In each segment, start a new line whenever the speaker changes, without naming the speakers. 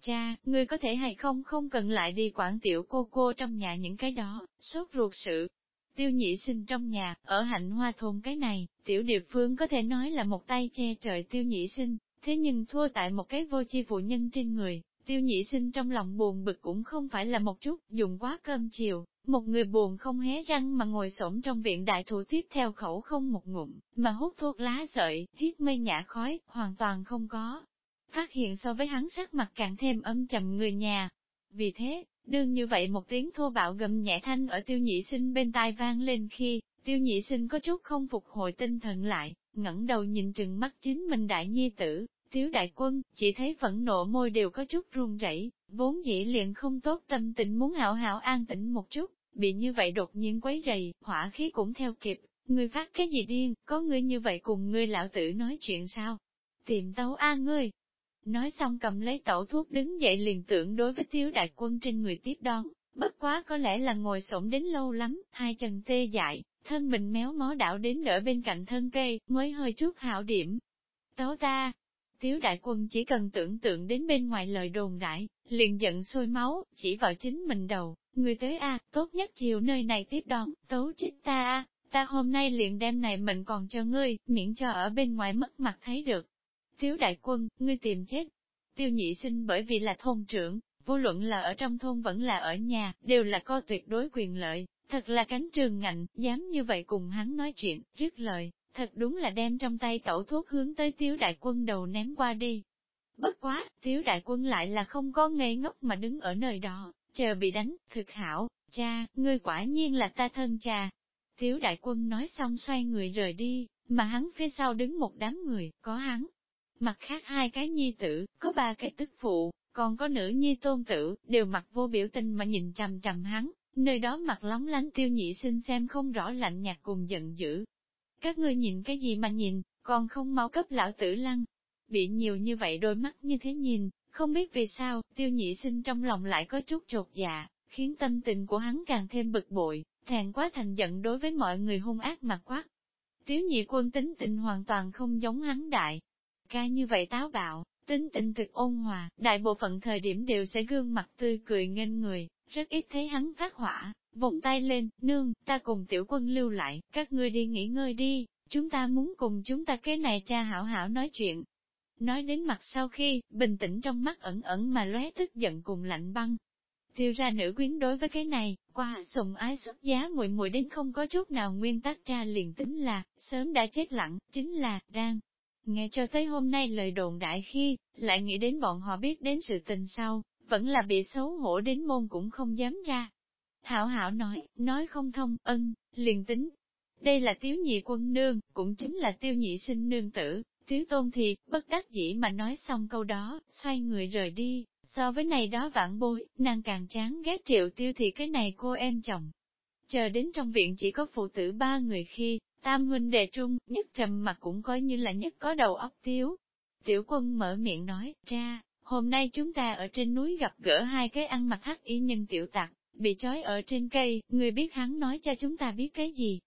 Cha, ngươi có thể hay không không cần lại đi quản tiểu cô cô trong nhà những cái đó, sốt ruột sự. Tiêu nhị sinh trong nhà, ở hạnh hoa thôn cái này, tiểu địa phương có thể nói là một tay che trời tiêu nhị sinh, thế nhưng thua tại một cái vô chi phụ nhân trên người, tiêu nhị sinh trong lòng buồn bực cũng không phải là một chút, dùng quá cơm chiều, một người buồn không hé răng mà ngồi xổm trong viện đại thủ tiếp theo khẩu không một ngụm, mà hút thuốc lá sợi, thiết mây nhả khói, hoàn toàn không có. Phát hiện so với hắn sắc mặt càng thêm âm trầm người nhà. Vì thế, đương như vậy một tiếng thô bạo gầm nhẹ thanh ở tiêu nhị sinh bên tai vang lên khi, tiêu nhị sinh có chút không phục hồi tinh thần lại, ngẩng đầu nhìn trừng mắt chính mình đại nhi tử, Tiếu đại quân, chỉ thấy phẫn nộ môi đều có chút run rẩy, vốn dĩ liền không tốt tâm tình muốn hảo hảo an tĩnh một chút, bị như vậy đột nhiên quấy rầy, hỏa khí cũng theo kịp, ngươi phát cái gì điên, có ngươi như vậy cùng ngươi lão tử nói chuyện sao? Tìm tấu a ngươi. Nói xong cầm lấy tẩu thuốc đứng dậy liền tưởng đối với tiếu đại quân trên người tiếp đón, bất quá có lẽ là ngồi xổm đến lâu lắm, hai chân tê dại, thân mình méo mó đảo đến đỡ bên cạnh thân cây, mới hơi chút hảo điểm. Tấu ta, Tiếu đại quân chỉ cần tưởng tượng đến bên ngoài lời đồn đại, liền giận sôi máu, chỉ vào chính mình đầu, người tới a tốt nhất chiều nơi này tiếp đón, tấu chết ta a ta hôm nay liền đem này mình còn cho ngươi, miễn cho ở bên ngoài mất mặt thấy được. Tiếu đại quân, ngươi tìm chết. Tiêu nhị sinh bởi vì là thôn trưởng, vô luận là ở trong thôn vẫn là ở nhà, đều là có tuyệt đối quyền lợi, thật là cánh trường ngạnh, dám như vậy cùng hắn nói chuyện, rứt lời, thật đúng là đem trong tay tẩu thuốc hướng tới tiếu đại quân đầu ném qua đi. Bất quá, tiếu đại quân lại là không có ngây ngốc mà đứng ở nơi đó, chờ bị đánh, thực hảo, cha, ngươi quả nhiên là ta thân cha. Tiếu đại quân nói xong xoay người rời đi, mà hắn phía sau đứng một đám người, có hắn. Mặt khác hai cái nhi tử, có ba cái tức phụ, còn có nữ nhi tôn tử, đều mặt vô biểu tình mà nhìn trầm trầm hắn, nơi đó mặt lóng lánh tiêu nhị sinh xem không rõ lạnh nhạt cùng giận dữ, các ngươi nhìn cái gì mà nhìn, còn không mau cấp lão tử lăng. Bị nhiều như vậy đôi mắt như thế nhìn, không biết vì sao, tiêu nhị sinh trong lòng lại có chút trột dạ, khiến tâm tình của hắn càng thêm bực bội, thèn quá thành giận đối với mọi người hung ác mặt quát. Tiếu nhị quân tính tình hoàn toàn không giống hắn đại. Ca như vậy táo bạo, tính tình thực ôn hòa, đại bộ phận thời điểm đều sẽ gương mặt tươi cười nghênh người, rất ít thấy hắn phát hỏa, vòng tay lên, nương, ta cùng tiểu quân lưu lại, các ngươi đi nghỉ ngơi đi, chúng ta muốn cùng chúng ta cái này cha hảo hảo nói chuyện. Nói đến mặt sau khi, bình tĩnh trong mắt ẩn ẩn mà lóe tức giận cùng lạnh băng. Tiêu ra nữ quyến đối với cái này, qua sùng ái xuất giá mùi mùi đến không có chút nào nguyên tắc ra liền tính là, sớm đã chết lặng, chính là, đang. Nghe cho tới hôm nay lời đồn đại khi, lại nghĩ đến bọn họ biết đến sự tình sau, vẫn là bị xấu hổ đến môn cũng không dám ra. Hảo hảo nói, nói không thông, ân, liền tính. Đây là tiếu nhị quân nương, cũng chính là tiêu nhị sinh nương tử, tiếu tôn thì, bất đắc dĩ mà nói xong câu đó, xoay người rời đi, so với này đó vãn bối, nàng càng chán ghét triệu tiêu thì cái này cô em chồng. Chờ đến trong viện chỉ có phụ tử ba người khi, tam huynh đề trung, nhất trầm mặt cũng coi như là nhất có đầu óc tiếu. Tiểu quân mở miệng nói, cha, hôm nay chúng ta ở trên núi gặp gỡ hai cái ăn mặc hắc y nhân tiểu tặc, bị trói ở trên cây, người biết hắn nói cho chúng ta biết cái gì.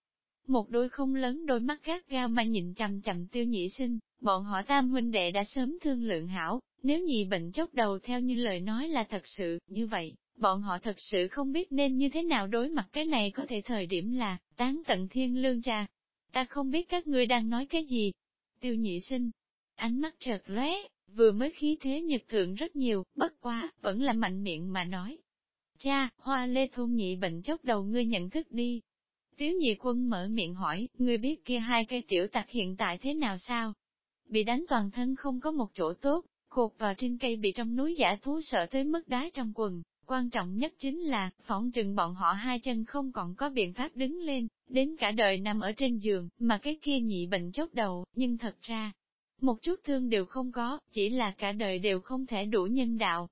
Một đôi không lớn đôi mắt gác gao mà nhìn chằm chằm tiêu nhị sinh, bọn họ tam huynh đệ đã sớm thương lượng hảo, nếu nhị bệnh chốc đầu theo như lời nói là thật sự, như vậy, bọn họ thật sự không biết nên như thế nào đối mặt cái này có thể thời điểm là, tán tận thiên lương trà. Ta không biết các ngươi đang nói cái gì. Tiêu nhị sinh, ánh mắt chợt lóe, vừa mới khí thế nhật thượng rất nhiều, bất quá vẫn là mạnh miệng mà nói, Cha, hoa lê thôn nhị bệnh chốc đầu ngươi nhận thức đi. Tiếu nhị quân mở miệng hỏi, ngươi biết kia hai cây tiểu tặc hiện tại thế nào sao? Bị đánh toàn thân không có một chỗ tốt, cột vào trên cây bị trong núi giả thú sợ tới mức đá trong quần. Quan trọng nhất chính là, phỏng trừng bọn họ hai chân không còn có biện pháp đứng lên, đến cả đời nằm ở trên giường, mà cái kia nhị bệnh chốc đầu, nhưng thật ra, một chút thương đều không có, chỉ là cả đời đều không thể đủ nhân đạo,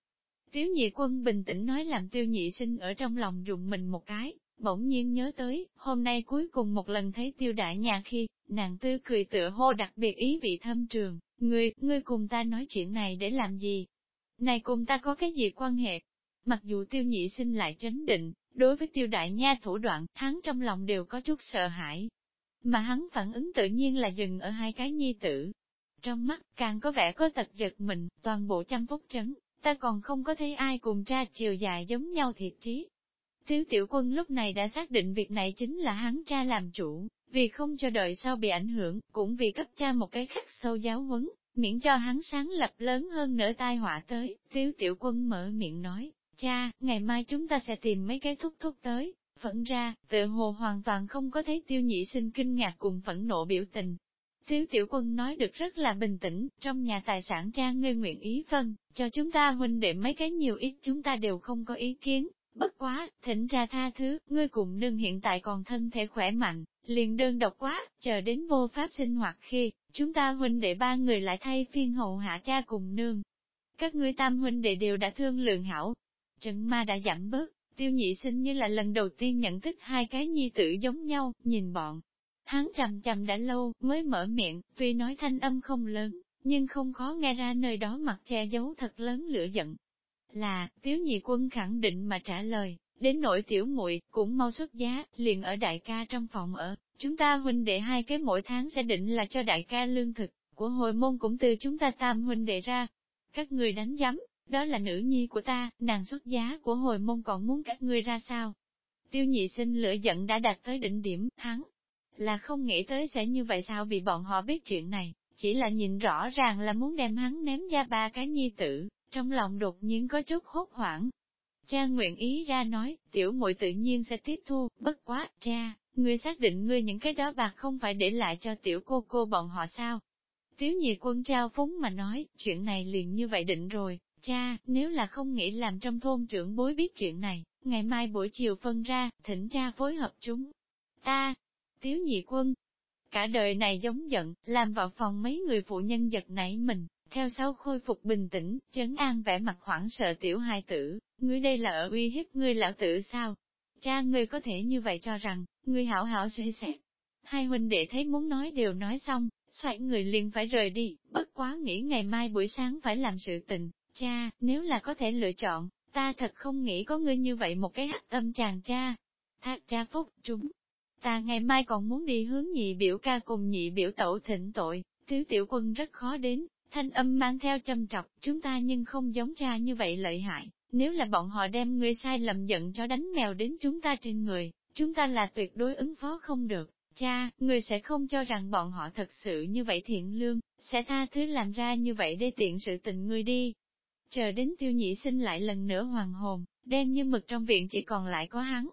Tiếu nhị quân bình tĩnh nói làm tiêu nhị sinh ở trong lòng dùng mình một cái, bỗng nhiên nhớ tới, hôm nay cuối cùng một lần thấy tiêu đại nhà khi, nàng tươi cười tựa hô đặc biệt ý vị thâm trường, ngươi, ngươi cùng ta nói chuyện này để làm gì? Này cùng ta có cái gì quan hệ? Mặc dù tiêu nhị sinh lại chấn định, đối với tiêu đại nha thủ đoạn, hắn trong lòng đều có chút sợ hãi. Mà hắn phản ứng tự nhiên là dừng ở hai cái nhi tử. Trong mắt, càng có vẻ có tật giật mình, toàn bộ trăm phúc trấn, ta còn không có thấy ai cùng cha chiều dài giống nhau thiệt chí. Tiếu tiểu quân lúc này đã xác định việc này chính là hắn cha làm chủ, vì không cho đợi sau bị ảnh hưởng, cũng vì cấp cha một cái khắc sâu giáo huấn, miễn cho hắn sáng lập lớn hơn nửa tai họa tới. Tiếu tiểu quân mở miệng nói, cha, ngày mai chúng ta sẽ tìm mấy cái thúc thúc tới, phẫn ra, tự hồ hoàn toàn không có thấy tiêu nhị sinh kinh ngạc cùng phẫn nộ biểu tình. thiếu tiểu quân nói được rất là bình tĩnh, trong nhà tài sản trang ngươi nguyện ý phân, cho chúng ta huynh đệ mấy cái nhiều ít chúng ta đều không có ý kiến, bất quá, thỉnh ra tha thứ, ngươi cùng nương hiện tại còn thân thể khỏe mạnh, liền đơn độc quá, chờ đến vô pháp sinh hoạt khi, chúng ta huynh đệ ba người lại thay phiên hậu hạ cha cùng nương. Các ngươi tam huynh đệ đều đã thương lượng hảo, Trần ma đã giảm bớt, tiêu nhị sinh như là lần đầu tiên nhận thức hai cái nhi tử giống nhau, nhìn bọn. Hắn chầm chầm đã lâu, mới mở miệng, tuy nói thanh âm không lớn, nhưng không khó nghe ra nơi đó mặt che giấu thật lớn lửa giận. Là, tiếu nhị quân khẳng định mà trả lời, đến nội tiểu muội cũng mau xuất giá, liền ở đại ca trong phòng ở, chúng ta huynh đệ hai cái mỗi tháng sẽ định là cho đại ca lương thực, của hồi môn cũng từ chúng ta tam huynh đệ ra. Các người đánh giấm, đó là nữ nhi của ta, nàng xuất giá của hồi môn còn muốn các ngươi ra sao? Tiêu nhị sinh lửa giận đã đạt tới đỉnh điểm, hắn là không nghĩ tới sẽ như vậy sao bị bọn họ biết chuyện này, chỉ là nhìn rõ ràng là muốn đem hắn ném ra ba cái nhi tử, trong lòng đột nhiên có chút hốt hoảng. Cha nguyện ý ra nói, tiểu muội tự nhiên sẽ tiếp thu, bất quá, cha, ngươi xác định ngươi những cái đó bạc không phải để lại cho tiểu cô cô bọn họ sao? Tiếu nhị quân trao phúng mà nói, chuyện này liền như vậy định rồi, Cha, nếu là không nghĩ làm trong thôn trưởng bối biết chuyện này, ngày mai buổi chiều phân ra, thỉnh cha phối hợp chúng. Ta, tiếu nhị quân, cả đời này giống giận, làm vào phòng mấy người phụ nhân giật nảy mình, theo sau khôi phục bình tĩnh, chấn an vẻ mặt hoảng sợ tiểu hai tử, ngươi đây là ở uy hiếp ngươi lão tử sao? Cha ngươi có thể như vậy cho rằng, ngươi hảo hảo suy xét. Hai huynh đệ thấy muốn nói đều nói xong, xoay người liền phải rời đi, bất quá nghĩ ngày mai buổi sáng phải làm sự tình, Cha, nếu là có thể lựa chọn, ta thật không nghĩ có ngươi như vậy một cái hạt tâm chàng cha. Thác cha phúc, chúng. Ta ngày mai còn muốn đi hướng nhị biểu ca cùng nhị biểu tẩu thịnh tội, thiếu tiểu quân rất khó đến, thanh âm mang theo châm trọc, chúng ta nhưng không giống cha như vậy lợi hại, nếu là bọn họ đem ngươi sai lầm giận cho đánh mèo đến chúng ta trên người, chúng ta là tuyệt đối ứng phó không được. Cha, người sẽ không cho rằng bọn họ thật sự như vậy thiện lương, sẽ tha thứ làm ra như vậy để tiện sự tình ngươi đi, Chờ đến tiêu nhị sinh lại lần nữa hoàng hồn, đen như mực trong viện chỉ còn lại có hắn.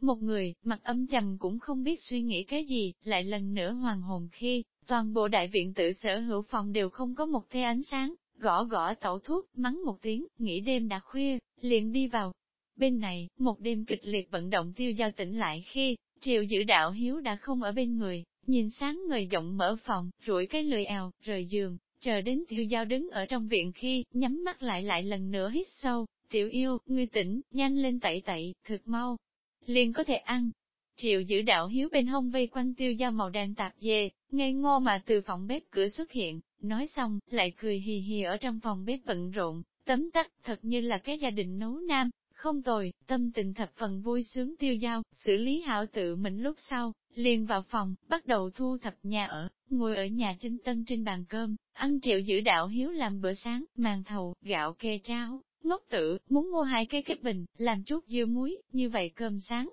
Một người, mặt âm trầm cũng không biết suy nghĩ cái gì, lại lần nữa hoàng hồn khi, toàn bộ đại viện tự sở hữu phòng đều không có một tia ánh sáng, gõ gõ tẩu thuốc, mắng một tiếng, nghỉ đêm đã khuya, liền đi vào. Bên này, một đêm kịch liệt vận động tiêu giao tỉnh lại khi, triệu giữ đạo hiếu đã không ở bên người, nhìn sáng người rộng mở phòng, rủi cái lười èo, rời giường, Chờ đến tiểu giao đứng ở trong viện khi, nhắm mắt lại lại lần nữa hít sâu, tiểu yêu, ngươi tỉnh, nhanh lên tẩy tẩy, thực mau, liền có thể ăn. Triệu giữ đạo hiếu bên hông vây quanh tiêu giao màu đen tạp dề, ngây ngô mà từ phòng bếp cửa xuất hiện, nói xong, lại cười hì hì ở trong phòng bếp bận rộn, tấm tắc, thật như là cái gia đình nấu nam, không tồi, tâm tình thập phần vui sướng tiêu giao, xử lý hảo tự mình lúc sau, liền vào phòng, bắt đầu thu thập nhà ở, ngồi ở nhà trinh tân trên bàn cơm, ăn triệu giữ đạo hiếu làm bữa sáng, màn thầu, gạo kê cháo, ngốc tử, muốn mua hai cây kết bình, làm chút dưa muối, như vậy cơm sáng.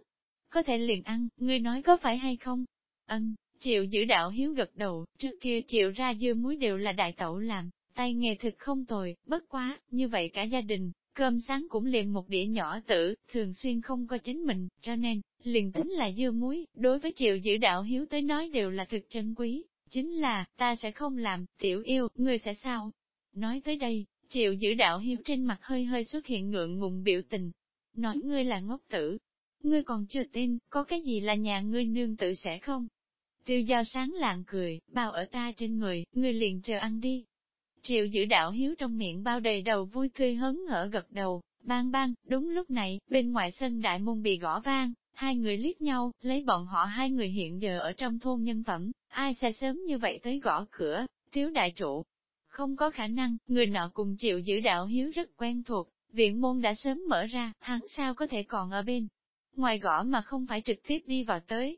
Có thể liền ăn, ngươi nói có phải hay không? Ân, triệu giữ đạo hiếu gật đầu, trước kia triệu ra dưa muối đều là đại tẩu làm, tay nghề thực không tồi, bất quá, như vậy cả gia đình, cơm sáng cũng liền một đĩa nhỏ tử, thường xuyên không có chính mình, cho nên, liền tính là dưa muối, đối với triệu giữ đạo hiếu tới nói đều là thực chân quý, chính là, ta sẽ không làm, tiểu yêu, ngươi sẽ sao? Nói tới đây, triệu giữ đạo hiếu trên mặt hơi hơi xuất hiện ngượng ngùng biểu tình, nói ngươi là ngốc tử, ngươi còn chưa tin, có cái gì là nhà ngươi nương tự sẽ không? Tiêu giao sáng lạng cười, bao ở ta trên người, ngươi liền chờ ăn đi. Triệu giữ đạo hiếu trong miệng bao đầy đầu vui tươi hớn hở gật đầu, bang bang, đúng lúc này, bên ngoài sân đại môn bị gõ vang, hai người liếc nhau, lấy bọn họ hai người hiện giờ ở trong thôn nhân phẩm, ai sẽ sớm như vậy tới gõ cửa, thiếu đại trụ. Không có khả năng, người nọ cùng chịu giữ đạo hiếu rất quen thuộc, viện môn đã sớm mở ra, hắn sao có thể còn ở bên. Ngoài gõ mà không phải trực tiếp đi vào tới.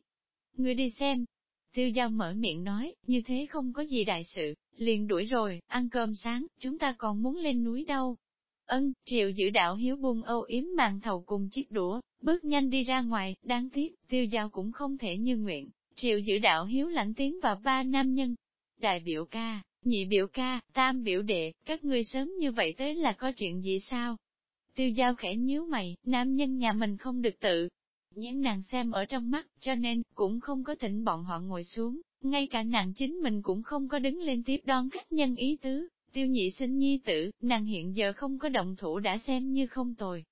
Người đi xem. Tiêu giao mở miệng nói, như thế không có gì đại sự, liền đuổi rồi, ăn cơm sáng, chúng ta còn muốn lên núi đâu. Ân, triệu giữ đạo hiếu buông âu yếm màn thầu cùng chiếc đũa, bước nhanh đi ra ngoài, đáng tiếc, tiêu giao cũng không thể như nguyện. Triệu giữ đạo hiếu lãnh tiếng vào ba nam nhân. Đại biểu ca, nhị biểu ca, tam biểu đệ, các ngươi sớm như vậy tới là có chuyện gì sao? Tiêu giao khẽ nhíu mày, nam nhân nhà mình không được tự. Những nàng xem ở trong mắt, cho nên, cũng không có thỉnh bọn họ ngồi xuống, ngay cả nàng chính mình cũng không có đứng lên tiếp đón khách nhân ý tứ. Tiêu nhị sinh nhi tử, nàng hiện giờ không có động thủ đã xem như không tồi.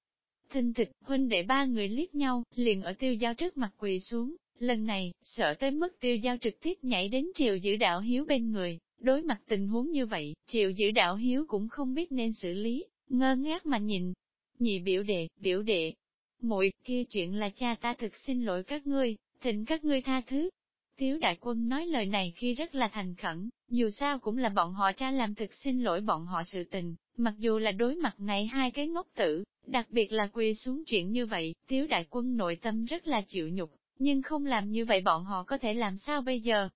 Thinh thịt, huynh đệ ba người liếc nhau, liền ở tiêu giao trước mặt quỳ xuống, lần này, sợ tới mức tiêu giao trực tiếp nhảy đến triều giữ đạo hiếu bên người, đối mặt tình huống như vậy, triều giữ đạo hiếu cũng không biết nên xử lý, ngơ ngác mà nhìn. Nhị biểu đệ, biểu đệ, muội kia chuyện là cha ta thực xin lỗi các ngươi, thỉnh các ngươi tha thứ, Tiếu đại quân nói lời này khi rất là thành khẩn, dù sao cũng là bọn họ cha làm thực xin lỗi bọn họ sự tình, mặc dù là đối mặt này hai cái ngốc tử, đặc biệt là quỳ xuống chuyện như vậy, tiếu đại quân nội tâm rất là chịu nhục, nhưng không làm như vậy bọn họ có thể làm sao bây giờ?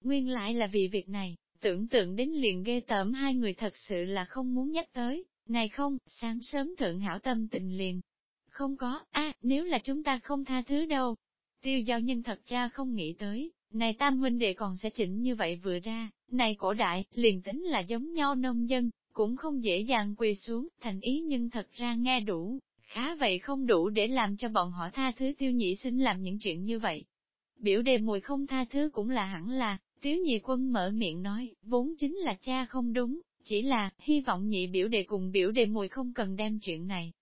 Nguyên lại là vì việc này, tưởng tượng đến liền ghê tởm hai người thật sự là không muốn nhắc tới, này không, sáng sớm thượng hảo tâm tình liền. Không có, a nếu là chúng ta không tha thứ đâu. Tiêu giao nhân thật cha không nghĩ tới, này tam huynh đệ còn sẽ chỉnh như vậy vừa ra, này cổ đại, liền tính là giống nhau nông dân, cũng không dễ dàng quỳ xuống, thành ý nhưng thật ra nghe đủ, khá vậy không đủ để làm cho bọn họ tha thứ tiêu nhị sinh làm những chuyện như vậy. Biểu đề mùi không tha thứ cũng là hẳn là, tiếu nhị quân mở miệng nói, vốn chính là cha không đúng, chỉ là, hy vọng nhị biểu đề cùng biểu đề mùi không cần đem chuyện này.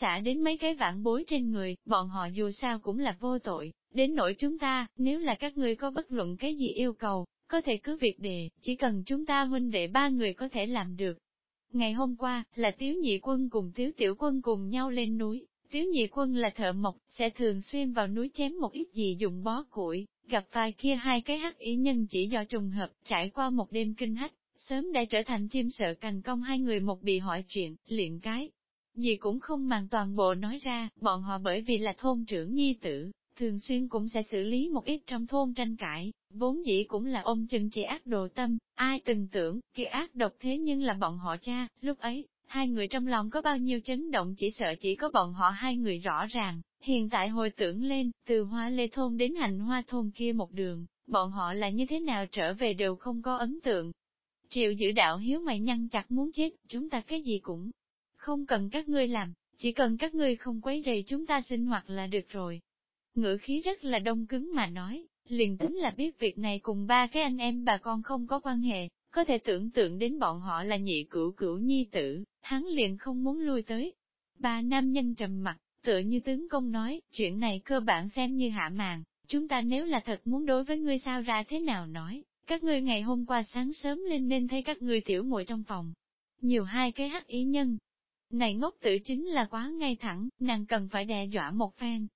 Xả đến mấy cái vạn bối trên người, bọn họ dù sao cũng là vô tội, Đến nỗi chúng ta, nếu là các ngươi có bất luận cái gì yêu cầu, có thể cứ việc đề, chỉ cần chúng ta huynh đệ ba người có thể làm được. Ngày hôm qua, là Tiếu Nhị Quân cùng Tiếu Tiểu Quân cùng nhau lên núi. Tiếu Nhị Quân là thợ mộc, sẽ thường xuyên vào núi chém một ít gì dùng bó củi, gặp vài kia hai cái hắc ý nhân chỉ do trùng hợp, trải qua một đêm kinh hách, sớm đã trở thành chim sợ cành công hai người một bị hỏi chuyện, luyện cái. Gì cũng không màng toàn bộ nói ra, bọn họ bởi vì là thôn trưởng nhi tử, thường xuyên cũng sẽ xử lý một ít trong thôn tranh cãi, vốn dĩ cũng là ông chừng chỉ ác đồ tâm, ai từng tưởng, kia ác độc thế nhưng là bọn họ cha, lúc ấy, hai người trong lòng có bao nhiêu chấn động chỉ sợ chỉ có bọn họ hai người rõ ràng, hiện tại hồi tưởng lên, từ hoa lê thôn đến hành hoa thôn kia một đường, bọn họ là như thế nào trở về đều không có ấn tượng. Triệu giữ đạo hiếu mày nhăn chặt muốn chết, chúng ta cái gì cũng không cần các ngươi làm, chỉ cần các ngươi không quấy rầy chúng ta sinh hoạt là được rồi, ngữ khí rất là đông cứng mà nói, liền tính là biết việc này cùng ba cái anh em bà con không có quan hệ, có thể tưởng tượng đến bọn họ là nhị cửu cửu nhi tử, hắn liền không muốn lui tới. Ba nam nhân trầm mặt, tựa như tướng công nói, chuyện này cơ bản xem như hạ màn, chúng ta nếu là thật muốn đối với ngươi sao ra thế nào nói, các ngươi ngày hôm qua sáng sớm lên nên thấy các ngươi tiểu muội trong phòng. Nhiều hai cái hắc ý nhân. Này ngốc tử chính là quá ngay thẳng, nàng cần phải đe dọa một phen,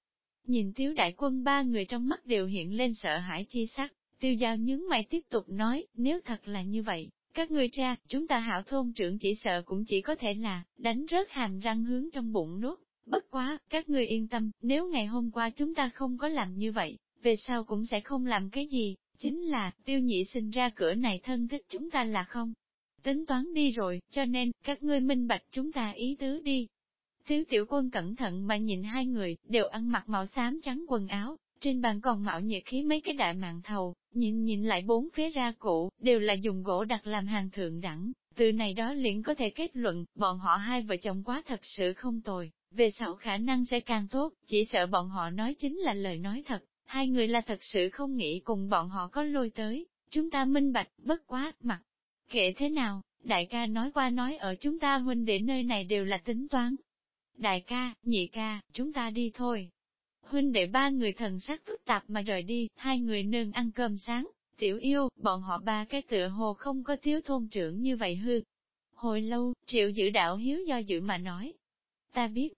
Nhìn tiếu đại quân ba người trong mắt đều hiện lên sợ hãi chi sắc, tiêu giao nhướng mày tiếp tục nói, nếu thật là như vậy, các ngươi cha, chúng ta hảo thôn trưởng chỉ sợ cũng chỉ có thể là, đánh rớt hàm răng hướng trong bụng nuốt. Bất quá, các ngươi yên tâm, nếu ngày hôm qua chúng ta không có làm như vậy, về sau cũng sẽ không làm cái gì, chính là, tiêu nhị sinh ra cửa này thân thích chúng ta là không. Tính toán đi rồi, cho nên, các ngươi minh bạch chúng ta ý tứ đi, Thiếu tiểu quân cẩn thận mà nhìn hai người, đều ăn mặc màu xám trắng quần áo, trên bàn còn mạo nhiệt khí mấy cái đại mạng thầu, nhìn nhìn lại bốn phía ra cổ đều là dùng gỗ đặt làm hàng thượng đẳng. Từ này đó liền có thể kết luận, bọn họ hai vợ chồng quá thật sự không tồi, về sau khả năng sẽ càng tốt, chỉ sợ bọn họ nói chính là lời nói thật, hai người là thật sự không nghĩ cùng bọn họ có lôi tới, chúng ta minh bạch, bất quá, mặt. Kệ thế nào, đại ca nói qua nói ở chúng ta huynh để nơi này đều là tính toán, Đại ca, nhị ca, chúng ta đi thôi. Huynh đệ ba người thần sắc phức tạp mà rời đi, hai người nương ăn cơm sáng, tiểu yêu, bọn họ ba cái tựa hồ không có thiếu thôn trưởng như vậy hư. Hồi lâu, triệu giữ đạo hiếu do dự mà nói. Ta biết,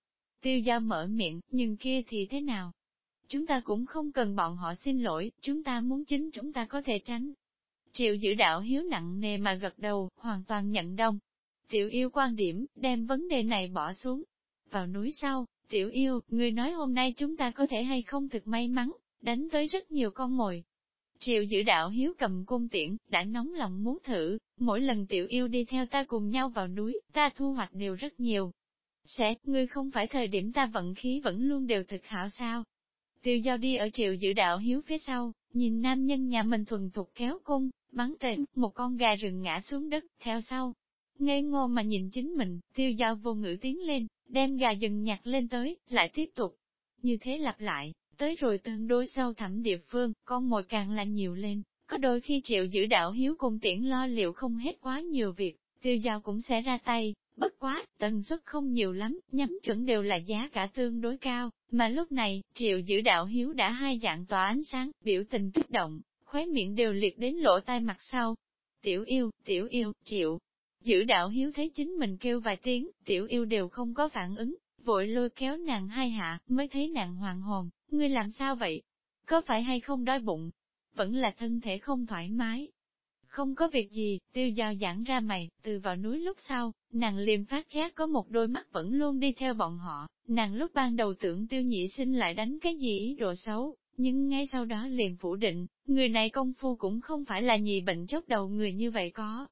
tiêu giao mở miệng, nhưng kia thì thế nào? Chúng ta cũng không cần bọn họ xin lỗi, chúng ta muốn chính chúng ta có thể tránh. Triệu giữ đạo hiếu nặng nề mà gật đầu, hoàn toàn nhận đông. Tiểu yêu quan điểm, đem vấn đề này bỏ xuống, vào núi sau, tiểu yêu, người nói hôm nay chúng ta có thể hay không thực may mắn, đánh tới rất nhiều con mồi. Triệu giữ đạo hiếu cầm cung tiễn, đã nóng lòng muốn thử, mỗi lần tiểu yêu đi theo ta cùng nhau vào núi, ta thu hoạch đều rất nhiều, Sẽ, ngươi không phải thời điểm ta vận khí vẫn luôn đều thực hảo sao? Tiêu giao đi ở triệu giữ đạo hiếu phía sau, nhìn nam nhân nhà mình thuần thục kéo cung, bắn tên, một con gà rừng ngã xuống đất, theo sau. Ngây ngô mà nhìn chính mình, tiêu giao vô ngữ tiến lên, đem gà rừng nhặt lên tới, lại tiếp tục. Như thế lặp lại, tới rồi tương đối sâu thẳm địa phương, con mồi càng là nhiều lên, có đôi khi triệu giữ đạo hiếu cùng tiễn lo liệu không hết quá nhiều việc, tiêu giao cũng sẽ ra tay, bất quá, tần suất không nhiều lắm, nhắm chuẩn đều là giá cả tương đối cao, mà lúc này, triệu giữ đạo hiếu đã hai dạng tỏa ánh sáng, biểu tình kích động, khóe miệng đều liệt đến lỗ tai mặt sau. Tiểu yêu, tiểu yêu, triệu. Giữ đạo hiếu thấy chính mình kêu vài tiếng, tiểu yêu đều không có phản ứng, vội lôi kéo nàng hai hạ, mới thấy nàng hoàng hồn, ngươi làm sao vậy? Có phải hay không đói bụng? Vẫn là thân thể không thoải mái. Không có việc gì, tiêu giao giãn ra mày, từ vào núi lúc sau, nàng liền phát giác có một đôi mắt vẫn luôn đi theo bọn họ, nàng lúc ban đầu tưởng tiêu nhị sinh lại đánh cái gì ý đồ xấu, nhưng ngay sau đó liền phủ định, người này công phu cũng không phải là nhị bệnh chốc đầu người như vậy có.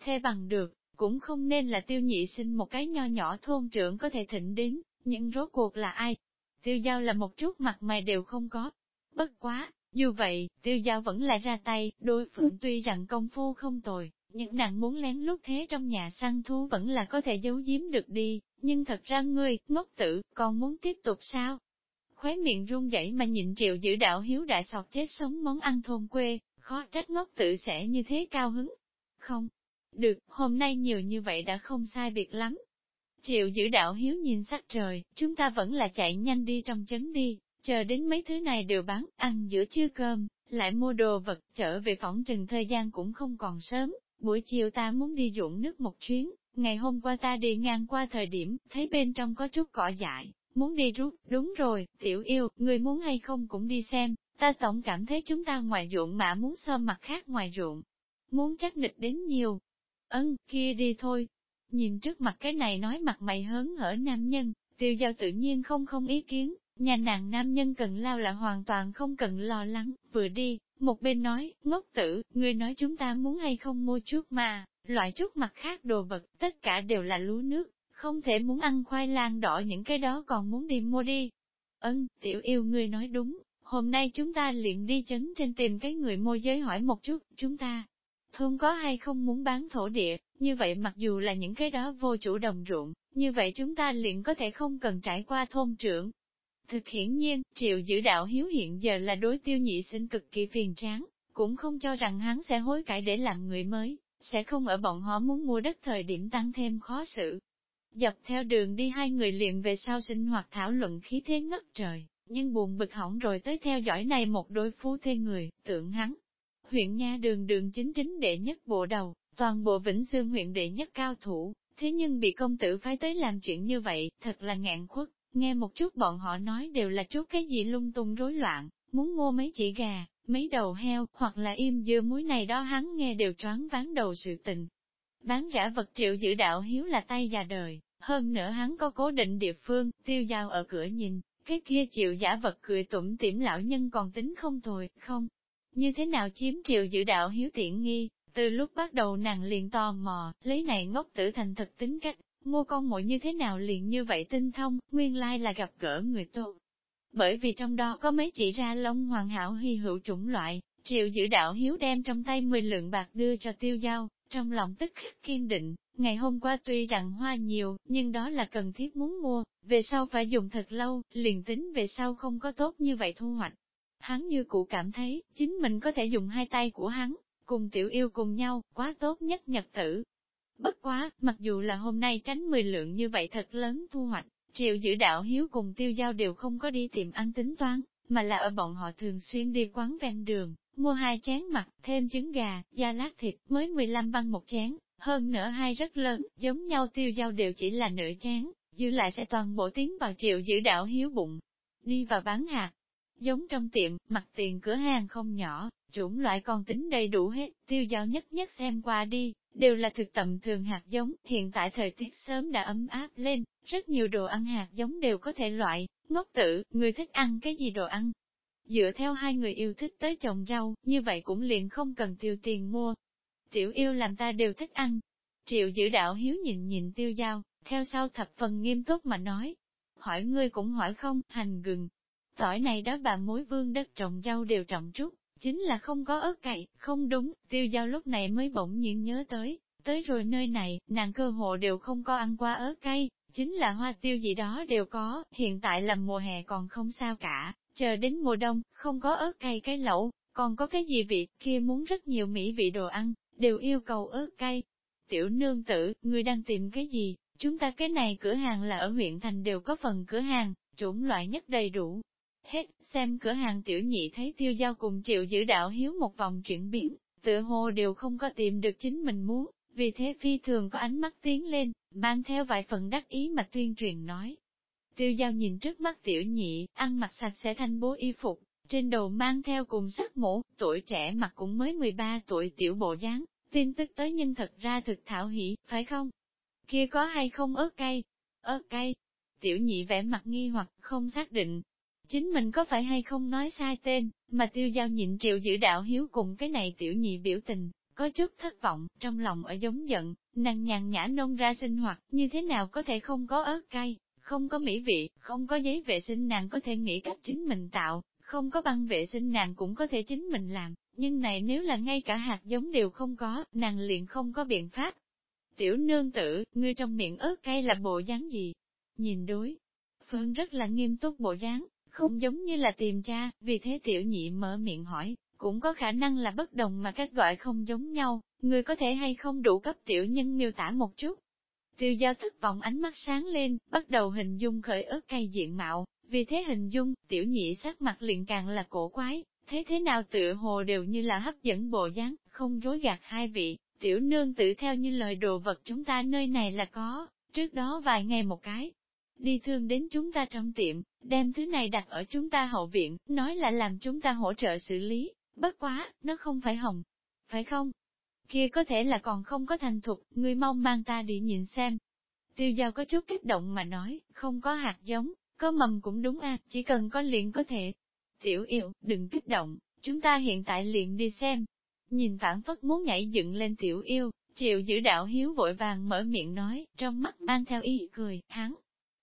Thê bằng được, cũng không nên là tiêu nhị sinh một cái nho nhỏ thôn trưởng có thể thịnh đến, nhưng rốt cuộc là ai? Tiêu giao là một chút mặt mày đều không có. Bất quá, dù vậy, tiêu giao vẫn lại ra tay, đối phượng tuy rằng công phu không tồi, nhưng nàng muốn lén lút thế trong nhà săn thú vẫn là có thể giấu giếm được đi, nhưng thật ra ngươi, ngốc tử, còn muốn tiếp tục sao? Khóe miệng run rẩy mà nhịn triệu giữ đạo hiếu đại sọt chết sống món ăn thôn quê, khó trách ngốc tự sẽ như thế cao hứng. Không, được, hôm nay nhiều như vậy đã không sai biệt lắm. Triệu giữ đạo hiếu nhìn sắc trời, chúng ta vẫn là chạy nhanh đi trong chấn đi, chờ đến mấy thứ này đều bán, ăn giữa trưa cơm, lại mua đồ vật, trở về phỏng trừng thời gian cũng không còn sớm, buổi chiều ta muốn đi ruộng nước một chuyến, ngày hôm qua ta đi ngang qua thời điểm, thấy bên trong có chút cỏ dại, muốn đi rút, đúng rồi, tiểu yêu, người muốn hay không cũng đi xem, ta tổng cảm thấy chúng ta ngoài ruộng mà muốn sơm mặt khác ngoài ruộng, muốn chắc nịch đến nhiều. Ân, kia đi thôi. Nhìn trước mặt cái này nói mặt mày hớn hở nam nhân, tiêu giao tự nhiên không không ý kiến, Nhà nàng nam nhân cần lao là hoàn toàn không cần lo lắng, vừa đi, một bên nói, ngốc tử, người nói chúng ta muốn hay không mua chút mà, loại chút mặt khác đồ vật, tất cả đều là lúa nước, không thể muốn ăn khoai lang đỏ những cái đó còn muốn đi mua đi. Ân, tiểu yêu người nói đúng, hôm nay chúng ta liền đi chấn trên tìm cái người môi giới hỏi một chút, chúng ta thôn có hay không muốn bán thổ địa, như vậy mặc dù là những cái đó vô chủ đồng ruộng, như vậy chúng ta liền có thể không cần trải qua thôn trưởng, Thực hiển nhiên, triệu giữ đạo hiếu hiện giờ là đối tiêu nhị sinh cực kỳ phiền tráng, cũng không cho rằng hắn sẽ hối cải để làm người mới, sẽ không ở bọn họ muốn mua đất thời điểm tăng thêm khó xử. Dọc theo đường đi hai người liền về sau sinh hoạt thảo luận khí thế ngất trời, nhưng buồn bực hỏng rồi tới theo dõi này một đôi phu thê người, tượng hắn. Huyện Nha đường đường chính chính đệ nhất bộ đầu, toàn bộ Vĩnh Sương huyện đệ nhất cao thủ, thế nhưng bị công tử phái tới làm chuyện như vậy, thật là ngạn khuất. Nghe một chút bọn họ nói đều là chút cái gì lung tung rối loạn, muốn mua mấy chỉ gà, mấy đầu heo, hoặc là im dưa muối này đó hắn nghe đều choáng ván đầu sự tình. Bán rã vật triệu giữ đạo hiếu là tay già đời, hơn nữa hắn có cố định địa phương, tiêu giao ở cửa nhìn, cái kia chịu giả vật cười tủm tỉm lão nhân còn tính không tồi, không? Như thế nào chiếm triệu dự đạo hiếu tiện nghi, từ lúc bắt đầu nàng liền tò mò, lấy này ngốc tử thành thật tính cách, Mua con mội như thế nào liền như vậy tinh thông, nguyên lai là gặp gỡ người tốt. Bởi vì trong đó có mấy chỉ ra lông hoàn hảo hy hữu chủng loại, triệu dự đạo hiếu đem trong tay 10 lượng bạc đưa cho tiêu giao, trong lòng tức khắc kiên định, ngày hôm qua tuy rằng hoa nhiều, nhưng đó là cần thiết muốn mua, về sau phải dùng thật lâu, liền tính về sau không có tốt như vậy thu hoạch. Hắn như cụ cảm thấy, chính mình có thể dùng hai tay của hắn, cùng tiểu yêu cùng nhau, quá tốt nhất nhật tử, Bất quá, mặc dù là hôm nay tránh 10 lượng như vậy thật lớn thu hoạch, triệu giữ đạo hiếu cùng tiêu giao đều không có đi tìm ăn tính toán, mà là ở bọn họ thường xuyên đi quán ven đường, mua hai chén mặt, thêm trứng gà, da lát thịt, mới 15 băng một chén, hơn nữa hai rất lớn, giống nhau tiêu giao đều chỉ là nửa chén, dư lại sẽ toàn bộ tiến vào triệu giữ đảo hiếu bụng, đi vào bán hạt. Giống trong tiệm, mặt tiền cửa hàng không nhỏ, chủng loại còn tính đầy đủ hết, tiêu giao nhất nhất xem qua đi, đều là thực tầm thường hạt giống, hiện tại thời tiết sớm đã ấm áp lên, rất nhiều đồ ăn hạt giống đều có thể loại, ngốc tử, người thích ăn cái gì đồ ăn. Dựa theo hai người yêu thích tới trồng rau, như vậy cũng liền không cần tiêu tiền mua. Tiểu yêu làm ta đều thích ăn. Triệu giữ đạo hiếu nhìn nhìn tiêu giao, theo sau thập phần nghiêm túc mà nói. Hỏi ngươi cũng hỏi không, hành gừng. Tỏi này đó bà mối vương đất trồng rau đều trồng chút, chính là không có ớt cay, không đúng, tiêu giao lúc này mới bỗng nhiên nhớ tới, tới rồi nơi này, nàng cơ hộ đều không có ăn qua ớt cay, chính là hoa tiêu gì đó đều có, hiện tại là mùa hè còn không sao cả, chờ đến mùa đông, không có ớt cay cái lẩu, còn có cái gì vị, kia muốn rất nhiều mỹ vị đồ ăn, đều yêu cầu ớt cay. Tiểu nương tử, người đang tìm cái gì? Chúng ta cái này cửa hàng là ở huyện thành đều có phần cửa hàng, chủng loại nhất đầy đủ. Hết, xem cửa hàng tiểu nhị thấy tiêu giao cùng chịu giữ đạo hiếu một vòng chuyển biến, tựa hồ đều không có tìm được chính mình muốn, vì thế phi thường có ánh mắt tiến lên, mang theo vài phần đắc ý mà tuyên truyền nói. Tiêu giao nhìn trước mắt tiểu nhị, ăn mặc sạch sẽ thanh bố y phục, trên đầu mang theo cùng sắc mũ, tuổi trẻ mặt cũng mới 13 tuổi tiểu bộ dáng, tin tức tới nhân thật ra thực thảo hỷ, phải không? Kia có hay không ớt cay? ớt cay? Tiểu nhị vẻ mặt nghi hoặc không xác định. Chính mình có phải hay không nói sai tên, mà tiêu giao nhịn triệu giữ đạo hiếu cùng cái này tiểu nhị biểu tình, có chút thất vọng, trong lòng ở giống giận, nàng nhàn nhã nông ra sinh hoạt, như thế nào có thể không có ớt cay, không có mỹ vị, không có giấy vệ sinh nàng có thể nghĩ cách chính mình tạo, không có băng vệ sinh nàng cũng có thể chính mình làm, nhưng này nếu là ngay cả hạt giống đều không có, nàng liền không có biện pháp. Tiểu nương tử, ngươi trong miệng ớt cay là bộ dáng gì? Nhìn đối, Phương rất là nghiêm túc bộ dáng, không giống như là tìm cha, vì thế tiểu nhị mở miệng hỏi, cũng có khả năng là bất đồng mà cách gọi không giống nhau, người có thể hay không đủ cấp tiểu nhân miêu tả một chút. Tiêu giao thất vọng ánh mắt sáng lên, bắt đầu hình dung khởi ớt cay diện mạo, vì thế hình dung, tiểu nhị sắc mặt liền càng là cổ quái, thế thế nào tựa hồ đều như là hấp dẫn bộ dáng, không rối gạt hai vị, tiểu nương tự theo như lời đồ vật chúng ta nơi này là có, trước đó vài ngày một cái. Đi thương đến chúng ta trong tiệm, đem thứ này đặt ở chúng ta hậu viện, nói là làm chúng ta hỗ trợ xử lý, bất quá, nó không phải hồng. Phải không? Kia có thể là còn không có thành thục, ngươi mau mang ta đi nhìn xem. Tiêu giao có chút kích động mà nói, không có hạt giống, có mầm cũng đúng à, chỉ cần có liền có thể. Tiểu yêu, đừng kích động, chúng ta hiện tại liền đi xem. Nhìn phản phất muốn nhảy dựng lên tiểu yêu, chịu giữ đạo hiếu vội vàng mở miệng nói, trong mắt mang theo ý cười, hắn.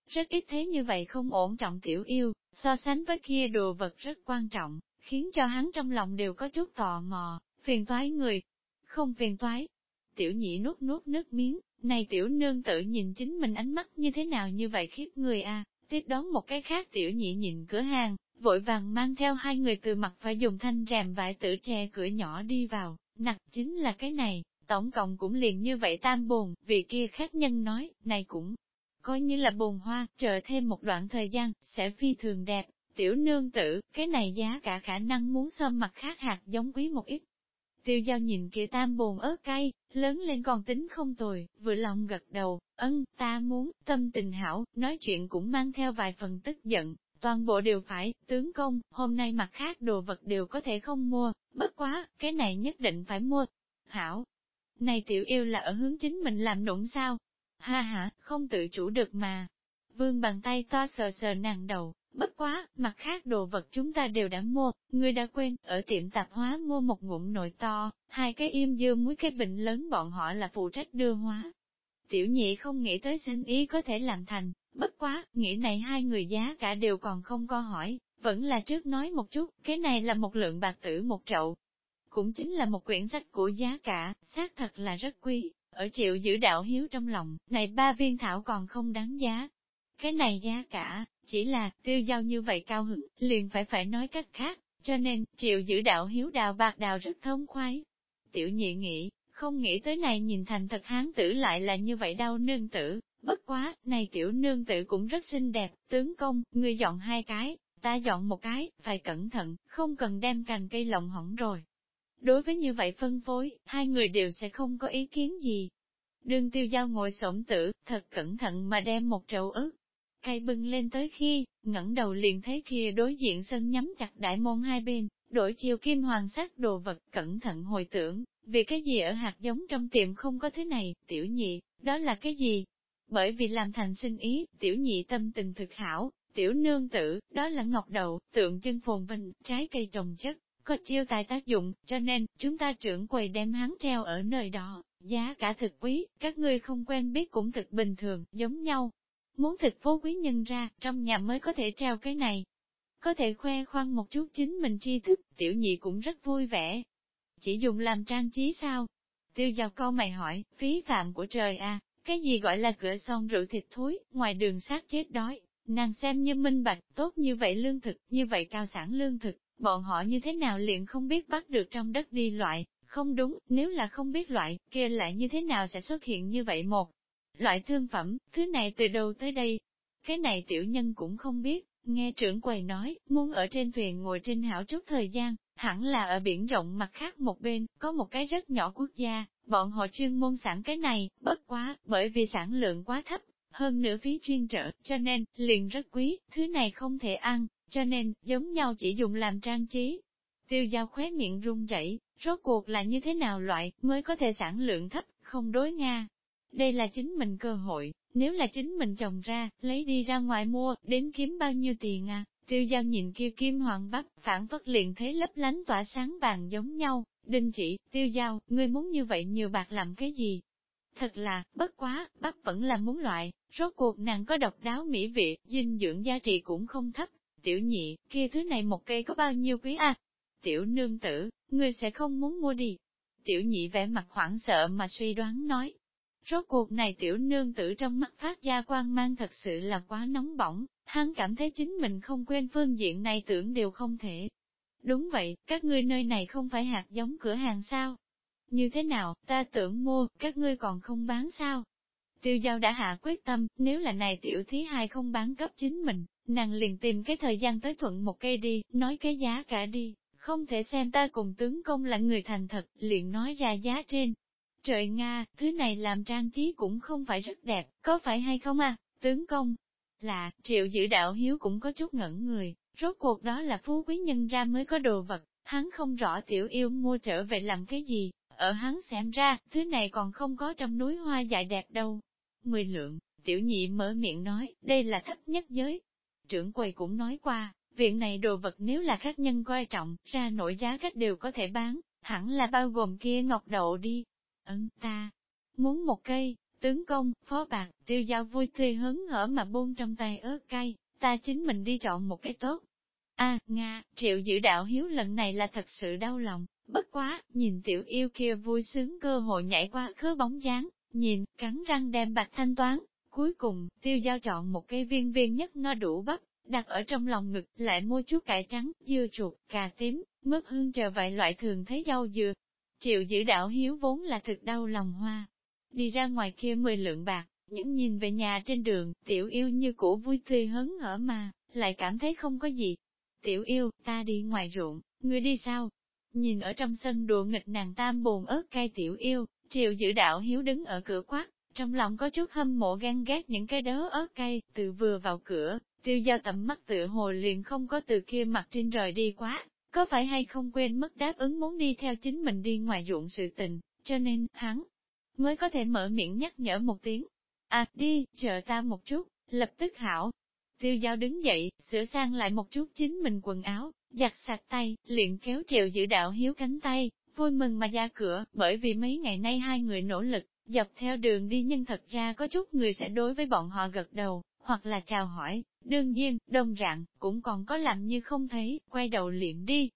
Rất ít thế như vậy không ổn trọng tiểu yêu, so sánh với kia đồ vật rất quan trọng, khiến cho hắn trong lòng đều có chút tò mò, phiền toái người. Không phiền toái. Tiểu nhị nuốt nuốt nước miếng, này tiểu nương tự nhìn chính mình ánh mắt như thế nào như vậy khiếp người a tiếp đón một cái khác tiểu nhị nhìn cửa hàng, vội vàng mang theo hai người từ mặt phải dùng thanh rèm vải tử tre cửa nhỏ đi vào, nặc chính là cái này, tổng cộng cũng liền như vậy tam bồn, vì kia khác nhân nói, này cũng coi như là bồn hoa, chờ thêm một đoạn thời gian, sẽ phi thường đẹp, tiểu nương tử, cái này giá cả khả năng muốn xâm mặt khác hạt giống quý một ít. Tiêu giao nhìn kia tam bồn ớt cay, lớn lên còn tính không tồi, vừa lòng gật đầu, ân, ta muốn, tâm tình hảo, nói chuyện cũng mang theo vài phần tức giận, toàn bộ đều phải, tướng công, hôm nay mặt khác đồ vật đều có thể không mua, bất quá, cái này nhất định phải mua. Hảo, này tiểu yêu là ở hướng chính mình làm nụng sao? Ha ha, không tự chủ được mà. Vương bàn tay to sờ sờ nàng đầu, bất quá, mặt khác đồ vật chúng ta đều đã mua, ngươi đã quên, ở tiệm tạp hóa mua một ngụm nồi to, hai cái im dưa muối cái bình lớn bọn họ là phụ trách đưa hóa. Tiểu nhị không nghĩ tới sinh ý có thể làm thành, bất quá, nghĩ này hai người giá cả đều còn không có hỏi, vẫn là trước nói một chút, cái này là một lượng bạc tử một trậu. Cũng chính là một quyển sách của giá cả, xác thật là rất quý, ở chịu giữ đạo hiếu trong lòng, này ba viên thảo còn không đáng giá. Cái này giá cả, chỉ là, tiêu giao như vậy cao hứng, liền phải phải nói cách khác, cho nên, chịu giữ đạo hiếu đào bạc đào rất thông khoái. Tiểu nhị nghĩ, không nghĩ tới này nhìn thành thật hán tử lại là như vậy đau nương tử, bất quá, này tiểu nương tử cũng rất xinh đẹp, tướng công, người dọn hai cái, ta dọn một cái, phải cẩn thận, không cần đem cành cây lộng hỏng rồi. Đối với như vậy phân phối, hai người đều sẽ không có ý kiến gì. Đương tiêu giao ngồi sổng tử, thật cẩn thận mà đem một trậu ức, cây bưng lên tới khi, ngẩng đầu liền thấy kia đối diện sân nhắm chặt đại môn hai bên, đổi chiều kim hoàng sắc đồ vật cẩn thận hồi tưởng, vì cái gì ở hạt giống trong tiệm không có thế này, tiểu nhị, đó là cái gì? Bởi vì làm thành sinh ý, tiểu nhị tâm tình thực hảo, tiểu nương tử, đó là ngọc đậu, tượng chân phồn vinh, trái cây trồng chất, có chiêu tài tác dụng, cho nên, chúng ta trưởng quầy đem hắn treo ở nơi đó, giá cả thực quý, các ngươi không quen biết cũng thực bình thường, giống nhau. Muốn thịt phố quý nhân ra, trong nhà mới có thể treo cái này. Có thể khoe khoang một chút chính mình tri thức, tiểu nhị cũng rất vui vẻ. Chỉ dùng làm trang trí sao? Tiêu giao câu mày hỏi, phí phạm của trời à, cái gì gọi là cửa son rượu thịt thối, ngoài đường sát chết đói, nàng xem như minh bạch, tốt như vậy lương thực, như vậy cao sản lương thực, bọn họ như thế nào liền không biết bắt được trong đất đi loại, không đúng, nếu là không biết loại, kia lại như thế nào sẽ xuất hiện như vậy một loại thương phẩm, thứ này từ đâu tới đây? Cái này tiểu nhân cũng không biết, nghe trưởng quầy nói, muốn ở trên thuyền ngồi trên hảo chút thời gian, hẳn là ở biển rộng mặt khác một bên, có một cái rất nhỏ quốc gia, bọn họ chuyên môn sản cái này, bất quá, bởi vì sản lượng quá thấp, hơn nữa phí chuyên trợ, cho nên, liền rất quý, thứ này không thể ăn, cho nên, giống nhau chỉ dùng làm trang trí. Tiêu giao khóe miệng run rẩy, rốt cuộc là như thế nào loại, mới có thể sản lượng thấp, không đối Nga. Đây là chính mình cơ hội, nếu là chính mình trồng ra, lấy đi ra ngoài mua, đến kiếm bao nhiêu tiền à? Tiêu giao nhìn kia kim hoàng Bắc phản phất liền thấy lấp lánh tỏa sáng vàng giống nhau, đinh chỉ, tiêu giao, ngươi muốn như vậy nhiều bạc làm cái gì? Thật là, bất quá, bác vẫn là muốn loại, rốt cuộc nàng có độc đáo mỹ vị, dinh dưỡng giá trị cũng không thấp, tiểu nhị, kia thứ này một cây có bao nhiêu quý à? Tiểu nương tử, ngươi sẽ không muốn mua đi. Tiểu nhị vẻ mặt hoảng sợ mà suy đoán nói. Rốt cuộc này tiểu nương tử trong mắt phát ra quan mang thật sự là quá nóng bỏng, hắn cảm thấy chính mình không quên phương diện này tưởng đều không thể. Đúng vậy, các ngươi nơi này không phải hạt giống cửa hàng sao? Như thế nào, ta tưởng mua, các ngươi còn không bán sao? Tiêu giao đã hạ quyết tâm, nếu là này tiểu thí hai không bán cấp chính mình, nàng liền tìm cái thời gian tới thuận một cây đi, nói cái giá cả đi, không thể xem ta cùng tướng công là người thành thật, liền nói ra giá trên. Trời Nga, thứ này làm trang trí cũng không phải rất đẹp, có phải hay không à, tướng công? Là, triệu giữ đạo hiếu cũng có chút ngẩn người, rốt cuộc đó là phú quý nhân ra mới có đồ vật, hắn không rõ tiểu yêu mua trở về làm cái gì, ở hắn xem ra, thứ này còn không có trong núi hoa dại đẹp đâu. Mười lượng, tiểu nhị mở miệng nói, đây là thấp nhất giới. Trưởng quầy cũng nói qua, viện này đồ vật nếu là khách nhân coi trọng, ra nổi giá cách đều có thể bán, hẳn là bao gồm kia ngọc đậu đi. Ấn ta, muốn một cây, tướng công, phó bạc, tiêu giao vui tươi hứng hở mà buông trong tay ớt cay, ta chính mình đi chọn một cái tốt. a Nga, triệu giữ đạo hiếu lần này là thật sự đau lòng, bất quá, nhìn tiểu yêu kia vui sướng cơ hội nhảy qua khớ bóng dáng, nhìn, cắn răng đem bạc thanh toán, cuối cùng, tiêu giao chọn một cây viên viên nhất no đủ bắp, đặt ở trong lòng ngực, lại mua chút cải trắng, dưa chuột, cà tím, mướp hương chờ vài loại thường thấy rau dừa. Triệu giữ đạo hiếu vốn là thực đau lòng hoa. Đi ra ngoài kia mười lượng bạc, những nhìn về nhà trên đường, tiểu yêu như cũ vui tươi hớn hở mà, lại cảm thấy không có gì. Tiểu yêu, ta đi ngoài ruộng, ngươi đi sao? Nhìn ở trong sân đùa nghịch nàng tam buồn ớt cay tiểu yêu, triệu giữ đạo hiếu đứng ở cửa quát, trong lòng có chút hâm mộ gan ghét những cái đớ ớt cay, từ vừa vào cửa, tiêu giao tầm mắt tựa hồ liền không có từ kia mặt trên rời đi quá, có phải hay không quên mất đáp ứng muốn đi theo chính mình đi ngoài ruộng sự tình, cho nên, hắn mới có thể mở miệng nhắc nhở một tiếng. À, đi, chờ ta một chút, lập tức hảo. Tiêu giao đứng dậy, sửa sang lại một chút chính mình quần áo, giặt sạch tay, liền kéo triệu giữ đạo hiếu cánh tay, vui mừng mà ra cửa, bởi vì mấy ngày nay hai người nỗ lực, dọc theo đường đi nhưng thật ra có chút người sẽ đối với bọn họ gật đầu, hoặc là chào hỏi, đương nhiên, đông rạng, cũng còn có làm như không thấy, quay đầu liệm đi.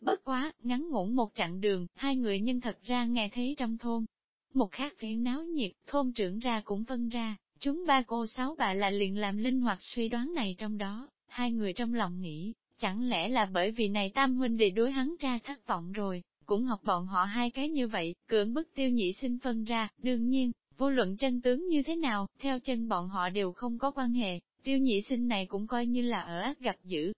Bất quá, ngắn ngủn một chặng đường, hai người nhân thật ra nghe thấy trong thôn. Một khác phía náo nhiệt, thôn trưởng ra cũng phân ra, chúng ba cô sáu bà là liền làm linh hoạt suy đoán này trong đó, hai người trong lòng nghĩ, chẳng lẽ là bởi vì này tam huynh để đối hắn ra thất vọng rồi, cũng học bọn họ hai cái như vậy, cưỡng bức tiêu nhị sinh phân ra, đương nhiên, vô luận chân tướng như thế nào, theo chân bọn họ đều không có quan hệ, tiêu nhị sinh này cũng coi như là ở ác gặp dữ.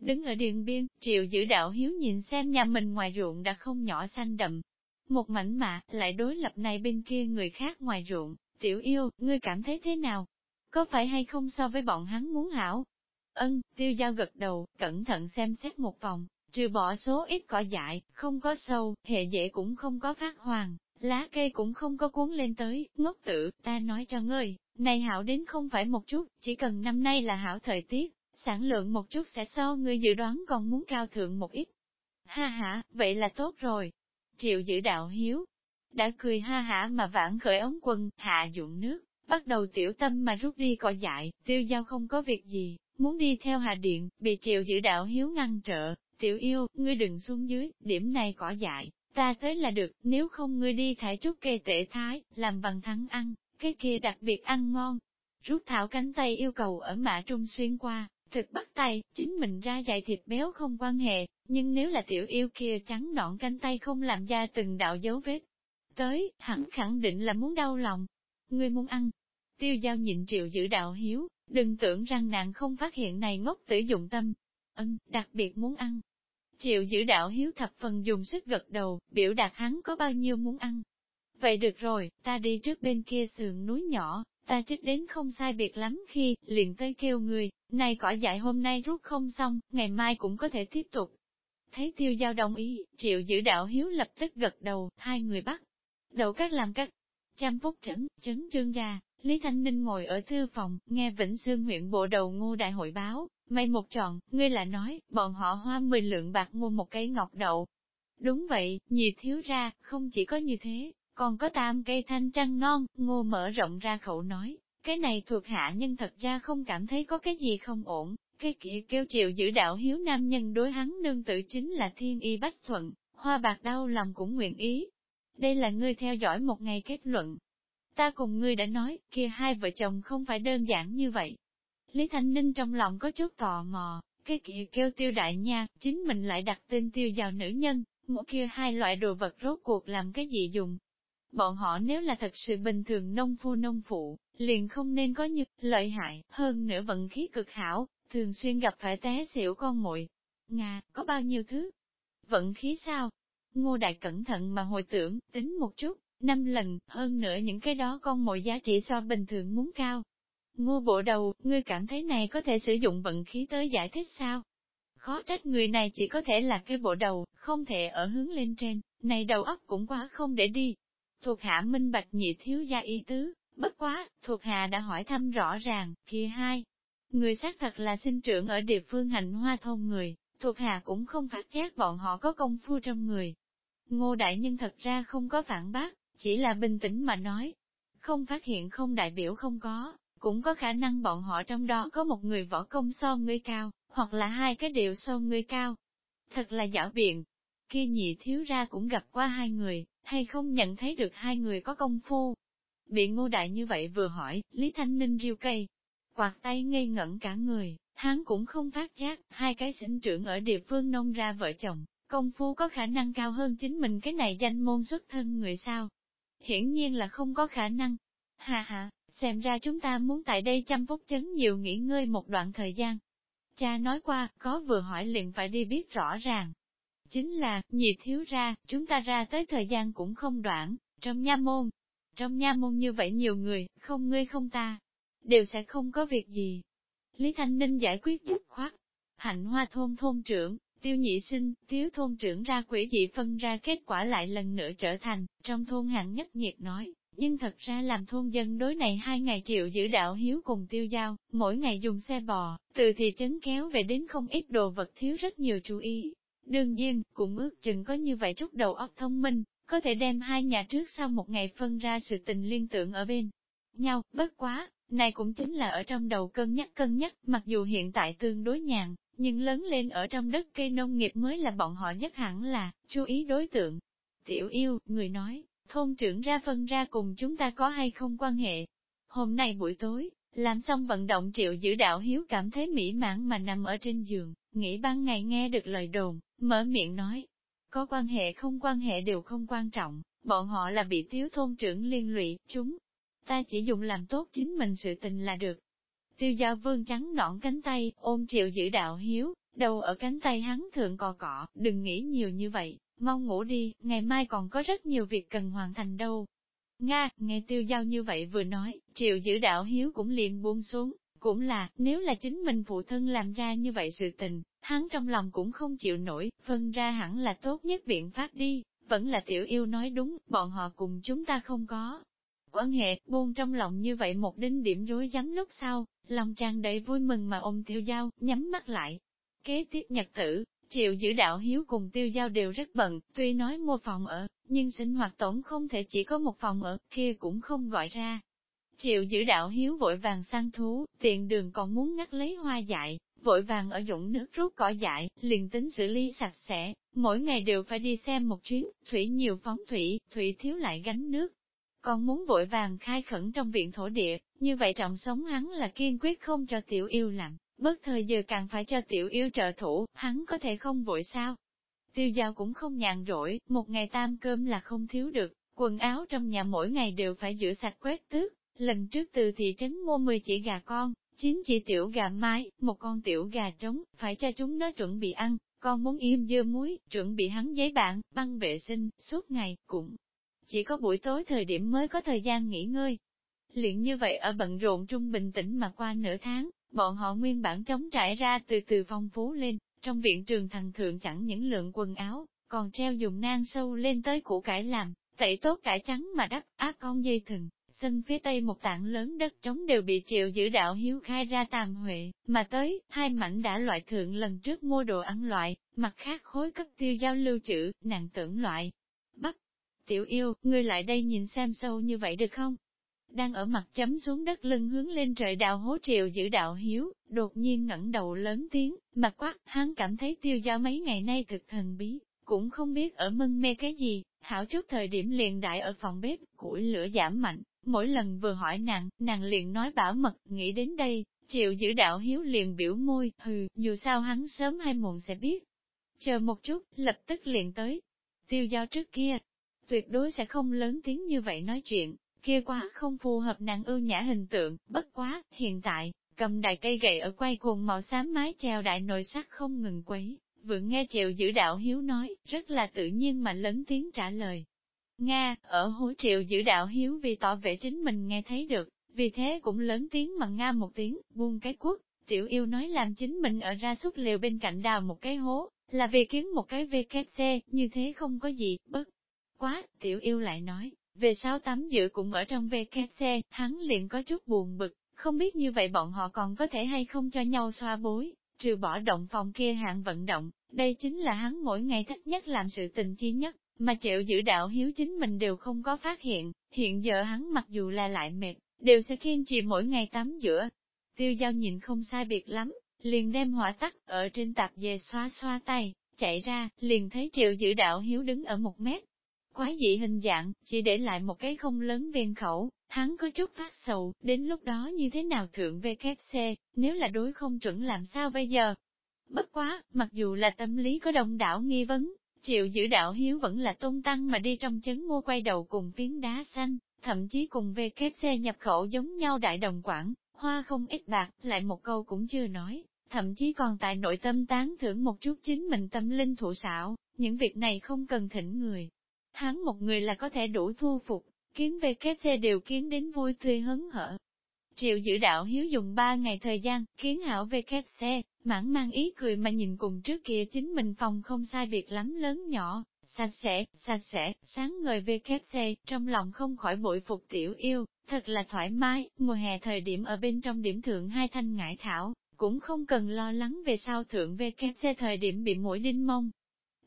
Đứng ở điện biên, triệu giữ đạo hiếu nhìn xem nhà mình ngoài ruộng đã không nhỏ xanh đậm. Một mảnh mạ, lại đối lập này bên kia người khác ngoài ruộng, tiểu yêu, ngươi cảm thấy thế nào? Có phải hay không so với bọn hắn muốn hảo? Ân, tiêu giao gật đầu, cẩn thận xem xét một vòng, trừ bỏ số ít cỏ dại, không có sâu, hệ dễ cũng không có phát hoàng, lá cây cũng không có cuốn lên tới, ngốc tử, ta nói cho ngươi, này hảo đến không phải một chút, chỉ cần năm nay là hảo thời tiết, sản lượng một chút sẽ so ngươi dự đoán còn muốn cao thượng một ít. Ha ha, vậy là tốt rồi. Triệu giữ đạo hiếu. đã cười ha hả mà vãn khởi ống quần, hạ dụng nước, bắt đầu tiểu tâm mà rút đi cỏ dại, tiêu giao không có việc gì, muốn đi theo hạ điện, bị triệu giữ đạo hiếu ngăn trở. tiểu yêu, ngươi đừng xuống dưới, điểm này cỏ dại, ta tới là được, nếu không ngươi đi thải chút kê tệ thái, làm bằng thắng ăn, cái kia đặc biệt ăn ngon. Rút thảo cánh tay yêu cầu ở mã trung xuyên qua, thực bắt tay, chính mình ra dạy thịt béo không quan hệ, nhưng nếu là tiểu yêu kia trắng nõn cánh tay không làm ra từng đạo dấu vết, tới, hẳn khẳng định là muốn đau lòng. Ngươi muốn ăn. Tiêu giao nhịn triệu giữ đạo hiếu, đừng tưởng rằng nàng không phát hiện này ngốc tử dụng tâm. Ân, đặc biệt muốn ăn. Triệu giữ đạo hiếu thập phần dùng sức gật đầu, biểu đạt hắn có bao nhiêu muốn ăn. Vậy được rồi, ta đi trước bên kia sườn núi nhỏ, ta chết đến không sai biệt lắm khi, liền tới kêu người, này cỏ dại hôm nay rút không xong, ngày mai cũng có thể tiếp tục. Thấy tiêu giao đồng ý, triệu giữ đạo hiếu lập tức gật đầu, hai người bắt. Đầu các làm các. Trăm phút chấn, chấn trương ra, Lý Thanh Ninh ngồi ở thư phòng, nghe Vĩnh Sương huyện bộ đầu ngô đại hội báo, may một tròn, ngươi là nói, bọn họ hoa mười lượng bạc mua một cây ngọc đậu. Đúng vậy, nhị thiếu ra, không chỉ có như thế, còn có tam cây thanh trăng non, ngô mở rộng ra khẩu nói, cái này thuộc hạ nhân thật ra không cảm thấy có cái gì không ổn, cái kia kêu triệu giữ đạo hiếu nam nhân đối hắn nương tự chính là thiên y bách thuận, hoa bạc đau lòng cũng nguyện ý. Đây là ngươi theo dõi một ngày kết luận. Ta cùng ngươi đã nói, kia hai vợ chồng không phải đơn giản như vậy. Lý Thanh Ninh trong lòng có chút tò mò, cái kia kêu tiêu đại nha, chính mình lại đặt tên tiêu vào nữ nhân, mỗi kia hai loại đồ vật rốt cuộc làm cái gì dùng, Bọn họ nếu là thật sự bình thường nông phu nông phụ, liền không nên có như lợi hại, hơn nữa vận khí cực hảo, thường xuyên gặp phải té xỉu con muội. Nga, có bao nhiêu thứ? Vận khí sao? Ngô Đại cẩn thận mà hồi tưởng, tính một chút, năm lần, hơn nữa những cái đó con mồi giá trị so bình thường muốn cao. Ngô bộ đầu, ngươi cảm thấy này có thể sử dụng vận khí tới giải thích sao? Khó trách người này chỉ có thể là cái bộ đầu, không thể ở hướng lên trên, này đầu óc cũng quá không để đi, Thuộc hạ minh bạch nhị thiếu gia y tứ, bất quá, thuộc hạ đã hỏi thăm rõ ràng, kia hai. Người xác thật là sinh trưởng ở địa phương hành hoa thôn người, thuộc hạ cũng không phát giác bọn họ có công phu trong người. Ngô đại nhân thật ra không có phản bác, chỉ là bình tĩnh mà nói. Không phát hiện không đại biểu không có, cũng có khả năng bọn họ trong đó có một người võ công so người cao, hoặc là hai cái điều so người cao. Thật là giả biện. Kia nhị thiếu ra cũng gặp qua hai người, hay không nhận thấy được hai người có công phu. Bị ngô đại như vậy vừa hỏi, Lý Thanh Ninh riêu cây, quạt tay ngây ngẩn cả người, hắn cũng không phát giác, hai cái sinh trưởng ở địa phương nông ra vợ chồng, công phu có khả năng cao hơn chính mình cái này danh môn xuất thân người sao. Hiển nhiên là không có khả năng. Hà hà, xem ra chúng ta muốn tại đây chăm phúc chấn nhiều nghỉ ngơi một đoạn thời gian. Cha nói qua, có vừa hỏi liền phải đi biết rõ ràng, Chính là, nhị thiếu ra, chúng ta ra tới thời gian cũng không đoạn, trong nha môn. Trong nha môn như vậy nhiều người, không ngươi không ta, đều sẽ không có việc gì. Lý Thanh Ninh giải quyết dứt khoát. Hạnh hoa thôn thôn trưởng, tiêu nhị sinh, tiếu thôn trưởng ra quỷ dị phân ra kết quả lại lần nữa trở thành, trong thôn hạng nhất nhiệt nói. Nhưng thật ra làm thôn dân đối này hai ngày chịu giữ đạo hiếu cùng tiêu giao, mỗi ngày dùng xe bò, từ thị trấn kéo về đến không ít đồ vật thiếu rất nhiều chú ý, Đương nhiên, cũng ước chừng có như vậy chút đầu óc thông minh, có thể đem hai nhà trước sau một ngày phân ra sự tình liên tưởng ở bên nhau, bất quá, này cũng chính là ở trong đầu cân nhắc cân nhắc, mặc dù hiện tại tương đối nhàn, nhưng lớn lên ở trong đất cây nông nghiệp mới là bọn họ nhất hẳn là, chú ý đối tượng. Tiểu yêu, người nói, thôn trưởng ra phân ra cùng chúng ta có hay không quan hệ. Hôm nay buổi tối, làm xong vận động triệu giữ đạo hiếu cảm thấy mỹ mãn mà nằm ở trên giường, nghĩ ban ngày nghe được lời đồn, mở miệng nói. Có quan hệ không quan hệ đều không quan trọng, bọn họ là bị thiếu thôn trưởng liên lụy, chúng. Ta chỉ dùng làm tốt chính mình sự tình là được. Tiêu Gia vương trắng nõn cánh tay, ôm triệu giữ đạo hiếu, đầu ở cánh tay hắn thượng cò cọ, đừng nghĩ nhiều như vậy, mau ngủ đi, ngày mai còn có rất nhiều việc cần hoàn thành đâu. Nga, nghe tiêu giao như vậy vừa nói, triệu giữ đạo hiếu cũng liền buông xuống, cũng là, nếu là chính mình phụ thân làm ra như vậy sự tình, hắn trong lòng cũng không chịu nổi, phân ra hẳn là tốt nhất biện pháp đi, vẫn là tiểu yêu nói đúng, bọn họ cùng chúng ta không có quán hệ, buông trong lòng như vậy một đinh điểm rối rắm lúc sau, lòng tràn đầy vui mừng mà ôm tiêu dao, nhắm mắt lại. Kế tiếp nhật tử, Triệu giữ đạo hiếu cùng tiêu giao đều rất bận, tuy nói mua phòng ở, nhưng sinh hoạt tổng không thể chỉ có một phòng ở, kia cũng không gọi ra. Triệu giữ đạo hiếu vội vàng săn thú, tiện đường còn muốn ngắt lấy hoa dại, vội vàng ở dũng nước rút cỏ dại, liền tính xử lý sạch sẽ, mỗi ngày đều phải đi xem một chuyến, thủy nhiều phóng thủy, thủy thiếu lại gánh nước. Còn muốn vội vàng khai khẩn trong viện thổ địa, như vậy trọng sống hắn là kiên quyết không cho tiểu yêu làm, bất thời giờ càng phải cho tiểu yêu trợ thủ, hắn có thể không vội sao. Tiêu giao cũng không nhàn rỗi, một ngày tam cơm là không thiếu được, quần áo trong nhà mỗi ngày đều phải rửa sạch quét tước, lần trước từ thị trấn mua 10 chỉ gà con, chín chỉ tiểu gà mái, một con tiểu gà trống, phải cho chúng nó chuẩn bị ăn, con muốn im dưa muối, chuẩn bị hắn giấy bạn, băng vệ sinh, suốt ngày, cũng chỉ có buổi tối thời điểm mới có thời gian nghỉ ngơi. Luyện như vậy ở bận rộn trung bình tĩnh mà qua nửa tháng, bọn họ nguyên bản chống trải ra từ từ phong phú lên, trong viện trường thần thượng chẳng những lượng quần áo, còn treo dùng nang sâu lên tới củ cải làm, tẩy tốt cải trắng mà đắp ác con dây thừng. Sân phía tây một tảng lớn đất trống đều bị triệu giữ đạo hiếu khai ra tàm huệ, mà tới, hai mảnh đã loại thượng lần trước mua đồ ăn loại, mặt khác khối cất tiêu giao lưu trữ, nàng tưởng loại. Tiểu yêu, ngươi lại đây nhìn xem sâu như vậy được không? Đang ở mặt chấm xuống đất lưng hướng lên trời đào hố triệu giữ đạo hiếu, đột nhiên ngẩng đầu lớn tiếng, mặt quát, hắn cảm thấy tiêu giao mấy ngày nay thực thần bí, cũng không biết ở mân mê cái gì, hảo chút thời điểm liền đại ở phòng bếp, củi lửa giảm mạnh, mỗi lần vừa hỏi nàng, nàng liền nói bảo mật, nghĩ đến đây, triệu giữ đạo hiếu liền biểu môi, hừ, dù sao hắn sớm hay muộn sẽ biết. Chờ một chút, lập tức liền tới. Tiêu giao trước kia, tuyệt đối sẽ không lớn tiếng như vậy nói chuyện, kia quá không phù hợp nàng ưu nhã hình tượng, bất quá, hiện tại, cầm đại cây gậy ở quay cuồng màu xám mái treo đại nội sắc không ngừng quấy, vừa nghe triệu giữ đạo hiếu nói, rất là tự nhiên mà lớn tiếng trả lời. Nga, ở hố triệu giữ đạo hiếu vì tỏ vẻ chính mình nghe thấy được, vì thế cũng lớn tiếng mà Nga một tiếng, buông cái quốc, tiểu yêu nói làm chính mình ở ra xuất liều bên cạnh đào một cái hố, là vì kiến một cái VKC, như thế không có gì, bất. Quá, tiểu yêu lại nói, về sau tắm dự cũng ở trong VKC, hắn liền có chút buồn bực, không biết như vậy bọn họ còn có thể hay không cho nhau xoa bối, trừ bỏ động phòng kia hạng vận động, đây chính là hắn mỗi ngày thích nhất làm sự tình chi nhất, mà chịu giữ đạo hiếu chính mình đều không có phát hiện, hiện giờ hắn mặc dù là lại mệt, đều sẽ kiên trì mỗi ngày tắm giữa. Tiêu giao nhìn không sai biệt lắm, liền đem hỏa tắt ở trên tạp về xoa xoa tay, chạy ra, liền thấy triệu giữ đạo hiếu đứng ở một mét, quái dị hình dạng, chỉ để lại một cái không lớn viên khẩu, hắn có chút phát sầu, đến lúc đó như thế nào thượng VKC, nếu là đối không chuẩn làm sao bây giờ? Bất quá, mặc dù là tâm lý có đông đảo nghi vấn, chịu giữ đạo hiếu vẫn là tôn tăng mà đi trong chấn mua quay đầu cùng phiến đá xanh, thậm chí cùng VKC nhập khẩu giống nhau đại đồng quản, hoa không ít bạc, lại một câu cũng chưa nói, thậm chí còn tại nội tâm tán thưởng một chút chính mình tâm linh thủ xảo, những việc này không cần thỉnh người, Hắn một người là có thể đủ thu phục, kiến về kép xe đều kiến đến vui tươi hấn hở. Triệu giữ đạo hiếu dùng ba ngày thời gian, kiến hảo về kép xe, mãn mang ý cười mà nhìn cùng trước kia chính mình phòng không sai biệt lắm lớn nhỏ, sạch sẽ, sạch sẽ, sáng ngời về kép xe, trong lòng không khỏi bội phục tiểu yêu, thật là thoải mái, mùa hè thời điểm ở bên trong điểm thượng hai thanh ngải thảo, cũng không cần lo lắng về sau thượng về kép xe thời điểm bị mũi đinh mông,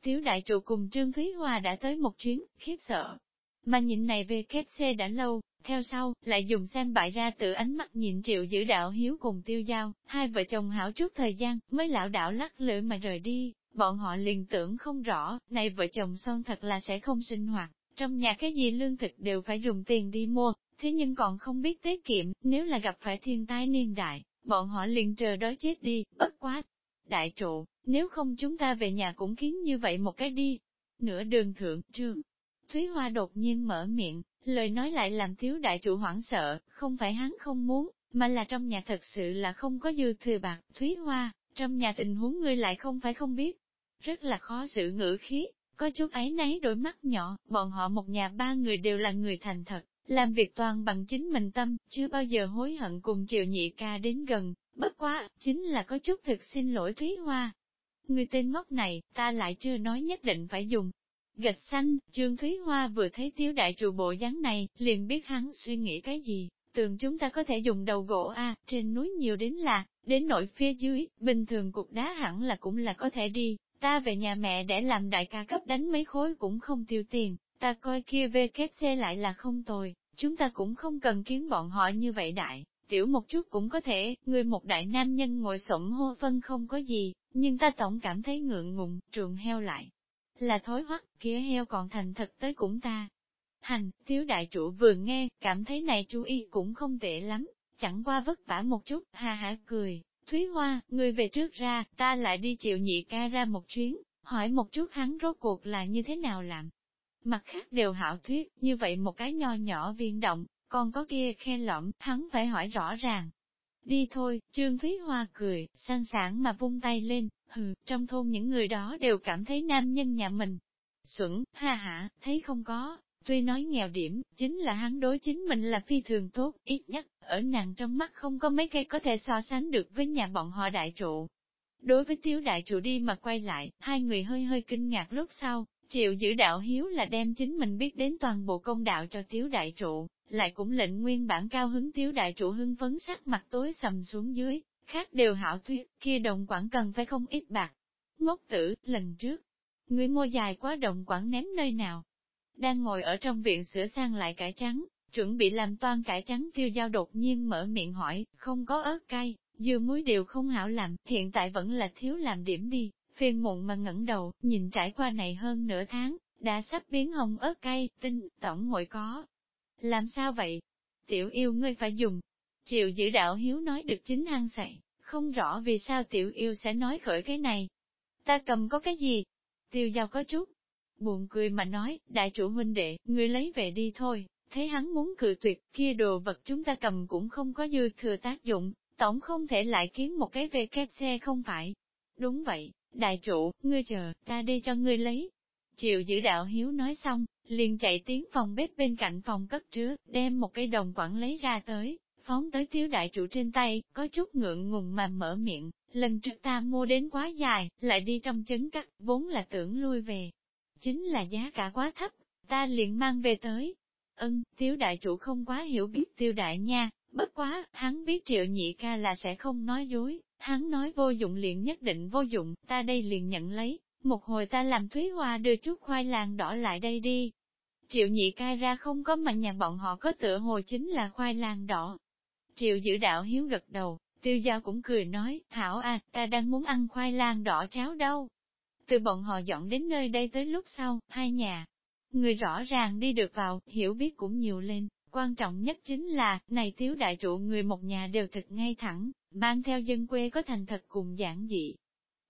Tiếu đại trụ cùng Trương Thúy Hòa đã tới một chuyến, khiếp sợ. Mà nhìn này về kép xe đã lâu, theo sau, lại dùng xem bại ra tự ánh mắt nhìn triệu giữ đạo hiếu cùng tiêu giao, hai vợ chồng hảo chút thời gian, mới lão đạo lắc lưỡi mà rời đi, bọn họ liền tưởng không rõ, này vợ chồng son thật là sẽ không sinh hoạt, trong nhà cái gì lương thực đều phải dùng tiền đi mua, thế nhưng còn không biết tiết kiệm, nếu là gặp phải thiên tai niên đại, bọn họ liền chờ đói chết đi, bất quá. Đại trụ, nếu không chúng ta về nhà cũng khiến như vậy một cái đi. Nửa đường thượng, trương. Thúy Hoa đột nhiên mở miệng, lời nói lại làm thiếu đại trụ hoảng sợ, không phải hắn không muốn, mà là trong nhà thật sự là không có dư thừa bạc. Thúy Hoa, trong nhà tình huống ngươi lại không phải không biết. Rất là khó xử ngữ khí, có chút ấy nấy đôi mắt nhỏ, bọn họ một nhà ba người đều là người thành thật, làm việc toàn bằng chính mình tâm, chưa bao giờ hối hận cùng chiều nhị ca đến gần, bất quá, chính là có chút thực xin lỗi Thúy Hoa, Người tên ngốc này, ta lại chưa nói nhất định phải dùng. Gạch xanh, Trương Thúy Hoa vừa thấy thiếu đại trụ bộ dáng này, liền biết hắn suy nghĩ cái gì, tưởng chúng ta có thể dùng đầu gỗ A, trên núi nhiều đến là, đến nội phía dưới, bình thường cục đá hẳn là cũng là có thể đi, ta về nhà mẹ để làm đại ca cấp đánh mấy khối cũng không tiêu tiền, ta coi kia VKC lại là không tồi, chúng ta cũng không cần kiến bọn họ như vậy đại, tiểu một chút cũng có thể, người một đại nam nhân ngồi sổng hô phân không có gì, nhưng ta tổng cảm thấy ngượng ngùng, trường heo lại. Là thối hoắc, kia heo còn thành thật tới cũng ta. Hành, thiếu đại trụ vừa nghe, cảm thấy này chú y cũng không tệ lắm, chẳng qua vất vả một chút, ha ha cười. Thúy Hoa, người về trước ra, ta lại đi chịu nhị ca ra một chuyến, hỏi một chút hắn rốt cuộc là như thế nào làm. Mặt khác đều hảo thuyết, như vậy một cái nho nhỏ viên động, còn có kia khe lõm, hắn phải hỏi rõ ràng. Đi thôi, Trương Thúy Hoa cười, sang sảng mà vung tay lên, hừ, trong thôn những người đó đều cảm thấy nam nhân nhà mình. Xuẩn, ha hả, thấy không có, tuy nói nghèo điểm, chính là hắn đối chính mình là phi thường tốt, ít nhất, ở nàng trong mắt không có mấy cây có thể so sánh được với nhà bọn họ đại trụ. Đối với tiếu đại trụ đi mà quay lại, hai người hơi hơi kinh ngạc lúc sau, chịu giữ đạo hiếu là đem chính mình biết đến toàn bộ công đạo cho tiếu đại trụ, lại cũng lệnh nguyên bản cao hứng tiếu đại trụ hưng phấn sắc mặt tối sầm xuống dưới, khác đều hảo thuyết, kia đồng quản cần phải không ít bạc. Ngốc tử, lần trước, người mua dài quá đồng quản ném nơi nào? Đang ngồi ở trong viện sửa sang lại cải trắng, chuẩn bị làm toan cải trắng tiêu giao đột nhiên mở miệng hỏi, không có ớt cay, dưa muối đều không hảo làm, hiện tại vẫn là thiếu làm điểm đi, phiền muộn mà ngẩng đầu, nhìn trải qua này hơn nửa tháng, đã sắp biến hồng ớt cay, tinh, tổng hội có. Làm sao vậy? Tiểu yêu ngươi phải dùng. Chịu giữ đạo hiếu nói được chính hăng sậy, không rõ vì sao tiểu yêu sẽ nói khởi cái này. Ta cầm có cái gì? Tiêu giao có chút. Buồn cười mà nói, đại chủ huynh đệ, ngươi lấy về đi thôi, thấy hắn muốn cự tuyệt, kia đồ vật chúng ta cầm cũng không có dư thừa tác dụng, tổng không thể lại kiến một cái về kép xe không phải. Đúng vậy, đại trụ, ngươi chờ, ta đi cho ngươi lấy. triệu giữ đạo hiếu nói xong, liền chạy tiến phòng bếp bên cạnh phòng cất trước, đem một cây đồng quản lấy ra tới, phóng tới thiếu đại trụ trên tay, có chút ngượng ngùng mà mở miệng, lần trước ta mua đến quá dài, lại đi trong trứng cắt, vốn là tưởng lui về. Chính là giá cả quá thấp, ta liền mang về tới. Ân, thiếu đại trụ không quá hiểu biết tiêu đại nha, bất quá, hắn biết triệu nhị ca là sẽ không nói dối, hắn nói vô dụng liền nhất định vô dụng, ta đây liền nhận lấy, một hồi ta làm Thúy Hoa đưa chút khoai lang đỏ lại đây đi. Triệu nhị cai ra không có mà nhà bọn họ có tựa hồ chính là khoai lang đỏ. Triệu giữ đạo hiếu gật đầu, tiêu giao cũng cười nói, Hảo à, ta đang muốn ăn khoai lang đỏ cháo đâu. Từ bọn họ dọn đến nơi đây tới lúc sau, hai nhà. Người rõ ràng đi được vào, hiểu biết cũng nhiều lên, quan trọng nhất chính là, này thiếu đại trụ người một nhà đều thực ngay thẳng, mang theo dân quê có thành thật cùng giản dị,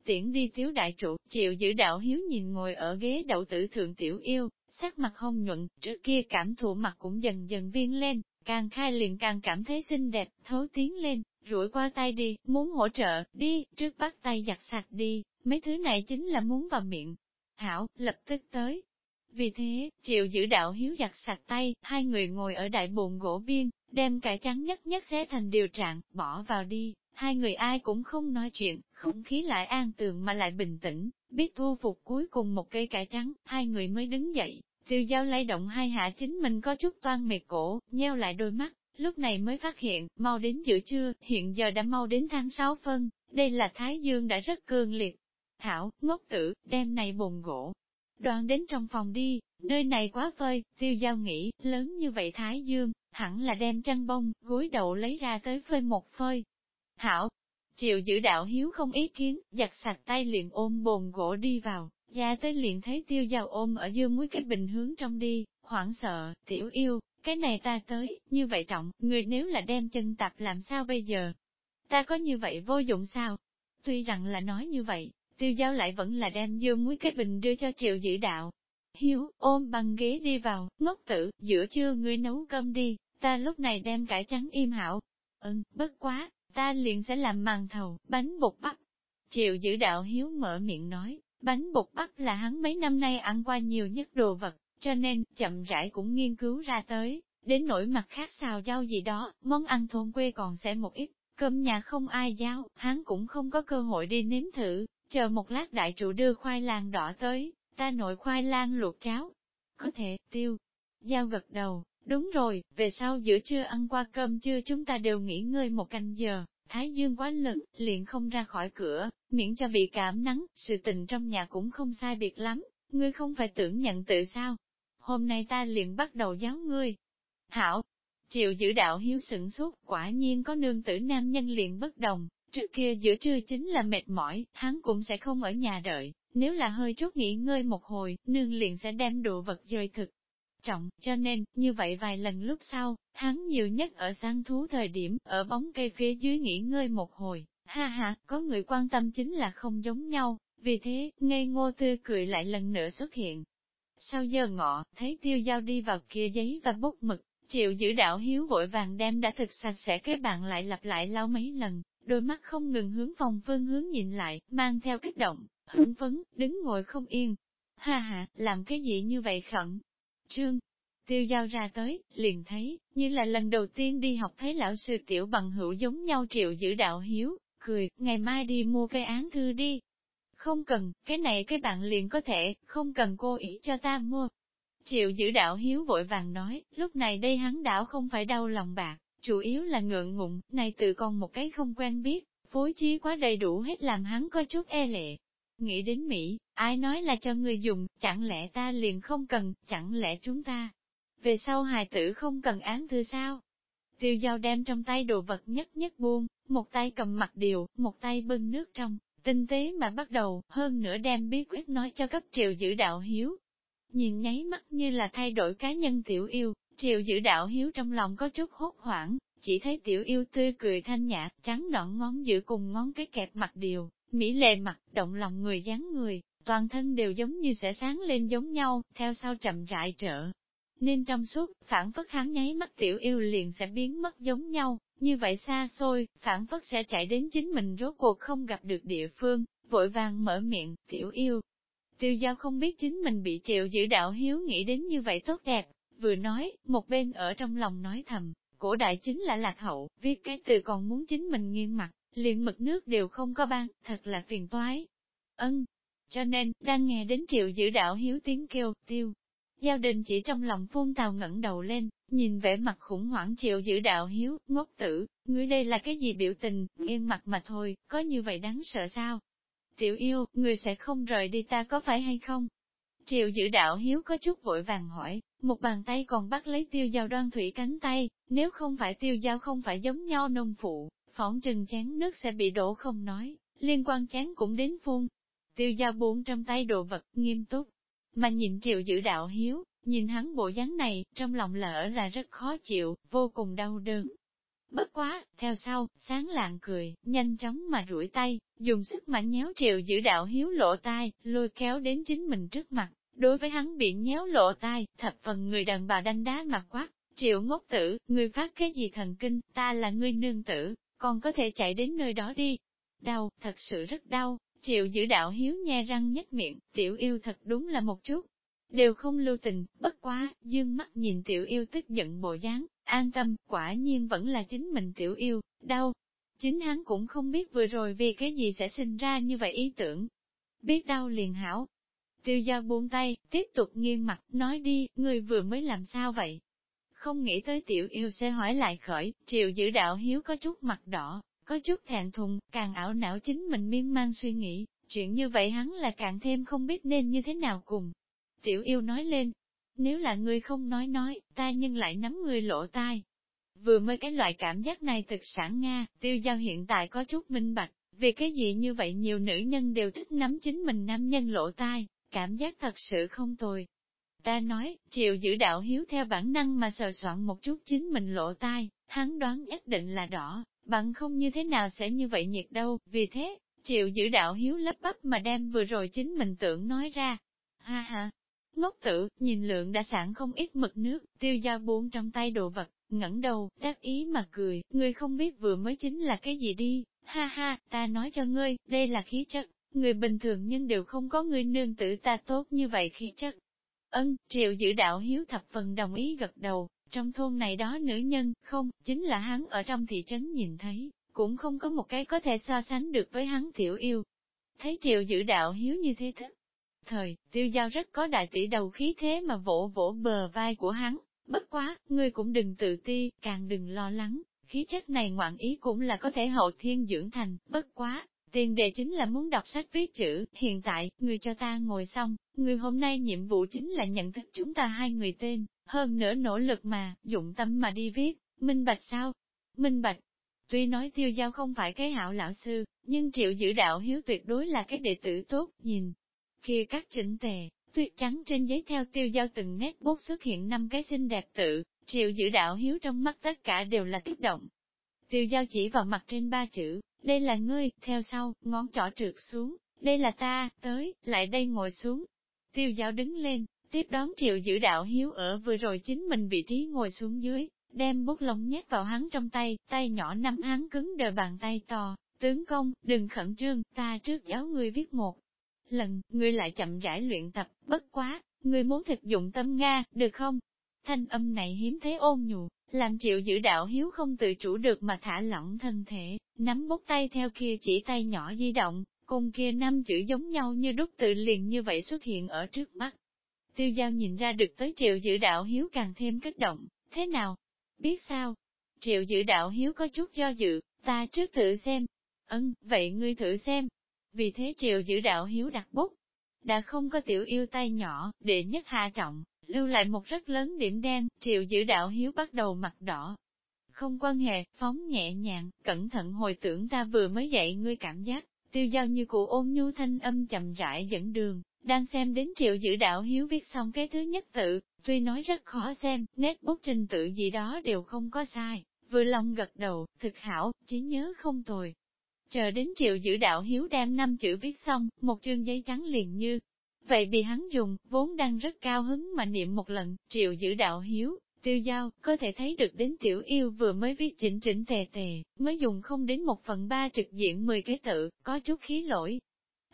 tiễn đi thiếu đại trụ, chịu giữ đạo hiếu nhìn ngồi ở ghế đậu tử thượng tiểu yêu, sắc mặt hông nhuận, trước kia cảm thụ mặt cũng dần dần viên lên, càng khai liền càng cảm thấy xinh đẹp, thấu tiến lên, rủi qua tay đi, muốn hỗ trợ, đi, trước bắt tay giặt sạch đi, mấy thứ này chính là muốn vào miệng. Hảo, lập tức tới. Vì thế, chịu giữ đạo hiếu giặt sạch tay, hai người ngồi ở đại bồn gỗ biên đem cải trắng nhất nhất xé thành điều trạng, bỏ vào đi, Hai người ai cũng không nói chuyện, không khí lại an tường mà lại bình tĩnh, biết thu phục cuối cùng một cây cải trắng, hai người mới đứng dậy. Tiêu giao lay động hai hạ chính mình có chút toan mệt cổ, nheo lại đôi mắt, lúc này mới phát hiện, mau đến giữa trưa, hiện giờ đã mau đến tháng 6 phân, đây là Thái Dương đã rất cương liệt. Thảo, ngốc tử, đem này bồn gỗ, đoàn đến trong phòng đi, nơi này quá phơi, tiêu giao nghĩ, lớn như vậy Thái Dương, hẳn là đem trăng bông, gối đầu lấy ra tới phơi một phơi, Hảo, triệu giữ đạo hiếu không ý kiến, giặt sạch tay liền ôm bồn gỗ đi vào, ra tới liền thấy tiêu giao ôm ở dương muối cái bình hướng trong đi, hoảng sợ, tiểu yêu, cái này ta tới, như vậy trọng, người nếu là đem chân tạp làm sao bây giờ? Ta có như vậy vô dụng sao? Tuy rằng là nói như vậy, tiêu giao lại vẫn là đem dưa muối cái bình đưa cho triệu dĩ đạo. Hiếu, ôm bằng ghế đi vào, ngốc tử, giữa trưa ngươi nấu cơm đi, ta lúc này đem cải trắng im hảo. Ừm, bất quá, ta liền sẽ làm màn thầu, bánh bột bắp. Triệu giữ đạo hiếu mở miệng nói, bánh bột bắp là hắn mấy năm nay ăn qua nhiều nhất đồ vật, cho nên, chậm rãi cũng nghiên cứu ra tới, đến nỗi mặt khác xào rau gì đó, món ăn thôn quê còn sẽ một ít, cơm nhà không ai giao, hắn cũng không có cơ hội đi nếm thử, chờ một lát đại trụ đưa khoai lang đỏ tới, ta nội khoai lang luộc cháo. Có thể, tiêu. Giao gật đầu, Đúng rồi, về sau giữa trưa ăn qua cơm trưa chúng ta đều nghỉ ngơi một canh giờ, thái dương quá lực, liền không ra khỏi cửa, miễn cho bị cảm nắng, sự tình trong nhà cũng không sai biệt lắm, ngươi không phải tưởng nhận tự sao. Hôm nay ta liền bắt đầu giáo ngươi. Hảo, triệu giữ đạo hiếu sửng suốt, quả nhiên có nương tử nam nhân liền bất đồng, trước kia giữa trưa chính là mệt mỏi, hắn cũng sẽ không ở nhà đợi, nếu là hơi chút nghỉ ngơi một hồi, nương liền sẽ đem đồ vật rơi thực. Trọng, cho nên, như vậy vài lần lúc sau, hắn nhiều nhất ở sang thú thời điểm, ở bóng cây phía dưới nghỉ ngơi một hồi, ha ha, có người quan tâm chính là không giống nhau, vì thế, ngây ngô tươi cười lại lần nữa xuất hiện. Sau giờ ngọ, thấy tiêu giao đi vào kia giấy và bút mực, chịu giữ đạo hiếu vội vàng đem đã thực sạch sẽ cái bạn lại lặp lại lau mấy lần, đôi mắt không ngừng hướng phòng phương hướng nhìn lại, mang theo kích động, hưng phấn, đứng ngồi không yên. Ha ha, làm cái gì như vậy khẩn? Trương, tiêu giao ra tới, liền thấy, như là lần đầu tiên đi học thấy lão sư tiểu bằng hữu giống nhau triệu giữ đạo hiếu, cười, ngày mai đi mua cây án thư đi. Không cần, cái này cái bạn liền có thể, không cần cô ý cho ta mua. Triệu giữ đạo hiếu vội vàng nói, lúc này đây hắn đảo không phải đau lòng bạc, chủ yếu là ngượng ngụng, này tự con một cái không quen biết, phối trí quá đầy đủ hết làm hắn có chút e lệ. Nghĩ đến Mỹ, ai nói là cho người dùng, chẳng lẽ ta liền không cần, chẳng lẽ chúng ta, về sau hài tử không cần án thư sao? Tiêu giao đem trong tay đồ vật nhất nhất buông, một tay cầm mặt điều, một tay bưng nước trong, tinh tế mà bắt đầu, hơn nữa đem bí quyết nói cho cấp triệu giữ đạo hiếu. Nhìn nháy mắt như là thay đổi cá nhân tiểu yêu, triệu giữ đạo hiếu trong lòng có chút hốt hoảng, chỉ thấy tiểu yêu tươi cười thanh nhã, trắng đoạn ngón giữa cùng ngón cái kẹp mặt điều, mỹ lệ mặt, động lòng người dáng người, toàn thân đều giống như sẽ sáng lên giống nhau, theo sau chậm rãi trở nên trong suốt, phản phất hắn nháy mắt tiểu yêu liền sẽ biến mất giống nhau, như vậy xa xôi, phản phất sẽ chạy đến chính mình rốt cuộc không gặp được địa phương, vội vàng mở miệng, tiểu yêu. Tiêu giao không biết chính mình bị triệu giữ đạo hiếu nghĩ đến như vậy tốt đẹp, vừa nói, một bên ở trong lòng nói thầm, cổ đại chính là lạc hậu, viết cái từ còn muốn chính mình nghiêng mặt, liền mực nước đều không có ban, thật là phiền toái. Ân, cho nên, đang nghe đến triệu giữ đạo hiếu tiếng kêu, tiêu, Giao đình chỉ trong lòng phun tào ngẩng đầu lên, nhìn vẻ mặt khủng hoảng triệu giữ đạo hiếu, ngốc tử, ngươi đây là cái gì biểu tình, yên mặt mà thôi, có như vậy đáng sợ sao? Tiểu yêu, ngươi sẽ không rời đi ta có phải hay không? Triệu giữ đạo hiếu có chút vội vàng hỏi, một bàn tay còn bắt lấy tiêu dao đoan thủy cánh tay, nếu không phải tiêu dao không phải giống nhau nông phụ, phỏng chừng chén nước sẽ bị đổ không nói, liên quan chén cũng đến phun. Tiêu dao buông trong tay đồ vật, nghiêm túc, mà nhìn triệu giữ đạo hiếu, nhìn hắn bộ dáng này, trong lòng lỡ là rất khó chịu, vô cùng đau đớn. Bất quá, theo sau, sáng lạng cười, nhanh chóng mà rủi tay, dùng sức mạnh nhéo triệu giữ đạo hiếu lộ tai, lôi kéo đến chính mình trước mặt. Đối với hắn bị nhéo lộ tai, thập phần người đàn bà đanh đá mặt quát, triệu ngốc tử, người phát cái gì thần kinh, ta là ngươi nương tử, còn có thể chạy đến nơi đó đi. Đau, thật sự rất đau, Triệu giữ đạo hiếu nhe răng nhếch miệng, tiểu yêu thật đúng là một chút. Đều không lưu tình, bất quá, dương mắt nhìn tiểu yêu tức giận bộ dáng, an tâm, quả nhiên vẫn là chính mình tiểu yêu, đau. Chính hắn cũng không biết vừa rồi vì cái gì sẽ sinh ra như vậy ý tưởng. Biết đau liền hảo. Tiêu giao buông tay, tiếp tục nghiêng mặt, nói đi, người vừa mới làm sao vậy? Không nghĩ tới tiểu yêu sẽ hỏi lại khởi, triệu giữ đạo hiếu có chút mặt đỏ, có chút thẹn thùng, càng ảo não chính mình miên man suy nghĩ, chuyện như vậy hắn là càng thêm không biết nên như thế nào cùng. Tiểu yêu nói lên, nếu là ngươi không nói nói, ta nhưng lại nắm ngươi lộ tai. Vừa mới cái loại cảm giác này thực sản Nga, tiêu giao hiện tại có chút minh bạch, vì cái gì như vậy nhiều nữ nhân đều thích nắm chính mình nam nhân lộ tai, cảm giác thật sự không tồi. Ta nói, chịu giữ đạo hiếu theo bản năng mà sờ soạn một chút chính mình lộ tai, hắn đoán nhất định là đỏ, Bằng không như thế nào sẽ như vậy nhiệt đâu, vì thế, chịu giữ đạo hiếu lấp bắp mà đem vừa rồi chính mình tưởng nói ra. Ha ha, ngốc tử, nhìn lượng đã sẵn không ít mực nước, tiêu giao buông trong tay đồ vật, ngẩng đầu, đắc ý mà cười, ngươi không biết vừa mới chính là cái gì đi, ha ha, ta nói cho ngươi, đây là khí chất, người bình thường nhưng đều không có người nương tử ta tốt như vậy khí chất. Ân, triệu giữ đạo hiếu thập phần đồng ý gật đầu, trong thôn này đó nữ nhân, không, chính là hắn ở trong thị trấn nhìn thấy, cũng không có một cái có thể so sánh được với hắn tiểu yêu. Thấy triệu giữ đạo hiếu như thế thức. Thời, tiêu giao rất có đại tỷ đầu khí thế mà vỗ vỗ bờ vai của hắn, bất quá, ngươi cũng đừng tự ti, càng đừng lo lắng, khí chất này ngoạn ý cũng là có thể hậu thiên dưỡng thành, bất quá. Tiền đề chính là muốn đọc sách viết chữ, hiện tại, người cho ta ngồi xong, người hôm nay nhiệm vụ chính là nhận thức chúng ta hai người tên, hơn nữa nỗ lực mà, dụng tâm mà đi viết, minh bạch sao? Minh bạch. Tuy nói tiêu giao không phải cái hảo lão sư, nhưng triệu giữ đạo hiếu tuyệt đối là cái đệ tử tốt, nhìn. Kia các chỉnh tề, tuyệt trắng trên giấy theo tiêu giao từng nét bút xuất hiện năm cái xinh đẹp tự, triệu giữ đạo hiếu trong mắt tất cả đều là kích động. Tiêu giao chỉ vào mặt trên ba chữ, đây là ngươi, theo sau, ngón trỏ trượt xuống, đây là ta, tới, lại đây ngồi xuống. Tiêu giáo đứng lên, tiếp đón triệu giữ đạo hiếu ở vừa rồi chính mình vị trí ngồi xuống dưới, đem bút lông nhét vào hắn trong tay, tay nhỏ nắm hắn cứng đờ bàn tay to, tướng công, đừng khẩn trương, ta trước giáo ngươi viết một lần, ngươi lại chậm rãi luyện tập, bất quá, ngươi muốn thực dụng tâm Nga, được không? Thanh âm này hiếm thế ôn nhu làm triệu giữ đạo hiếu không tự chủ được mà thả lỏng thân thể, nắm bút tay theo kia chỉ tay nhỏ di động, cùng kia năm chữ giống nhau như đúc tự liền như vậy xuất hiện ở trước mắt. Tiêu giao nhìn ra được tới triệu dự đạo hiếu càng thêm kích động, thế nào? Biết sao? Triệu dự đạo hiếu có chút do dự, ta trước thử xem. Ân, vậy ngươi thử xem. Vì thế triệu dự đạo hiếu đặt bút. Đã không có tiểu yêu tay nhỏ, để nhất hạ trọng, lưu lại một rất lớn điểm đen, triệu dự đạo hiếu bắt đầu mặt đỏ. Không quan hệ, phóng nhẹ nhàng, cẩn thận hồi tưởng ta vừa mới dạy ngươi cảm giác, tiêu giao như cụ ôn nhu thanh âm chậm rãi dẫn đường, đang xem đến triệu giữ đạo hiếu viết xong cái thứ nhất tự, tuy nói rất khó xem, nét bút trình tự gì đó đều không có sai, vừa lòng gật đầu, thực hảo, chỉ nhớ không tồi. Chờ đến triệu giữ đạo hiếu đem năm chữ viết xong, một chương giấy trắng liền như. Vậy bị hắn dùng, vốn đang rất cao hứng mà niệm một lần, triệu giữ đạo hiếu, tiêu giao, có thể thấy được đến tiểu yêu vừa mới viết chỉnh chỉnh tề tề, mới dùng không đến một phần ba trực diện 10 cái tự, có chút khí lỗi,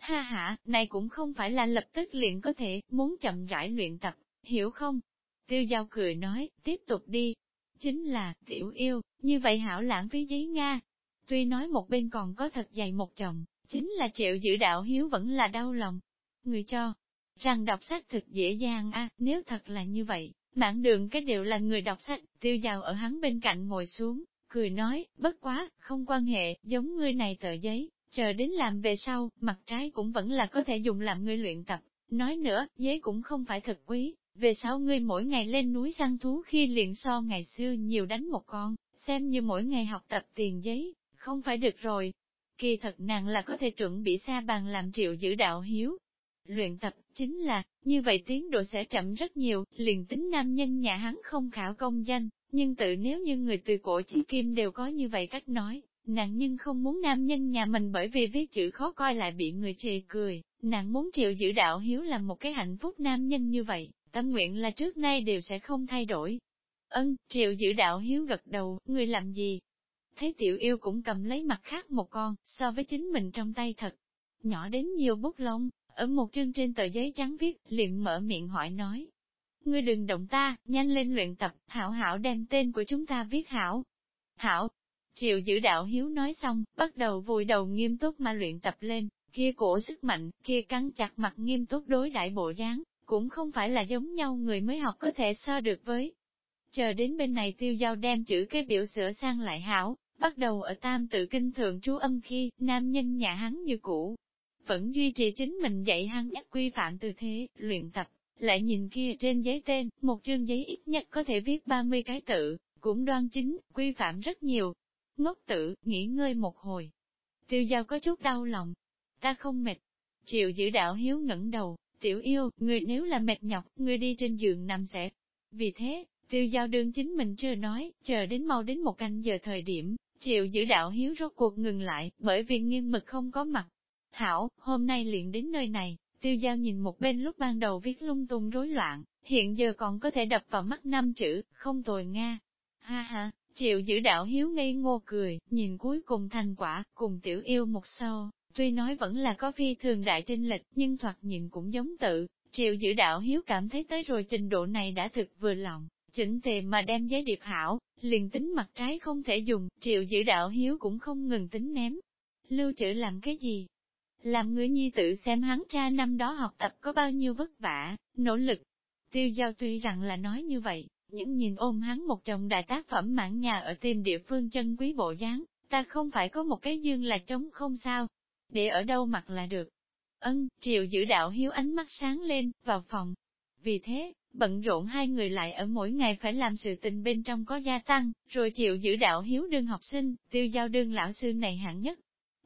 Ha ha, này cũng không phải là lập tức liền có thể, muốn chậm rãi luyện tập, hiểu không? Tiêu giao cười nói, tiếp tục đi. Chính là, tiểu yêu, như vậy hảo lãng phí giấy Nga. Tuy nói một bên còn có thật dày một chồng, chính là triệu giữ đạo hiếu vẫn là đau lòng. Người cho, rằng đọc sách thật dễ dàng a nếu thật là như vậy, mãn đường cái đều là người đọc sách, tiêu giao ở hắn bên cạnh ngồi xuống, cười nói, bất quá, không quan hệ, giống ngươi này tờ giấy, Chờ đến làm về sau, mặt trái cũng vẫn là có thể dùng làm ngươi luyện tập. Nói nữa, giấy cũng không phải thật quý, về sau ngươi mỗi ngày lên núi săn thú khi liền so ngày xưa nhiều đánh một con, xem như mỗi ngày học tập tiền giấy, không phải được rồi. Kỳ thật nàng là có thể chuẩn bị xa bàn làm triệu giữ đạo hiếu. Luyện tập, chính là, như vậy tiến độ sẽ chậm rất nhiều, liền tính nam nhân nhà hắn không khảo công danh, nhưng tự nếu như người từ cổ chí kim đều có như vậy cách nói, Nàng nhưng không muốn nam nhân nhà mình bởi vì viết chữ khó coi lại bị người chê cười, nàng muốn chịu giữ đạo hiếu là một cái hạnh phúc nam nhân như vậy, tâm nguyện là trước nay đều sẽ không thay đổi. Ân, triệu giữ đạo hiếu gật đầu, người làm gì? Thấy tiểu yêu cũng cầm lấy mặt khác một con, so với chính mình trong tay thật. Nhỏ đến nhiều bút lông, ở một chương trên tờ giấy trắng viết, liền mở miệng hỏi nói. Ngươi đừng động ta, nhanh lên luyện tập, hảo hảo đem tên của chúng ta viết hảo. Hảo, Triệu giữ đạo hiếu nói xong, bắt đầu vùi đầu nghiêm túc mà luyện tập lên, kia cổ sức mạnh, kia cắn chặt mặt nghiêm túc đối đại bộ dáng, cũng không phải là giống nhau người mới học có thể so được với. Chờ đến bên này tiêu giao đem chữ cái biểu sửa sang lại hảo, bắt đầu ở tam tự kinh thượng chú âm khi, nam nhân nhà hắn như cũ. Vẫn duy trì chính mình dạy hắn nhắc quy phạm từ thế, luyện tập, lại nhìn kia trên giấy tên, một chương giấy ít nhất có thể viết 30 cái tự, cũng đoan chính, quy phạm rất nhiều, Ngốc tử, nghỉ ngơi một hồi. Tiêu giao có chút đau lòng. Ta không mệt. Triệu giữ đạo hiếu ngẩng đầu, tiểu yêu, người nếu là mệt nhọc, người đi trên giường nằm sẽ. Vì thế, tiêu giao đương chính mình chưa nói, chờ đến mau đến một canh giờ thời điểm, triệu giữ đạo hiếu rốt cuộc ngừng lại, bởi vì nghiêng mực không có mặt. Hảo, hôm nay liền đến nơi này, tiêu giao nhìn một bên lúc ban đầu viết lung tung rối loạn, hiện giờ còn có thể đập vào mắt năm chữ, không tồi Nga. Ha ha, Triệu giữ đạo hiếu ngây ngô cười, nhìn cuối cùng thành quả, cùng tiểu yêu một sau, tuy nói vẫn là có phi thường đại trinh lịch, nhưng thoạt nhìn cũng giống tự, triệu giữ đạo hiếu cảm thấy tới rồi trình độ này đã thực vừa lòng, chỉnh tề mà đem giấy điệp hảo, liền tính mặt trái không thể dùng, triệu giữ đạo hiếu cũng không ngừng tính ném. Lưu trữ làm cái gì? Làm người nhi tự xem hắn cha năm đó học tập có bao nhiêu vất vả, nỗ lực. Tiêu giao tuy rằng là nói như vậy, Những nhìn ôm hắn một chồng đại tác phẩm mãn nhà ở tìm địa phương chân quý bộ dáng, ta không phải có một cái dương là trống không sao, để ở đâu mặc là được. Ân, triệu giữ đạo hiếu ánh mắt sáng lên, vào phòng. Vì thế, bận rộn hai người lại ở mỗi ngày phải làm sự tình bên trong có gia tăng, rồi chịu giữ đạo hiếu đương học sinh, tiêu giao đương lão sư này hạng nhất.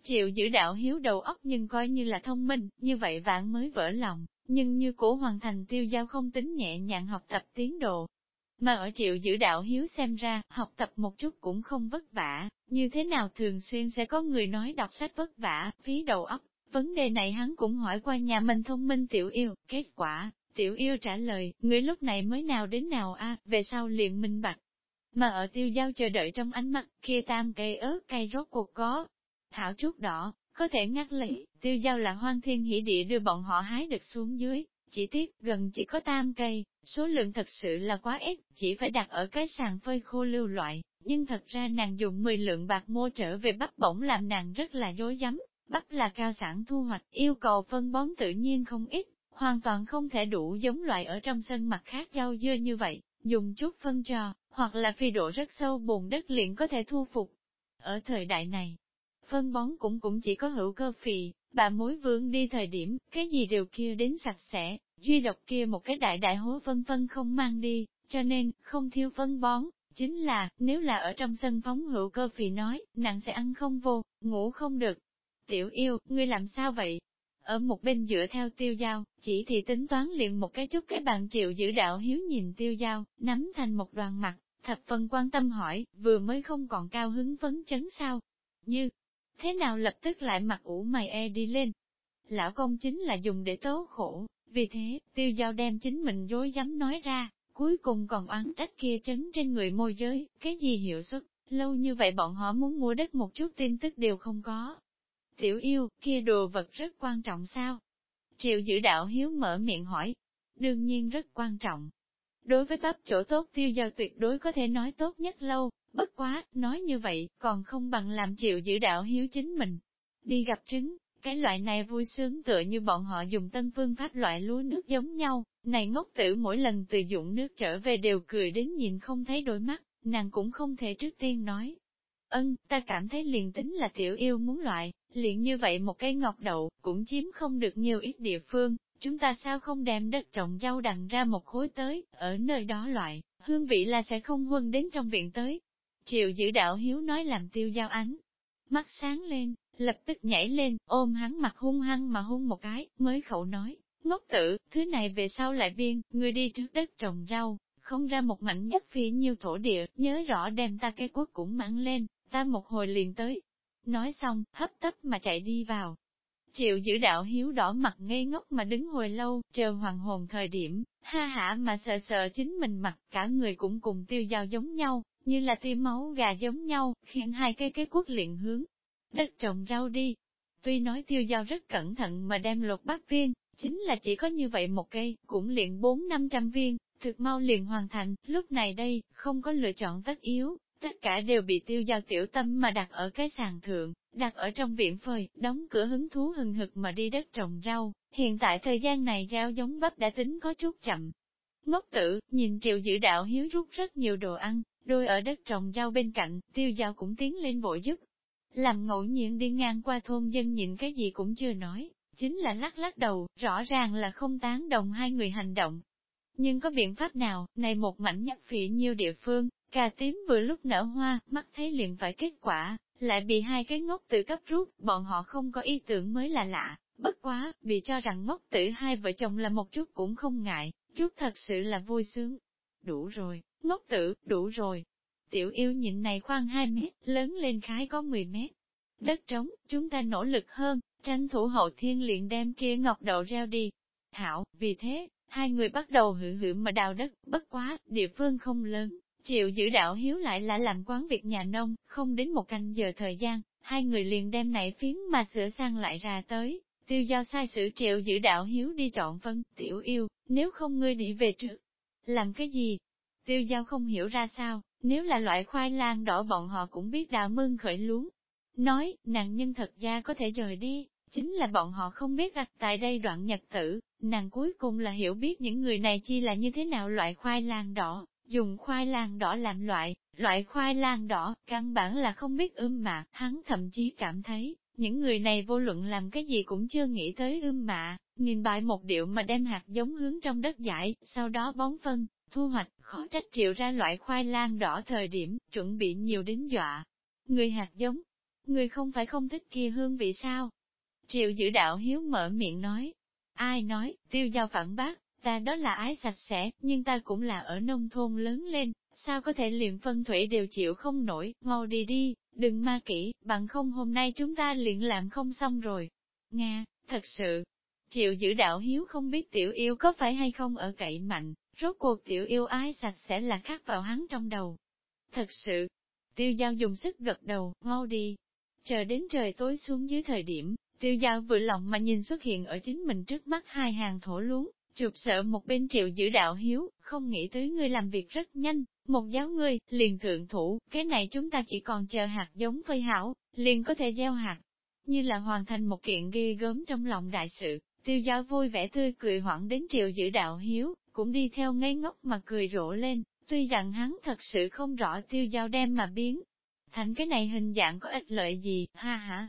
Chịu giữ đạo hiếu đầu óc nhưng coi như là thông minh, như vậy vãn mới vỡ lòng, nhưng như cổ hoàn thành tiêu giao không tính nhẹ nhàng học tập tiến độ. Mà ở chịu giữ đạo hiếu xem ra, học tập một chút cũng không vất vả, như thế nào thường xuyên sẽ có người nói đọc sách vất vả, phí đầu óc. Vấn đề này hắn cũng hỏi qua nhà mình thông minh tiểu yêu, kết quả, Tiểu yêu trả lời, người lúc này mới nào đến nào a về sau liền minh bạch. Mà ở tiêu giao chờ đợi trong ánh mắt, kia tam cây ớt cây rốt cuộc có. Thảo chút đỏ, có thể ngắt lấy, tiêu giao là hoang thiên hỷ địa đưa bọn họ hái được xuống dưới, chỉ tiếc gần chỉ có tam cây, số lượng thật sự là quá ít, chỉ phải đặt ở cái sàn phơi khô lưu loại, nhưng thật ra nàng dùng 10 lượng bạc mua trở về bắp bổng làm nàng rất là dối dắm. Bắp là cao sản thu hoạch, yêu cầu phân bón tự nhiên không ít, hoàn toàn không thể đủ giống loại ở trong sân mặt khác rau dưa như vậy, dùng chút phân trò, hoặc là phi độ rất sâu bùn đất liền có thể thu phục. Ở thời đại này, phân bón cũng cũng chỉ có hữu cơ phì, bà mối vương đi thời điểm, cái gì đều kia đến sạch sẽ, duy độc kia một cái đại đại hố phân phân không mang đi, cho nên, không thiếu phân bón, chính là, nếu là ở trong sân phóng hữu cơ phì nói, nặng sẽ ăn không vô, ngủ không được. Tiểu yêu, ngươi làm sao vậy? Ở một bên dựa theo tiêu giao, chỉ thì tính toán liền một cái chút cái bàn triệu giữ đạo hiếu nhìn tiêu giao, nắm thành một đoàn mặt, thập phần quan tâm hỏi, vừa mới không còn cao hứng phấn chấn sao? Như, thế nào lập tức lại mặt ủ mày e đi lên? Lão công chính là dùng để tố khổ, vì thế, tiêu giao đem chính mình dối dám nói ra, cuối cùng còn oán trách kia chấn trên người môi giới, cái gì hiệu suất, lâu như vậy bọn họ muốn mua đất một chút tin tức đều không có, Tiểu yêu, kia đồ vật rất quan trọng sao? Triệu giữ đạo hiếu mở miệng hỏi. Đương nhiên rất quan trọng. Đối với bắp chỗ tốt tiêu giao tuyệt đối có thể nói tốt nhất lâu, bất quá, nói như vậy, còn không bằng làm chịu giữ đạo hiếu chính mình. Đi gặp trứng, cái loại này vui sướng tựa như bọn họ dùng tân phương pháp loại lúa nước giống nhau, này ngốc tử mỗi lần từ dụng nước trở về đều cười đến nhìn không thấy đôi mắt, nàng cũng không thể trước tiên nói. Ân, ta cảm thấy liền tính là tiểu yêu muốn loại, liền như vậy một cây ngọc đậu, cũng chiếm không được nhiều ít địa phương, chúng ta sao không đem đất trồng rau đằng ra một khối tới, ở nơi đó loại, hương vị là sẽ không huân đến trong viện tới. Triệu giữ đạo hiếu nói làm tiêu giao ánh. Mắt sáng lên, lập tức nhảy lên, ôm hắn mặt hung hăng mà hung một cái, mới khẩu nói, ngốc tử, thứ này về sau lại viên, người đi trước đất trồng rau, không ra một mảnh nhất phi nhiêu thổ địa, nhớ rõ đem ta cây quốc cũng mặn lên, ta một hồi liền tới, Nói xong, hấp tấp mà chạy đi vào. Triệu giữ đạo hiếu đỏ mặt ngây ngốc mà đứng hồi lâu, chờ hoàng hồn thời điểm, ha hả mà sợ sợ chính mình mặt cả người cũng cùng tiêu dao giống nhau, như là tiêm máu gà giống nhau, khiến hai cây cái quốc liền hướng. Đất trồng rau đi. Tuy nói tiêu dao rất cẩn thận mà đem lột bát viên, chính là chỉ có như vậy một cây, cũng liền bốn năm trăm viên, thực mau liền hoàn thành, lúc này đây, không có lựa chọn tất yếu, tất cả đều bị tiêu giao tiểu tâm mà đặt ở cái sàn thượng, đặt ở trong viện phơi, đóng cửa hứng thú hừng hực mà đi đất trồng rau, hiện tại thời gian này rau giống bắp đã tính có chút chậm. Ngốc tử, nhìn triệu dự đạo hiếu rút rất nhiều đồ ăn, đôi ở đất trồng rau bên cạnh, tiêu giao cũng tiến lên vội giúp. Làm ngẫu nhiên đi ngang qua thôn dân nhìn cái gì cũng chưa nói, chính là lắc lắc đầu, rõ ràng là không tán đồng hai người hành động. Nhưng có biện pháp nào, này một mảnh nhắc phỉ nhiều địa phương, Cà tím vừa lúc nở hoa, mắt thấy liền phải kết quả, lại bị hai cái ngốc tử cấp rút, bọn họ không có ý tưởng mới là lạ, bất quá, vì cho rằng ngốc tử hai vợ chồng là một chút cũng không ngại, rút thật sự là vui sướng. Đủ rồi, ngốc tử, đủ rồi. Tiểu yêu nhịn này khoan 2 mét, lớn lên khái có 10 mét. Đất trống, chúng ta nỗ lực hơn, tranh thủ hậu thiên liền đem kia ngọc đậu reo đi. Thảo, vì thế, hai người bắt đầu hử hử mà đào đất, bất quá, địa phương không lớn, Triệu giữ đạo hiếu lại là làm quán việc nhà nông, không đến một canh giờ thời gian, hai người liền đem nảy phiến mà sửa sang lại ra tới, tiêu giao sai sử triệu giữ đạo hiếu đi chọn vân, tiểu yêu, nếu không ngươi đi về trước. Làm cái gì? Tiêu giao không hiểu ra sao, nếu là loại khoai lang đỏ bọn họ cũng biết đạo mương khởi luống. Nói, nàng nhân thật ra có thể rời đi, chính là bọn họ không biết gặt tại đây đoạn nhật tử, nàng cuối cùng là hiểu biết những người này chi là như thế nào loại khoai lang đỏ, dùng khoai lang đỏ làm loại, loại khoai lang đỏ, căn bản là không biết ươm mạ, hắn thậm chí cảm thấy, những người này vô luận làm cái gì cũng chưa nghĩ tới ươm mạ, nghìn bại một điệu mà đem hạt giống hướng trong đất giải, sau đó bón phân, thu hoạch, khó trách triệu ra loại khoai lang đỏ thời điểm, chuẩn bị nhiều đến dọa. Người hạt giống, người không phải không thích kia hương vị sao? Triệu giữ đạo hiếu mở miệng nói. Ai nói, tiêu giao phản bác, ta đó là ái sạch sẽ, nhưng ta cũng là ở nông thôn lớn lên, sao có thể liền phân thủy đều chịu không nổi, mau đi đi, đừng ma kỹ, bằng không hôm nay chúng ta liền làm không xong rồi. Nga, thật sự, chịu giữ đạo hiếu không biết tiểu yêu có phải hay không ở cậy mạnh, rốt cuộc tiểu yêu ái sạch sẽ là khắc vào hắn trong đầu. Thật sự, tiêu giao dùng sức gật đầu, mau đi. Chờ đến trời tối xuống dưới thời điểm, tiêu giao vừa lòng mà nhìn xuất hiện ở chính mình trước mắt hai hàng thổ luống, chụp sợ một bên triệu giữ đạo hiếu, không nghĩ tới ngươi làm việc rất nhanh, một giáo ngươi, liền thượng thủ, cái này chúng ta chỉ còn chờ hạt giống phơi hảo, liền có thể gieo hạt. Như là hoàn thành một kiện ghi gớm trong lòng đại sự, tiêu giao vui vẻ tươi cười hoảng đến triệu giữ đạo hiếu, cũng đi theo ngây ngốc mà cười rộ lên, tuy rằng hắn thật sự không rõ tiêu giao đem mà biến. Thành cái này hình dạng có ích lợi gì, ha ha.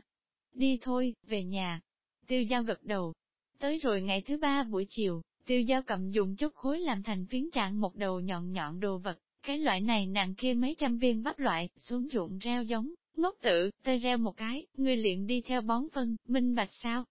Đi thôi, về nhà. Tiêu giao gật đầu. Tới rồi ngày thứ ba buổi chiều, tiêu giao cầm dùng chút khối làm thành phiến trạng một đầu nhọn nhọn đồ vật, cái loại này nặng kia mấy trăm viên bắp loại, xuống ruộng reo giống, ngốc tự, tơi reo một cái, người liền đi theo bón phân, minh bạch sao?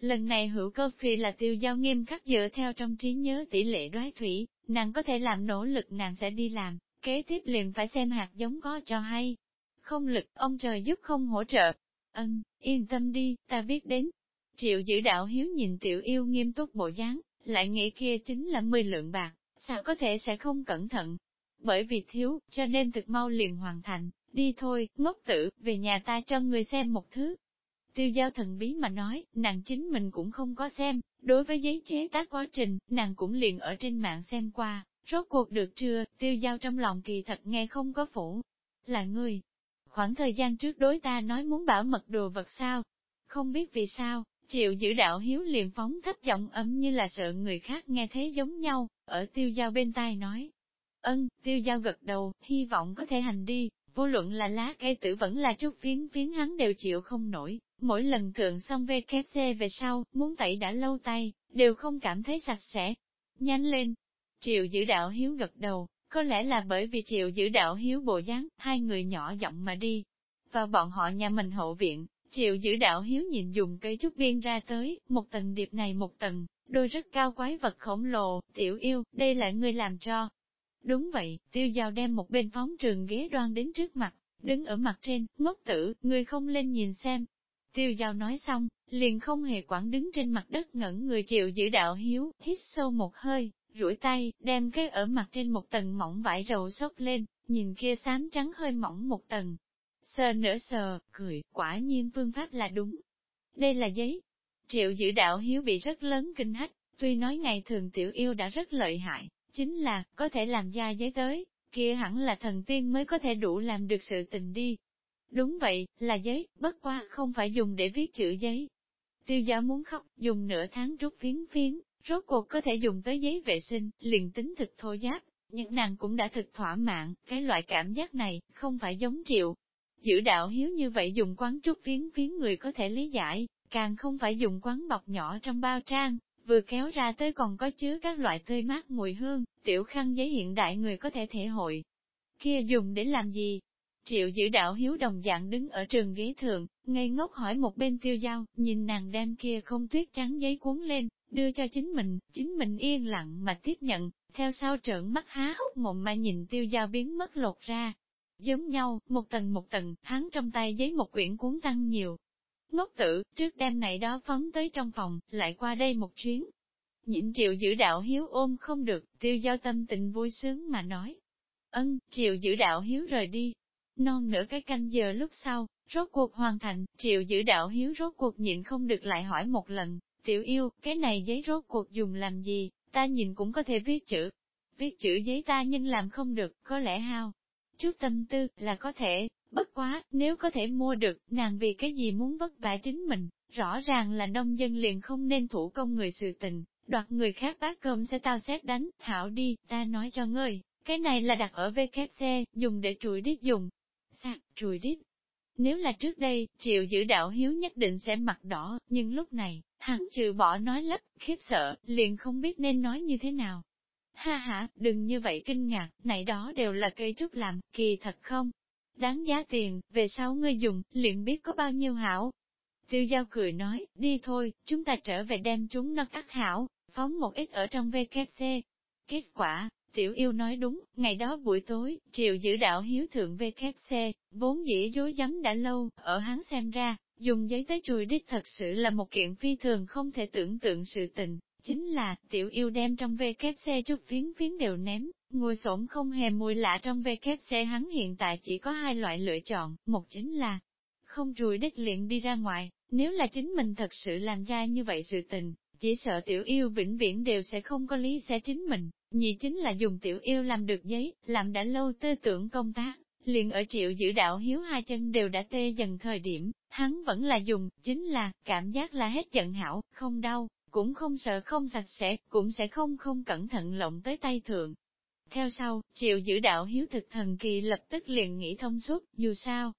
Lần này hữu cơ phi là tiêu giao nghiêm khắc dựa theo trong trí nhớ tỷ lệ đoái thủy, nàng có thể làm nỗ lực nàng sẽ đi làm, kế tiếp liền phải xem hạt giống có cho hay. Không lực, ông trời giúp không hỗ trợ. Ân, yên tâm đi, ta biết đến. Triệu giữ đạo hiếu nhìn tiểu yêu nghiêm túc bộ dáng, lại nghĩ kia chính là 10 lượng bạc, sao có thể sẽ không cẩn thận. Bởi vì thiếu, cho nên thực mau liền hoàn thành, đi thôi, ngốc tử, về nhà ta cho người xem một thứ. Tiêu giao thần bí mà nói, nàng chính mình cũng không có xem, đối với giấy chế tác quá trình, nàng cũng liền ở trên mạng xem qua, rốt cuộc được chưa, tiêu giao trong lòng kỳ thật nghe không có phủ. Là ngươi, khoảng thời gian trước đối ta nói muốn bảo mật đồ vật sao, không biết vì sao, Triệu giữ đạo hiếu liền phóng thấp giọng ấm như là sợ người khác nghe thế giống nhau, ở tiêu giao bên tai nói. Ân, tiêu giao gật đầu, hy vọng có thể hành đi, vô luận là lá cây tử vẫn là chút phiến phiến hắn đều chịu không nổi, mỗi lần thượng xong VKC về sau, muốn tẩy đã lâu tay, đều không cảm thấy sạch sẽ. Nhanh lên! Triệu giữ đạo hiếu gật đầu, có lẽ là bởi vì triệu giữ đạo hiếu bộ dáng, hai người nhỏ giọng mà đi. Và bọn họ nhà mình hậu viện, Triệu giữ đạo hiếu nhìn dùng cây trúc biên ra tới, một tầng điệp này một tầng, đôi rất cao quái vật khổng lồ, tiểu yêu, đây là người làm cho. Đúng vậy, tiêu giao đem một bên phóng trường ghế đoan đến trước mặt, đứng ở mặt trên, ngốc tử, người không lên nhìn xem. Tiêu giao nói xong, liền không hề quản đứng trên mặt đất ngẩn người chịu giữ đạo hiếu, hít sâu một hơi, duỗi tay, đem cái ở mặt trên một tầng mỏng vải rầu sốc lên, nhìn kia xám trắng hơi mỏng một tầng, Sờ nửa sờ, cười, quả nhiên phương pháp là đúng. Đây là giấy. Triệu giữ đạo hiếu bị rất lớn kinh hách, tuy nói ngày thường tiểu yêu đã rất lợi hại, chính là, có thể làm ra giấy tới, kia hẳn là thần tiên mới có thể đủ làm được sự tình đi. Đúng vậy, là giấy, bất qua không phải dùng để viết chữ giấy. Tiêu giáo muốn khóc, dùng nửa tháng rút phiến phiến, rốt cuộc có thể dùng tới giấy vệ sinh, liền tính thực thô giáp, nhưng nàng cũng đã thực thỏa mãn, cái loại cảm giác này, không phải giống triệu, Giữ đạo hiếu như vậy dùng quán trúc phiến phiến người có thể lý giải, càng không phải dùng quán bọc nhỏ trong bao trang, vừa kéo ra tới còn có chứa các loại tươi mát mùi hương, tiểu khăn giấy hiện đại người có thể thể hội. Kia dùng để làm gì? Triệu giữ đạo hiếu đồng dạng đứng ở trường ghế thường, ngây ngốc hỏi một bên tiêu dao, nhìn nàng đem kia không tuyết trắng giấy cuốn lên, đưa cho chính mình, chính mình yên lặng mà tiếp nhận, theo sau trợn mắt há hốc mộng mà nhìn tiêu dao biến mất lột ra, Giống nhau, một tầng một tầng, hắn trong tay giấy một quyển cuốn tăng nhiều. Ngốc tử, trước đêm này đó phóng tới trong phòng, lại qua đây một chuyến. Nhịn triệu giữ đạo hiếu ôm không được, tiêu giao tâm tình vui sướng mà nói. Ân, triệu giữ đạo hiếu rời đi. Non nửa cái canh giờ lúc sau, rốt cuộc hoàn thành, triệu giữ đạo hiếu rốt cuộc nhịn không được lại hỏi một lần, tiểu yêu, cái này giấy rốt cuộc dùng làm gì, ta nhìn cũng có thể viết chữ. Viết chữ giấy ta nhưng làm không được, có lẽ hao, Trước tâm tư là có thể, bất quá, nếu có thể mua được, nàng vì cái gì muốn vất vả chính mình, rõ ràng là nông dân liền không nên thủ công người sự tình, đoạt người khác bát cơm sẽ tao xét đánh, hảo đi, ta nói cho ngươi, Cái này là đặt ở VKC, dùng để trùi đít dùng. Sạc, trùi đít. Nếu là trước đây, triệu giữ đạo hiếu nhất định sẽ mặt đỏ, nhưng lúc này, hắn trừ bỏ nói lấp, khiếp sợ, liền không biết nên nói như thế nào. Ha ha, đừng như vậy kinh ngạc, này đó đều là cây trúc làm, kỳ thật không? Đáng giá tiền, về sau ngươi dùng, liền biết có bao nhiêu hảo. Tiêu giao cười nói, đi thôi, chúng ta trở về đem chúng nó cắt hảo, phóng một ít ở trong VKC. Kết quả, tiểu yêu nói đúng, ngày đó buổi tối, triều giữ đạo hiếu thượng VKC, vốn dĩ dối dám đã lâu, ở hắn xem ra, dùng giấy tới chùi đích thật sự là một kiện phi thường không thể tưởng tượng sự tình. Chính là, tiểu yêu đem trong VKC chút phiến phiến đều ném, ngồi xổm không hề mùi lạ trong VKC hắn hiện tại chỉ có hai loại lựa chọn, một chính là không rùi đích liền đi ra ngoài, nếu là chính mình thật sự làm ra như vậy sự tình, chỉ sợ tiểu yêu vĩnh viễn đều sẽ không có lý sẽ chính mình, nhị chính là dùng tiểu yêu làm được giấy, làm đã lâu tư tưởng công tác, liền ở triệu giữ đạo hiếu hai chân đều đã tê dần thời điểm, hắn vẫn là dùng, chính là, cảm giác là hết giận hảo, không đau, cũng không sợ không sạch sẽ, cũng sẽ không không cẩn thận lộng tới tay thượng. Theo sau, triệu giữ đạo hiếu thực thần kỳ lập tức liền nghĩ thông suốt, dù sao,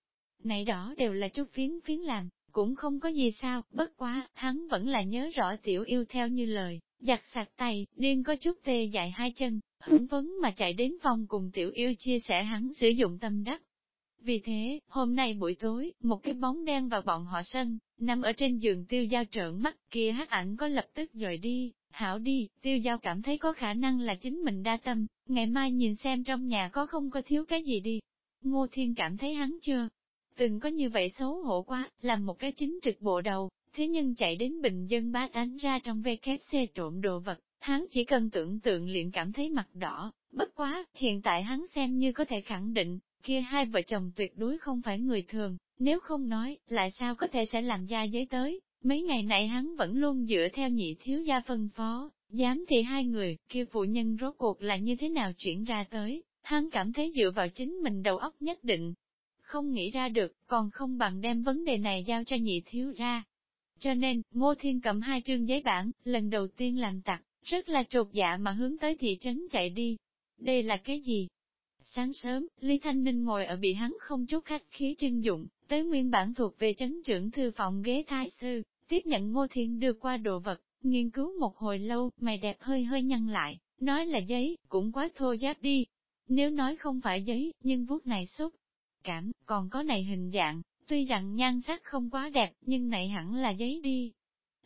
này đó đều là chút phiến phiến làm, cũng không có gì sao, bất quá, hắn vẫn là nhớ rõ tiểu yêu theo như lời, giặt sạch tay, điên có chút tê dại hai chân, hứng vấn mà chạy đến phòng cùng tiểu yêu chia sẻ hắn sử dụng tâm đắc. Vì thế, hôm nay buổi tối, một cái bóng đen vào bọn họ sân, nằm ở trên giường tiêu giao trợn mắt kia hát ảnh có lập tức rời đi, hảo đi, tiêu giao cảm thấy có khả năng là chính mình đa tâm, ngày mai nhìn xem trong nhà có không có thiếu cái gì đi. Ngô Thiên cảm thấy hắn chưa, từng có như vậy xấu hổ quá, làm một cái chính trực bộ đầu, thế nhưng chạy đến bình dân bá tánh ra trong xe trộm đồ vật, hắn chỉ cần tưởng tượng liền cảm thấy mặt đỏ, bất quá, hiện tại hắn xem như có thể khẳng định, kia hai vợ chồng tuyệt đối không phải người thường, nếu không nói, lại sao có thể sẽ làm gia giới tới, mấy ngày này hắn vẫn luôn dựa theo nhị thiếu gia phân phó, dám thì hai người, kia phụ nhân rốt cuộc là như thế nào chuyển ra tới, hắn cảm thấy dựa vào chính mình đầu óc nhất định, không nghĩ ra được, còn không bằng đem vấn đề này giao cho nhị thiếu ra. Cho nên, Ngô Thiên cầm hai trương giấy bản, lần đầu tiên làm tặc, rất là trột dạ mà hướng tới thị trấn chạy đi. Đây là cái gì? Sáng sớm, Lý Thanh Ninh ngồi ở bị hắn không chút khách khí chân dụng, tới nguyên bản thuộc về chấn trưởng thư phòng ghế thái sư, tiếp nhận Ngô Thiên đưa qua đồ vật, nghiên cứu một hồi lâu, mày đẹp hơi hơi nhăn lại, nói là giấy, cũng quá thô giáp đi. Nếu nói không phải giấy, nhưng vuốt này xúc, cảm, còn có này hình dạng, tuy rằng nhan sắc không quá đẹp, nhưng này hẳn là giấy đi.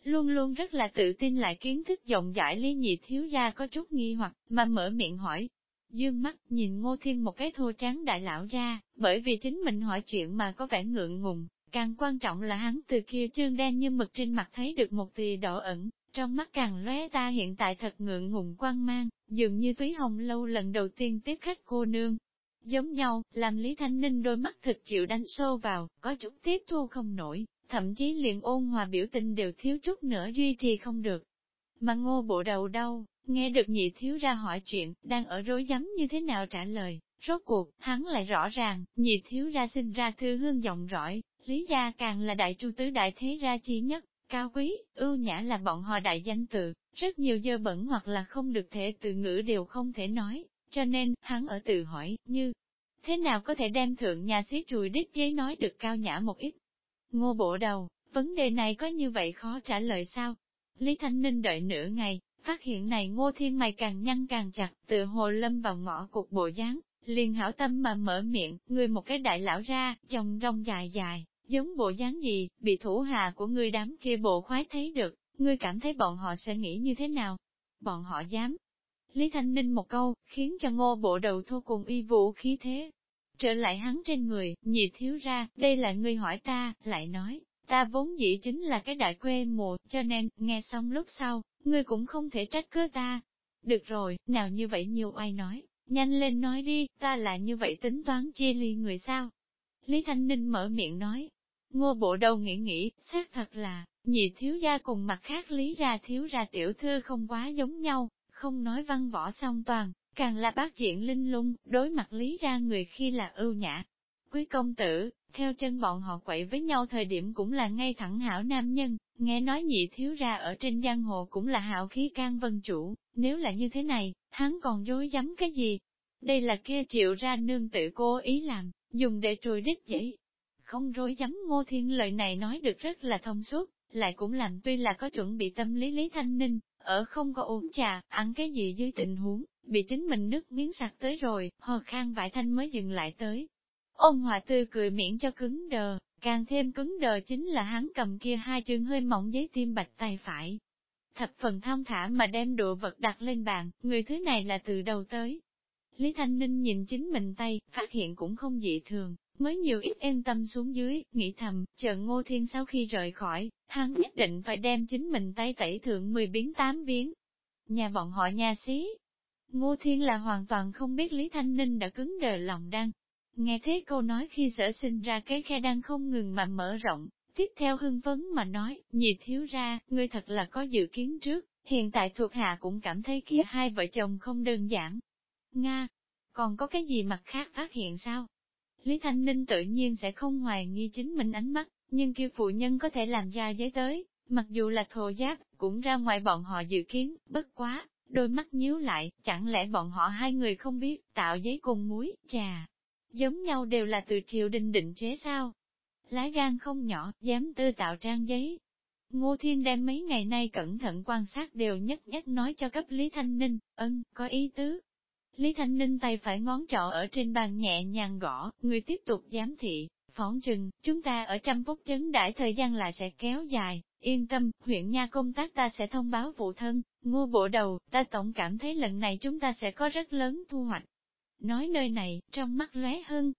Luôn luôn rất là tự tin lại kiến thức rộng rãi lý nhị thiếu gia có chút nghi hoặc, mà mở miệng hỏi. Dương mắt nhìn ngô thiên một cái thô tráng đại lão ra, bởi vì chính mình hỏi chuyện mà có vẻ ngượng ngùng, càng quan trọng là hắn từ kia trương đen như mực trên mặt thấy được một tì đỏ ẩn, trong mắt càng lóe ta hiện tại thật ngượng ngùng quan mang, dường như túy hồng lâu lần đầu tiên tiếp khách cô nương, Giống nhau, làm Lý Thanh Ninh đôi mắt thực chịu đánh sâu vào, có chút tiếp thu không nổi, thậm chí liền ôn hòa biểu tình đều thiếu chút nữa duy trì không được. Mà ngô bộ đầu đâu, nghe được nhị thiếu ra hỏi chuyện, đang ở rối rắm như thế nào trả lời, rốt cuộc, hắn lại rõ ràng, nhị thiếu ra sinh ra thư hương giọng rõi, lý gia càng là đại chu tứ đại thế ra chi nhất, cao quý, ưu nhã là bọn họ đại danh tự, rất nhiều dơ bẩn hoặc là không được thể từ ngữ đều không thể nói, cho nên, hắn ở tự hỏi, như, thế nào có thể đem thượng nhà xí chùi đích giấy nói được cao nhã một ít. Ngô bộ đầu, vấn đề này có như vậy khó trả lời sao? Lý Thanh Ninh đợi nửa ngày, phát hiện này ngô thiên mày càng nhăn càng chặt, tự hồ lâm vào ngõ cục bộ dáng, liền hảo tâm mà mở miệng, người một cái đại lão ra, dòng rong dài dài, giống bộ dáng gì, bị thủ hà của ngươi đám kia bộ khoái thấy được, ngươi cảm thấy bọn họ sẽ nghĩ như thế nào? Bọn họ dám, Lý Thanh Ninh một câu, khiến cho ngô bộ đầu thô cùng y vũ khí thế. Trở lại hắn trên người, nhị thiếu ra, đây là ngươi hỏi ta, lại nói, ta vốn dĩ chính là cái đại quê mùa, cho nên, nghe xong lúc sau, ngươi cũng không thể trách cứ ta. Được rồi, nào như vậy nhiều ai nói, nhanh lên nói đi, ta là như vậy tính toán chia ly người sao? Lý Thanh Ninh mở miệng nói, ngô bộ đầu nghĩ nghĩ, xác thật là, nhị thiếu gia cùng mặt khác lý ra thiếu ra tiểu thư không quá giống nhau, không nói văn võ song toàn, càng là bác diện linh lung, đối mặt lý ra người khi là ưu nhã. Quý công tử, theo chân bọn họ quậy với nhau thời điểm cũng là ngay thẳng hảo nam nhân, nghe nói nhị thiếu ra ở trên giang hồ cũng là hảo khí can vân chủ, nếu là như thế này, hắn còn dối dám cái gì? Đây là kia triệu ra nương tự cố ý làm, dùng để trùi đích dĩ. Không rối dám ngô thiên lời này nói được rất là thông suốt, lại cũng làm tuy là có chuẩn bị tâm lý Lý Thanh Ninh, ở không có uống trà, ăn cái gì dưới tình huống, bị chính mình nước miếng sặc tới rồi, hò khang vải thanh mới dừng lại tới. ông hòa tươi cười miễn cho cứng đờ, càng thêm cứng đờ chính là hắn cầm kia hai chương hơi mỏng giấy tim bạch tay phải. Thập phần thong thả mà đem đồ vật đặt lên bàn, người thứ này là từ đầu tới. Lý Thanh Ninh nhìn chính mình tay, phát hiện cũng không dị thường, mới nhiều ít yên tâm xuống dưới, nghĩ thầm, chờ ngô thiên sau khi rời khỏi, hắn nhất định phải đem chính mình tay tẩy thượng 10 biến 8 biến. Nhà bọn họ nhà xí. Ngô thiên là hoàn toàn không biết Lý Thanh Ninh đã cứng đờ lòng đăng. Nghe thế câu nói khi sở sinh ra cái khe đang không ngừng mà mở rộng, tiếp theo hưng vấn mà nói, nhị thiếu ra, ngươi thật là có dự kiến trước, hiện tại thuộc hạ cũng cảm thấy kia hai vợ chồng không đơn giản. Nga, còn có cái gì mặt khác phát hiện sao? Lý Thanh Ninh tự nhiên sẽ không hoài nghi chính mình ánh mắt, nhưng kia phụ nhân có thể làm ra giấy tới, mặc dù là thổ giác, cũng ra ngoài bọn họ dự kiến, bất quá, đôi mắt nhíu lại, chẳng lẽ bọn họ hai người không biết, tạo giấy cùng muối, trà, giống nhau đều là từ triều đình định chế sao? Lá gan không nhỏ, dám tư tạo trang giấy. Ngô Thiên đem mấy ngày nay cẩn thận quan sát đều nhất nhất nói cho cấp Lý Thanh Ninh, ân, có ý tứ, Lý Thanh Ninh tay phải ngón trỏ ở trên bàn nhẹ nhàng gõ, người tiếp tục giám thị, phóng chừng, chúng ta ở trăm phút chấn đãi thời gian là sẽ kéo dài, yên tâm, huyện nha công tác ta sẽ thông báo vụ thân, ngô bộ đầu, ta tổng cảm thấy lần này chúng ta sẽ có rất lớn thu hoạch. Nói nơi này, trong mắt lóe hơn,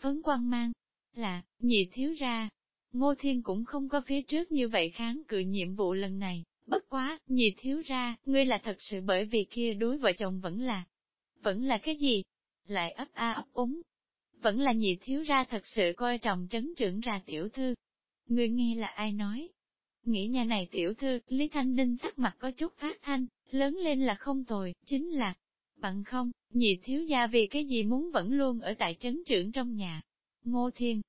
phấn quan mang, là, nhị thiếu ra. Ngô Thiên cũng không có phía trước như vậy kháng cự nhiệm vụ lần này, bất quá, nhị thiếu ra, ngươi là thật sự bởi vì kia đối vợ chồng vẫn là, vẫn là cái gì? Lại ấp a ấp úng. Vẫn là nhị thiếu ra thật sự coi trọng trấn trưởng ra tiểu thư. ngươi nghe là ai nói? Nghĩ nhà này tiểu thư, Lý Thanh Ninh sắc mặt có chút phát thanh, lớn lên là không tồi, chính là, bằng không, nhị thiếu gia vì cái gì muốn vẫn luôn ở tại trấn trưởng trong nhà. Ngô Thiên,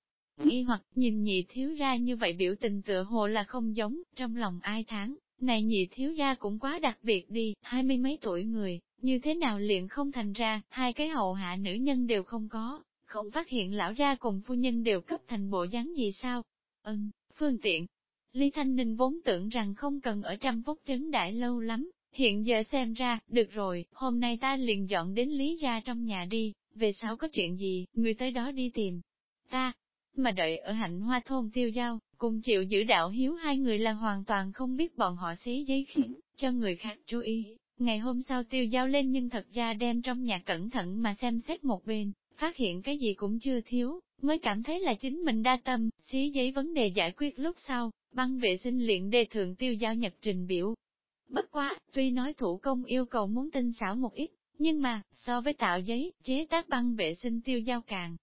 nghi hoặc nhìn nhị thiếu ra như vậy biểu tình tựa hồ là không giống, trong lòng ai tháng, này nhị thiếu gia cũng quá đặc biệt đi, hai mươi mấy tuổi người, như thế nào liền không thành ra, hai cái hậu hạ nữ nhân đều không có, không phát hiện lão ra cùng phu nhân đều cấp thành bộ dáng gì sao? Ừm, phương tiện. Lý Thanh Ninh vốn tưởng rằng không cần ở trăm phút chấn đại lâu lắm, hiện giờ xem ra, được rồi, hôm nay ta liền dọn đến Lý gia trong nhà đi, về sau có chuyện gì, người tới đó đi tìm. Ta, mà đợi ở hạnh hoa thôn tiêu giao, cùng chịu giữ đạo hiếu hai người là hoàn toàn không biết bọn họ xí giấy khiến, cho người khác chú ý. Ngày hôm sau tiêu giao lên nhưng thật ra đem trong nhà cẩn thận mà xem xét một bên, phát hiện cái gì cũng chưa thiếu, mới cảm thấy là chính mình đa tâm, xí giấy vấn đề giải quyết lúc sau, băng vệ sinh luyện đề thượng tiêu giao nhật trình biểu. Bất quá, tuy nói thủ công yêu cầu muốn tinh xảo một ít, nhưng mà, so với tạo giấy, chế tác băng vệ sinh tiêu giao càng.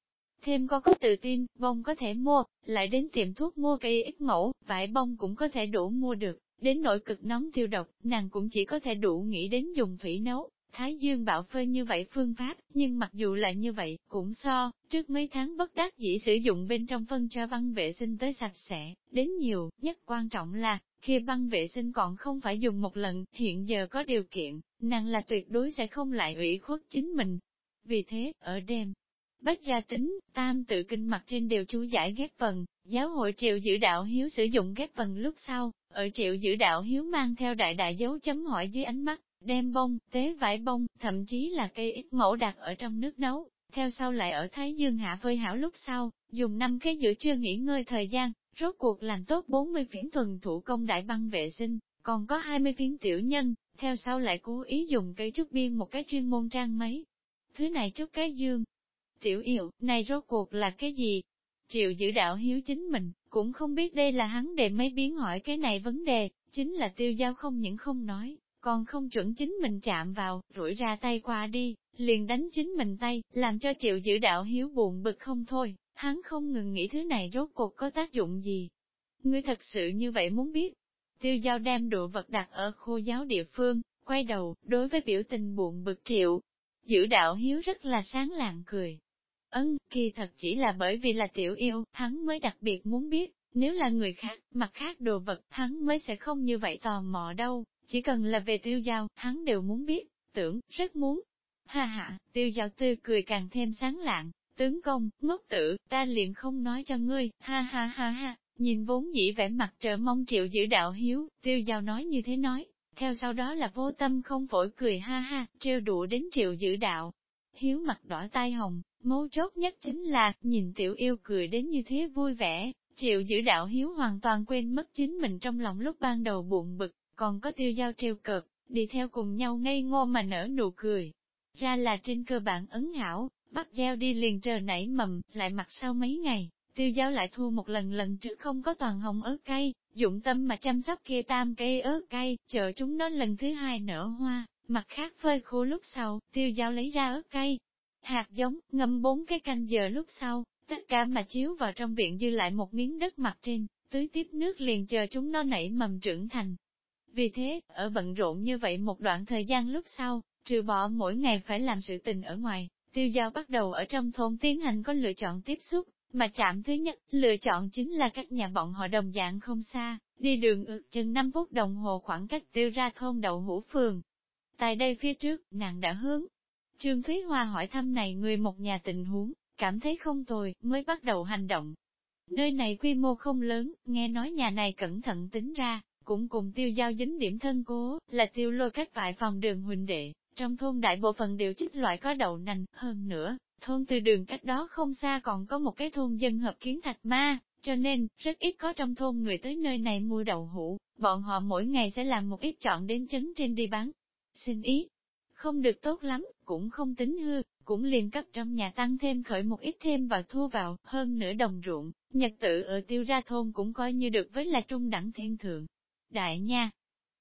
Thêm có có tự tin, bông có thể mua, lại đến tiệm thuốc mua cây ít mẫu, vải bông cũng có thể đủ mua được. Đến nỗi cực nóng tiêu độc, nàng cũng chỉ có thể đủ nghĩ đến dùng thủy nấu, thái dương bạo phơi như vậy phương pháp, nhưng mặc dù là như vậy, cũng so, trước mấy tháng bất đắc dĩ sử dụng bên trong phân cho băng vệ sinh tới sạch sẽ, đến nhiều, nhất quan trọng là, khi băng vệ sinh còn không phải dùng một lần, hiện giờ có điều kiện, nàng là tuyệt đối sẽ không lại ủy khuất chính mình. Vì thế, ở đêm, Bách gia tính, tam tự kinh mặt trên đều chú giải ghép phần, giáo hội triệu giữ đạo hiếu sử dụng ghép phần lúc sau, ở triệu giữ đạo hiếu mang theo đại đại dấu chấm hỏi dưới ánh mắt, đem bông, tế vải bông, thậm chí là cây ít mẫu đặt ở trong nước nấu, theo sau lại ở Thái Dương hạ phơi hảo lúc sau, dùng năm cái giữa trưa nghỉ ngơi thời gian, rốt cuộc làm tốt 40 phiến thuần thủ công đại băng vệ sinh, còn có 20 phiến tiểu nhân, theo sau lại cố ý dùng cây trúc biên một cái chuyên môn trang mấy. Thứ này trúc cái dương, Tiểu yêu, này rốt cuộc là cái gì? Triệu giữ đạo hiếu chính mình, cũng không biết đây là hắn đề mấy biến hỏi cái này vấn đề, chính là tiêu giao không những không nói, còn không chuẩn chính mình chạm vào, rủi ra tay qua đi, liền đánh chính mình tay, làm cho triệu giữ đạo hiếu buồn bực không thôi, hắn không ngừng nghĩ thứ này rốt cuộc có tác dụng gì. Ngươi thật sự như vậy muốn biết. Tiêu giao đem đồ vật đặt ở khu giáo địa phương, quay đầu, đối với biểu tình buồn bực triệu. Giữ đạo hiếu rất là sáng lạng cười, Ấn, kỳ thật chỉ là bởi vì là tiểu yêu, hắn mới đặc biệt muốn biết, nếu là người khác, mặt khác đồ vật, hắn mới sẽ không như vậy tò mò đâu, chỉ cần là về tiêu giao, hắn đều muốn biết, tưởng, rất muốn. Ha ha, tiêu giao tươi cười càng thêm sáng lạng, tướng công, ngốc tử, ta liền không nói cho ngươi, ha ha ha ha, nhìn vốn dĩ vẻ mặt trợ mong triệu giữ đạo hiếu, tiêu giao nói như thế nói, theo sau đó là vô tâm không phổi cười ha ha, trêu đùa đến triệu giữ đạo. Hiếu mặt đỏ tai hồng, mấu chốt nhất chính là, nhìn tiểu yêu cười đến như thế vui vẻ, triệu giữ đạo hiếu hoàn toàn quên mất chính mình trong lòng lúc ban đầu buồn bực, còn có tiêu giao treo cợt, đi theo cùng nhau ngây ngô mà nở nụ cười. Ra là trên cơ bản ấn hảo, bắt gieo đi liền trờ nảy mầm, lại mặt sau mấy ngày, tiêu giao lại thu một lần lần trước không có toàn hồng ớt cay, dụng tâm mà chăm sóc kia tam cây ớt cay, chờ chúng nó lần thứ hai nở hoa, mặt khác phơi khô lúc sau, tiêu giao lấy ra ớt cay, hạt giống, ngâm bốn cái canh giờ lúc sau, tất cả mà chiếu vào trong viện dư lại một miếng đất mặt trên, tưới tiếp nước liền chờ chúng nó nảy mầm trưởng thành. Vì thế, ở bận rộn như vậy một đoạn thời gian lúc sau, trừ bỏ mỗi ngày phải làm sự tình ở ngoài, tiêu giao bắt đầu ở trong thôn tiến hành có lựa chọn tiếp xúc, mà trạm thứ nhất, lựa chọn chính là các nhà bọn họ đồng dạng không xa, đi đường ước chừng 5 phút đồng hồ khoảng cách tiêu ra thôn đậu hũ phường. Tại đây phía trước, nàng đã hướng. Trương Thúy Hoa hỏi thăm này người một nhà tình huống, cảm thấy không tồi, mới bắt đầu hành động. Nơi này quy mô không lớn, nghe nói nhà này cẩn thận tính ra, cũng cùng tiêu giao dính điểm thân cố, là tiêu lôi cách vài phòng đường huynh đệ, trong thôn đại bộ phận đều chích loại có đậu nành, hơn nữa, thôn từ đường cách đó không xa còn có một cái thôn dân hợp kiến thạch ma, cho nên, rất ít có trong thôn người tới nơi này mua đậu hũ, bọn họ mỗi ngày sẽ làm một ít chọn đến chấn trên đi bán. Xin ý, không được tốt lắm, cũng không tính hư, cũng liền cấp trong nhà tăng thêm khởi một ít thêm vào thu vào, hơn nửa đồng ruộng, nhật tự ở tiêu ra thôn cũng coi như được với là trung đẳng thiên thượng. Đại nha,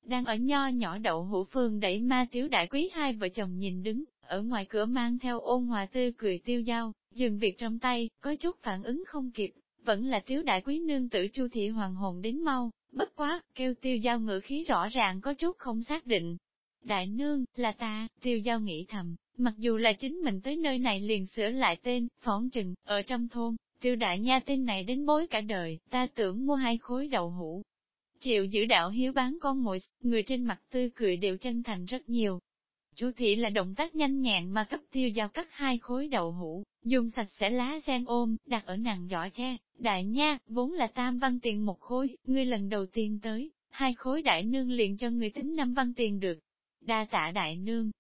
đang ở nho nhỏ đậu hũ phương đẩy ma tiếu đại quý hai vợ chồng nhìn đứng, ở ngoài cửa mang theo ôn hòa tươi cười tiêu dao, dừng việc trong tay, có chút phản ứng không kịp, vẫn là tiếu đại quý nương tử chu thị hoàng hồn đến mau, bất quá, kêu tiêu dao ngữ khí rõ ràng có chút không xác định. Đại nương, là ta, tiêu dao nghĩ thầm, mặc dù là chính mình tới nơi này liền sửa lại tên, phỏng chừng, ở trong thôn, tiêu đại nha tên này đến bối cả đời, ta tưởng mua hai khối đậu hũ, Chịu giữ đạo hiếu bán con mồi, người trên mặt tươi cười đều chân thành rất nhiều. Chú thị là động tác nhanh nhẹn mà cấp tiêu giao cắt hai khối đậu hũ, dùng sạch sẽ lá sen ôm, đặt ở nàng giỏ tre. Đại nha, vốn là tam văn tiền một khối, ngươi lần đầu tiên tới, hai khối đại nương liền cho người tính năm văn tiền được. Đa tạ đại nương.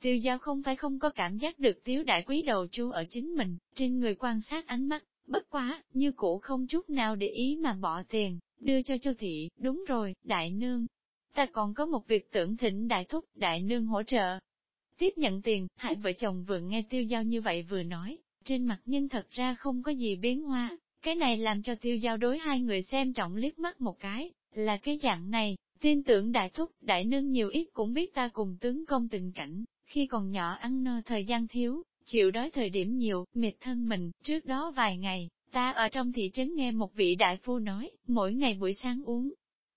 Tiêu giao không phải không có cảm giác được tiếu đại quý đầu chú ở chính mình, trên người quan sát ánh mắt, bất quá, như cũ không chút nào để ý mà bỏ tiền, đưa cho Châu thị, đúng rồi, đại nương. Ta còn có một việc tưởng thỉnh đại thúc, đại nương hỗ trợ. Tiếp nhận tiền, hai vợ chồng vừa nghe tiêu giao như vậy vừa nói, trên mặt nhân thật ra không có gì biến hoa, cái này làm cho tiêu giao đối hai người xem trọng liếc mắt một cái, là cái dạng này, tin tưởng đại thúc, đại nương nhiều ít cũng biết ta cùng tướng công tình cảnh, khi còn nhỏ ăn no thời gian thiếu, chịu đói thời điểm nhiều, mệt thân mình, trước đó vài ngày, Ta ở trong thị trấn nghe một vị đại phu nói, mỗi ngày buổi sáng uống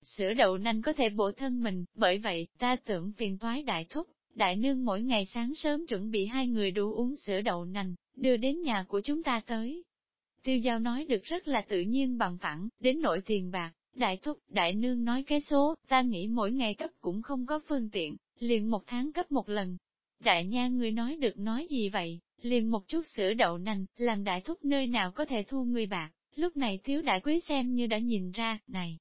sữa đậu nành có thể bổ thân mình, bởi vậy, ta tưởng phiền toái đại thúc, đại nương mỗi ngày sáng sớm chuẩn bị hai người đủ uống sữa đậu nành, đưa đến nhà của chúng ta tới. Tiêu giao nói được rất là tự nhiên bằng phẳng, đến nội tiền bạc, đại thúc, đại nương nói cái số, ta nghĩ mỗi ngày cấp cũng không có phương tiện, liền một tháng cấp một lần. Đại nha người nói được nói gì vậy, liền một chút sữa đậu nành, làm đại thúc nơi nào có thể thu người bạc, lúc này thiếu đại quý xem như đã nhìn ra, này,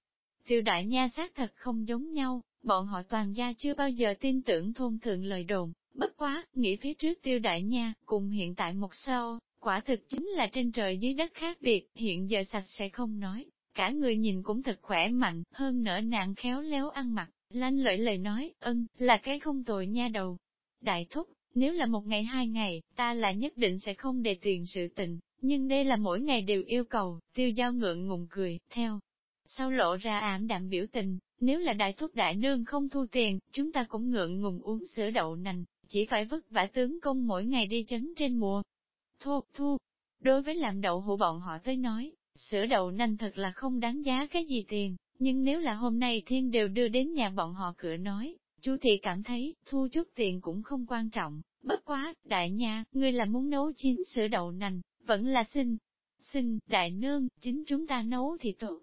tiêu đại nha xác thật không giống nhau, bọn họ toàn gia chưa bao giờ tin tưởng thôn thượng lời đồn, bất quá, nghĩ phía trước tiêu đại nha, cùng hiện tại một sao, quả thực chính là trên trời dưới đất khác biệt, hiện giờ sạch sẽ không nói, cả người nhìn cũng thật khỏe mạnh, hơn nở nạn khéo léo ăn mặc, lanh lợi lời nói, ân, là cái không tồi nha đầu. Đại thúc, nếu là một ngày hai ngày, ta là nhất định sẽ không để tiền sự tình, nhưng đây là mỗi ngày đều yêu cầu, tiêu giao ngượng ngùng cười, theo. Sau lộ ra ảm đạm biểu tình, nếu là đại thúc đại nương không thu tiền, chúng ta cũng ngượng ngùng uống sữa đậu nành, chỉ phải vất vả tướng công mỗi ngày đi chấn trên mùa. Thu, thu, đối với làm đậu hũ bọn họ tới nói, sữa đậu nành thật là không đáng giá cái gì tiền, nhưng nếu là hôm nay thiên đều đưa đến nhà bọn họ cửa nói, Chu thị cảm thấy, thu chút tiền cũng không quan trọng, bất quá, đại nha, ngươi là muốn nấu chín sữa đậu nành, vẫn là xin. Xin, đại nương, chính chúng ta nấu thì tốt.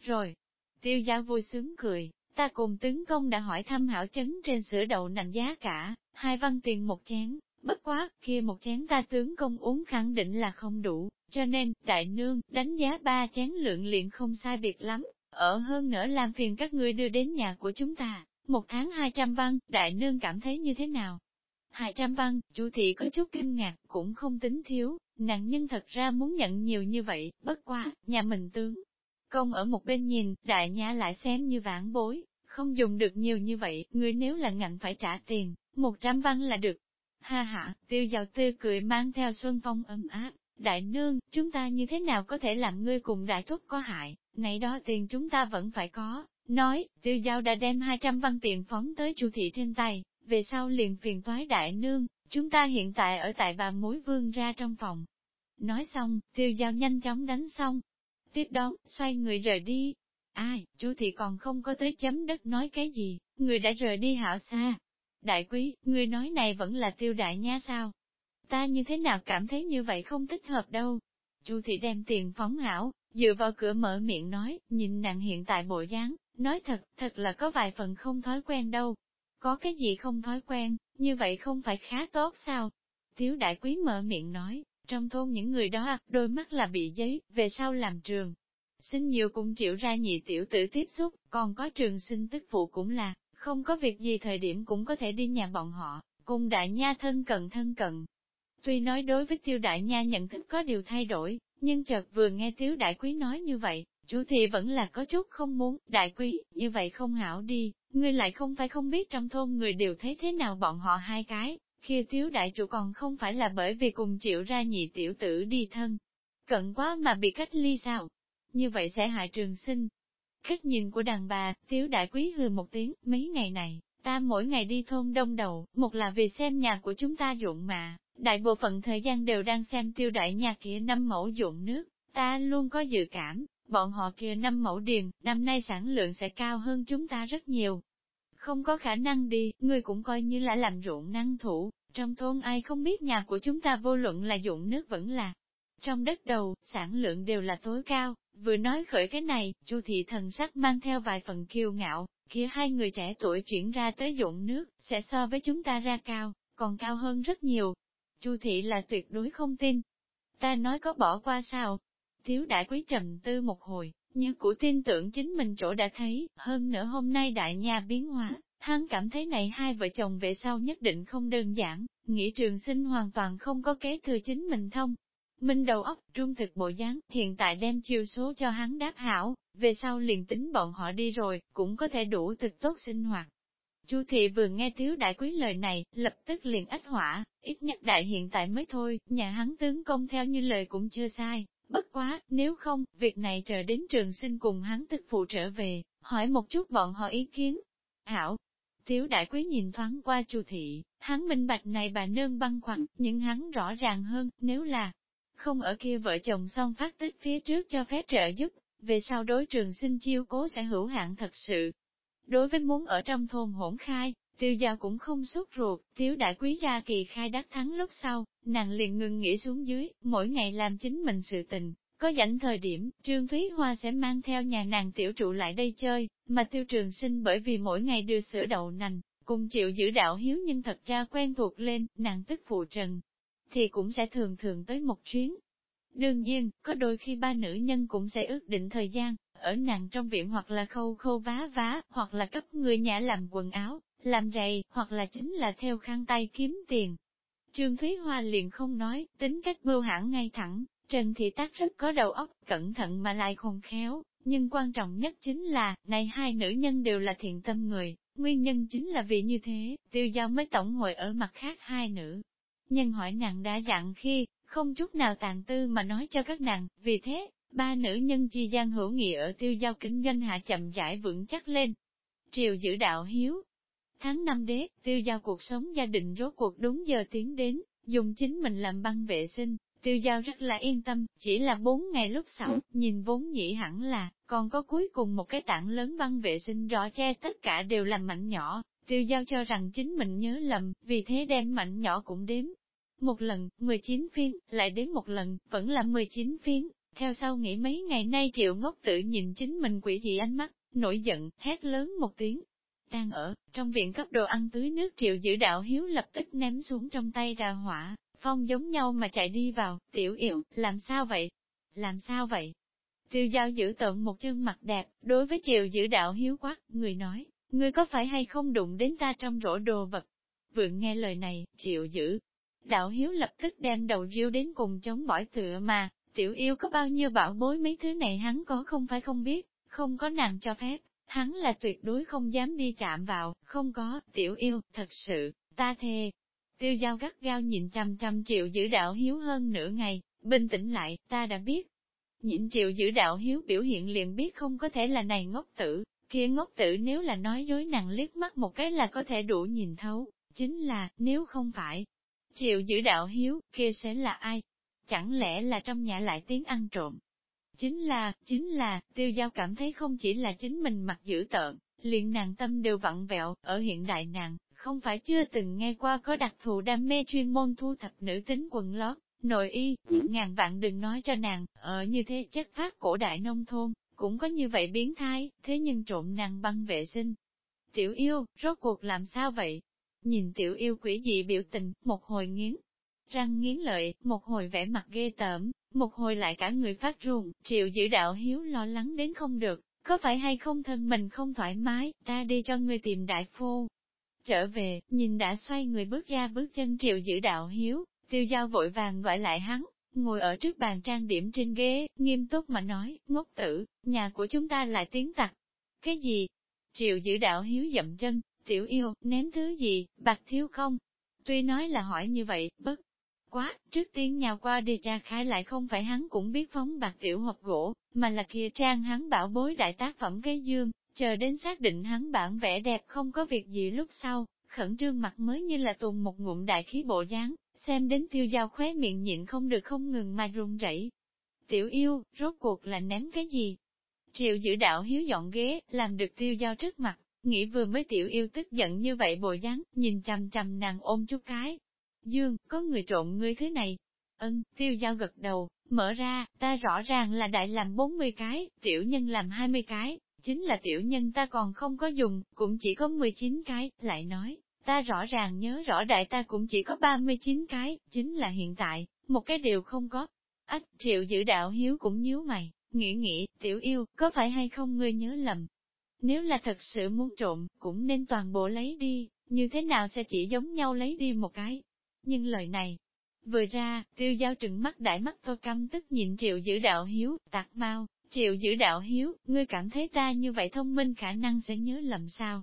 Rồi, tiêu gia vui sướng cười, ta cùng tướng công đã hỏi thăm hảo chấn trên sữa đậu nành giá cả, hai văn tiền một chén, Bất quá, kia một chén ta tướng công uống khẳng định là không đủ, cho nên, đại nương, đánh giá ba chén lượng liền không sai biệt lắm, ở hơn nữa làm phiền các ngươi đưa đến nhà của chúng ta, một tháng 200 văn, đại nương cảm thấy như thế nào? 200 văn, chủ thị có chút kinh ngạc, cũng không tính thiếu, nàng nhân thật ra muốn nhận nhiều như vậy, bất qua, nhà mình tướng. Công ở một bên nhìn, đại nhã lại xem như vãn bối, không dùng được nhiều như vậy, người nếu là ngạnh phải trả tiền, 100 văn là được. Ha ha, tiêu giàu tư cười mang theo xuân phong ấm áp, đại nương, chúng ta như thế nào có thể làm ngươi cùng đại thúc có hại, này đó tiền chúng ta vẫn phải có. Nói, tiêu giao đã đem 200 văn tiền phóng tới chu thị trên tay, về sau liền phiền toái đại nương, chúng ta hiện tại ở tại bà mối vương ra trong phòng. Nói xong, tiêu giao nhanh chóng đánh xong. Tiếp đó, xoay người rời đi. Ai, chú thị còn không có tới chấm đất nói cái gì, người đã rời đi hảo xa. Đại quý, người nói này vẫn là tiêu đại nha sao? Ta như thế nào cảm thấy như vậy không thích hợp đâu. Chu thị đem tiền phóng hảo, dựa vào cửa mở miệng nói, nhìn nàng hiện tại bộ dáng, nói thật, thật là có vài phần không thói quen đâu. Có cái gì không thói quen, như vậy không phải khá tốt sao? Tiếu đại quý mở miệng nói, trong thôn những người đó à, đôi mắt là bị giấy, về sau làm trường. xin nhiều cũng chịu ra nhị tiểu tử tiếp xúc, còn có trường sinh tức phụ cũng là, không có việc gì thời điểm cũng có thể đi nhà bọn họ, cùng đại nha thân cận thân cận. Tuy nói đối với tiêu đại nha nhận thức có điều thay đổi, nhưng chợt vừa nghe tiếu đại quý nói như vậy, chủ thì vẫn là có chút không muốn, đại quý, như vậy không hảo đi, ngươi lại không phải không biết trong thôn người đều thấy thế nào bọn họ hai cái, kia thiếu đại chủ còn không phải là bởi vì cùng chịu ra nhị tiểu tử đi thân. Cận quá mà bị cách ly sao? Như vậy sẽ hại trường sinh. Cách nhìn của đàn bà, thiếu đại quý hừ một tiếng, mấy ngày này, ta mỗi ngày đi thôn đông đầu, một là vì xem nhà của chúng ta ruộng mà, đại bộ phận thời gian đều đang xem tiêu đại nhà kia năm mẫu ruộng nước, ta luôn có dự cảm, bọn họ kia năm mẫu điền, năm nay sản lượng sẽ cao hơn chúng ta rất nhiều. Không có khả năng đi, ngươi cũng coi như là làm ruộng năng thủ, trong thôn ai không biết nhà của chúng ta vô luận là dụng nước vẫn là. Trong đất đầu, sản lượng đều là tối cao, vừa nói khởi cái này, chu thị thần sắc mang theo vài phần kiêu ngạo, kia hai người trẻ tuổi chuyển ra tới dụng nước, sẽ so với chúng ta ra cao, còn cao hơn rất nhiều. Chu thị là tuyệt đối không tin. Ta nói có bỏ qua sao? Thiếu đại quý trầm tư một hồi, như cũ tin tưởng chính mình chỗ đã thấy, hơn nữa hôm nay đại nhà biến hóa, hắn cảm thấy này hai vợ chồng về sau nhất định không đơn giản, nghĩ trường sinh hoàn toàn không có kế thừa chính mình thông. Minh đầu óc, trung thực bộ dáng, hiện tại đem chiêu số cho hắn đáp hảo, về sau liền tính bọn họ đi rồi, cũng có thể đủ thực tốt sinh hoạt. Chu thị vừa nghe thiếu đại quý lời này, lập tức liền ách hỏa, ít nhất đại hiện tại mới thôi, nhà hắn tướng công theo như lời cũng chưa sai, bất quá, nếu không, việc này chờ đến trường sinh cùng hắn tức phụ trở về, hỏi một chút bọn họ ý kiến. Hảo, Tiếu đại quý nhìn thoáng qua chu thị, hắn minh bạch này bà nương băng khoăn, nhưng hắn rõ ràng hơn, nếu là không ở kia vợ chồng son phát tích phía trước cho phép trợ giúp, về sau đối trường sinh chiêu cố sẽ hữu hạn thật sự. Đối với muốn ở trong thôn hỗn khai, tiêu gia cũng không sốt ruột, tiếu đại quý ra kỳ khai đắc thắng lúc sau, nàng liền ngừng nghĩ xuống dưới, mỗi ngày làm chính mình sự tình. Có dãnh thời điểm, Trương Thúy Hoa sẽ mang theo nhà nàng tiểu trụ lại đây chơi, mà tiêu trường sinh bởi vì mỗi ngày đưa sữa đậu nành, cùng chịu giữ đạo hiếu nhưng thật ra quen thuộc lên, nàng tức phụ trần, thì cũng sẽ thường thường tới một chuyến. Đương nhiên, có đôi khi ba nữ nhân cũng sẽ ước định thời gian, ở nàng trong viện hoặc là khâu khâu vá vá, hoặc là cấp người nhà làm quần áo, làm giày, hoặc là chính là theo khăn tay kiếm tiền. Trương Thúy Hoa liền không nói, tính cách bưu hãng ngay thẳng, Trần Thị Tác rất có đầu óc, cẩn thận mà lại khôn khéo, nhưng quan trọng nhất chính là, này hai nữ nhân đều là thiện tâm người, nguyên nhân chính là vì như thế, tiêu giao mới tổng hội ở mặt khác hai nữ. Nhân hỏi nàng đã dặn khi, không chút nào tàn tư mà nói cho các nàng, vì thế, ba nữ nhân chi gian hữu nghị ở tiêu giao kính doanh hạ chậm rãi vững chắc lên. Triều giữ đạo hiếu. Tháng năm đế, tiêu giao cuộc sống gia đình rốt cuộc đúng giờ tiến đến, dùng chính mình làm băng vệ sinh, Tiêu giao rất là yên tâm, chỉ là bốn ngày lúc sau, nhìn vốn nhĩ hẳn là, còn có cuối cùng một cái tảng lớn băng vệ sinh rõ che tất cả đều là mảnh nhỏ, tiêu giao cho rằng chính mình nhớ lầm, vì thế đem mảnh nhỏ cũng đếm. Một lần, 19 phiên, lại đến một lần, vẫn là 19 phiên, theo sau nghĩ mấy ngày nay triệu ngốc tự nhìn chính mình quỷ dị ánh mắt, nổi giận, hét lớn một tiếng đang ở, trong viện cấp đồ ăn tưới nước triệu giữ đạo hiếu lập tức ném xuống trong tay ra hỏa, phong giống nhau mà chạy đi vào, tiểu yểu, làm sao vậy? Làm sao vậy? Tiêu giao giữ tận một chân mặt đẹp, đối với triệu giữ đạo hiếu quát, người nói, người có phải hay không đụng đến ta trong rổ đồ vật? Vượng nghe lời này, triệu giữ. Đạo hiếu lập tức đem đầu riêu đến cùng chống bỏi tựa mà, tiểu yêu có bao nhiêu bảo bối mấy thứ này hắn có không phải không biết, không có nàng cho phép, hắn là tuyệt đối không dám đi chạm vào, không có, tiểu yêu, thật sự, ta thề. Tiêu giao gắt gao nhìn trăm trăm triệu giữ đạo hiếu hơn nửa ngày, bình tĩnh lại, ta đã biết. Nhịn triệu giữ đạo hiếu biểu hiện liền biết không có thể là này ngốc tử, kia ngốc tử nếu là nói dối nặng liếc mắt một cái là có thể đủ nhìn thấu, chính là, nếu không phải, triệu giữ đạo hiếu, kia sẽ là ai? Chẳng lẽ là trong nhà lại tiếng ăn trộm, Chính là, chính là, tiêu giao cảm thấy không chỉ là chính mình mặc dữ tợn, liền nàng tâm đều vặn vẹo, ở hiện đại nàng, không phải chưa từng nghe qua có đặc thù đam mê chuyên môn thu thập nữ tính quần lót, nội y, ngàn vạn đừng nói cho nàng, ở như thế chất phát cổ đại nông thôn, cũng có như vậy biến thái, thế nhưng trộm nàng băng vệ sinh. Tiểu yêu, rốt cuộc làm sao vậy? Nhìn tiểu yêu quỷ dị biểu tình, một hồi nghiến, răng nghiến lợi, một hồi vẻ mặt ghê tởm, một hồi lại cả người phát ruồng, triệu giữ đạo hiếu lo lắng đến không được, có phải hay không thân mình không thoải mái, ta đi cho người tìm đại phu. Trở về, nhìn đã xoay người bước ra bước chân triệu giữ đạo hiếu, tiêu giao vội vàng gọi lại hắn, ngồi ở trước bàn trang điểm trên ghế, nghiêm túc mà nói, ngốc tử, nhà của chúng ta lại tiếng tặc. Cái gì? Triệu giữ đạo hiếu dậm chân, tiểu yêu, ném thứ gì, bạc thiếu không? Tuy nói là hỏi như vậy, bất Quá, trước tiên nhào qua đi ra khai lại không phải hắn cũng biết phóng bạc tiểu hộp gỗ, mà là kia trang hắn bảo bối đại tác phẩm cái dương, chờ đến xác định hắn bản vẽ đẹp không có việc gì lúc sau, khẩn trương mặt mới như là tùng một ngụm đại khí bộ dáng, xem đến tiêu dao khóe miệng nhịn không được không ngừng mà run rẩy. Tiểu yêu, rốt cuộc là ném cái gì? Triệu giữ đạo hiếu dọn ghế, làm được tiêu dao trước mặt, nghĩ vừa mới tiểu yêu tức giận như vậy bộ dáng, nhìn chằm chằm nàng ôm chút cái, Dương, có người trộn ngươi thế này. Ân, tiêu giao gật đầu, mở ra, ta rõ ràng là đại làm 40 cái, tiểu nhân làm 20 cái, chính là tiểu nhân ta còn không có dùng, cũng chỉ có 19 cái, lại nói, ta rõ ràng nhớ rõ đại ta cũng chỉ có 39 cái, chính là hiện tại, một cái điều không có. Ách, triệu giữ đạo hiếu cũng nhíu mày, nghĩ nghĩ, tiểu yêu, có phải hay không ngươi nhớ lầm? Nếu là thật sự muốn trộm, cũng nên toàn bộ lấy đi, như thế nào sẽ chỉ giống nhau lấy đi một cái? Nhưng lời này, vừa ra, tiêu giao trừng mắt đại mắt tôi căm tức nhìn triệu giữ đạo hiếu, tạc mau, triệu giữ đạo hiếu, ngươi cảm thấy ta như vậy thông minh khả năng sẽ nhớ lầm sao?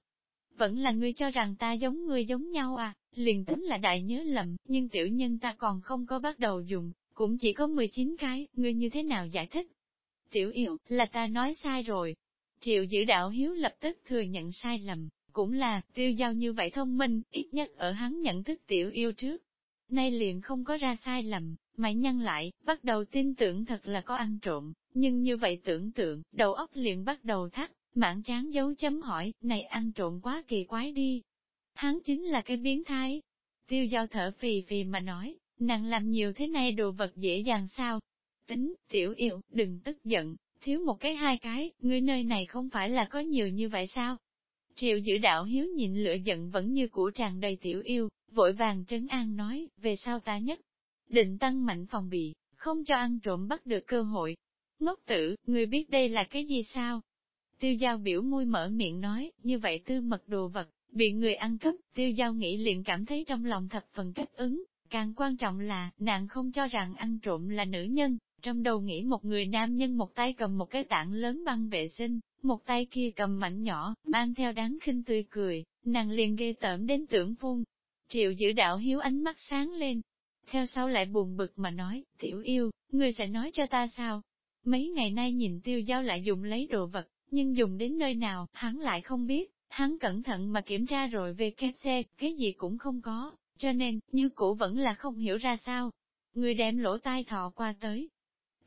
Vẫn là ngươi cho rằng ta giống ngươi giống nhau à, liền tính là đại nhớ lầm, nhưng tiểu nhân ta còn không có bắt đầu dùng, cũng chỉ có 19 cái, ngươi như thế nào giải thích? Tiểu yêu, là ta nói sai rồi. Triệu giữ đạo hiếu lập tức thừa nhận sai lầm, cũng là, tiêu giao như vậy thông minh, ít nhất ở hắn nhận thức tiểu yêu trước, nay liền không có ra sai lầm, mày nhăn lại, bắt đầu tin tưởng thật là có ăn trộm, nhưng như vậy tưởng tượng, đầu óc liền bắt đầu thắt, mảng chán dấu chấm hỏi, này ăn trộm quá kỳ quái đi. Hắn chính là cái biến thái. Tiêu giao thở phì phì mà nói, nàng làm nhiều thế này đồ vật dễ dàng sao? Tính, tiểu yêu, đừng tức giận, thiếu một cái hai cái, ngươi nơi này không phải là có nhiều như vậy sao? Triệu giữ đạo hiếu nhịn lửa giận vẫn như cũ tràn đầy tiểu yêu, vội vàng trấn an nói, về sau ta nhất, định tăng mạnh phòng bị, không cho ăn trộm bắt được cơ hội. Ngốc tử, người biết đây là cái gì sao? Tiêu giao biểu môi mở miệng nói, như vậy tư mật đồ vật, bị người ăn cắp, tiêu giao nghĩ liền cảm thấy trong lòng thập phần cách ứng, càng quan trọng là, nàng không cho rằng ăn trộm là nữ nhân, trong đầu nghĩ một người nam nhân một tay cầm một cái tảng lớn băng vệ sinh, một tay kia cầm mảnh nhỏ, mang theo đáng khinh tươi cười, nàng liền ghê tởm đến tưởng phun, Triệu giữ đạo hiếu ánh mắt sáng lên. Theo sau lại buồn bực mà nói, tiểu yêu, ngươi sẽ nói cho ta sao? Mấy ngày nay nhìn tiêu giao lại dùng lấy đồ vật, nhưng dùng đến nơi nào, hắn lại không biết, hắn cẩn thận mà kiểm tra rồi về két xe, cái gì cũng không có, cho nên, như cũ vẫn là không hiểu ra sao. Người đem lỗ tai thọ qua tới.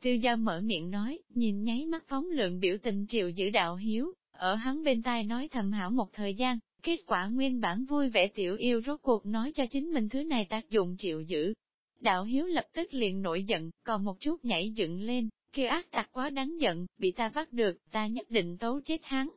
Tiêu Gia mở miệng nói, nhìn nháy mắt phóng lượng biểu tình triệu giữ đạo hiếu, ở hắn bên tai nói thầm hảo một thời gian, Kết quả nguyên bản vui vẻ tiểu yêu rốt cuộc nói cho chính mình thứ này tác dụng triệu giữ. Đạo hiếu lập tức liền nổi giận, còn một chút nhảy dựng lên, kia ác tặc quá đáng giận, bị ta bắt được, ta nhất định tấu chết hắn.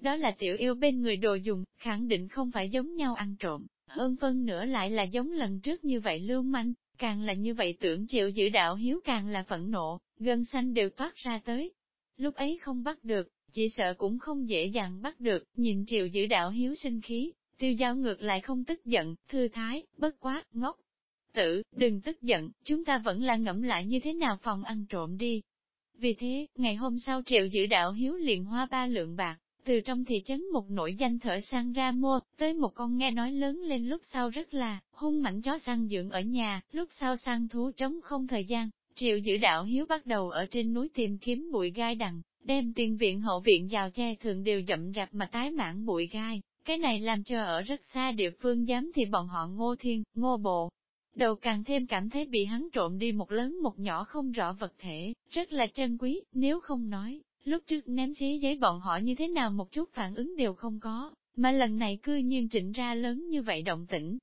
Đó là tiểu yêu bên người đồ dùng, khẳng định không phải giống nhau ăn trộm, hơn phân nữa lại là giống lần trước như vậy lưu manh, càng là như vậy tưởng chịu giữ đạo hiếu càng là phẫn nộ, gân xanh đều toát ra tới. Lúc ấy không bắt được, chỉ sợ cũng không dễ dàng bắt được, nhìn triệu giữ đạo hiếu sinh khí, tiêu giao ngược lại không tức giận, thư thái, bất quá, ngốc. Tử, đừng tức giận, chúng ta vẫn là ngẫm lại như thế nào phòng ăn trộm đi. Vì thế, ngày hôm sau triệu giữ đạo hiếu liền hoa ba lượng bạc, từ trong thị trấn một nổi danh thợ săn ra mua, tới một con nghe nói lớn lên lúc sau rất là, hung mảnh chó săn dưỡng ở nhà, lúc sau săn thú trống không thời gian, triệu giữ đạo hiếu bắt đầu ở trên núi tìm kiếm bụi gai đằng, đem tiền viện hậu viện giàu che thường đều dậm rạp mà tái mãn bụi gai, cái này làm cho ở rất xa địa phương dám thì bọn họ ngô thiên, ngô bộ. Đầu càng thêm cảm thấy bị hắn trộm đi một lớn một nhỏ không rõ vật thể, rất là trân quý, nếu không nói, lúc trước ném xí giấy bọn họ như thế nào một chút phản ứng đều không có, mà lần này cư nhiên trịnh ra lớn như vậy động tĩnh.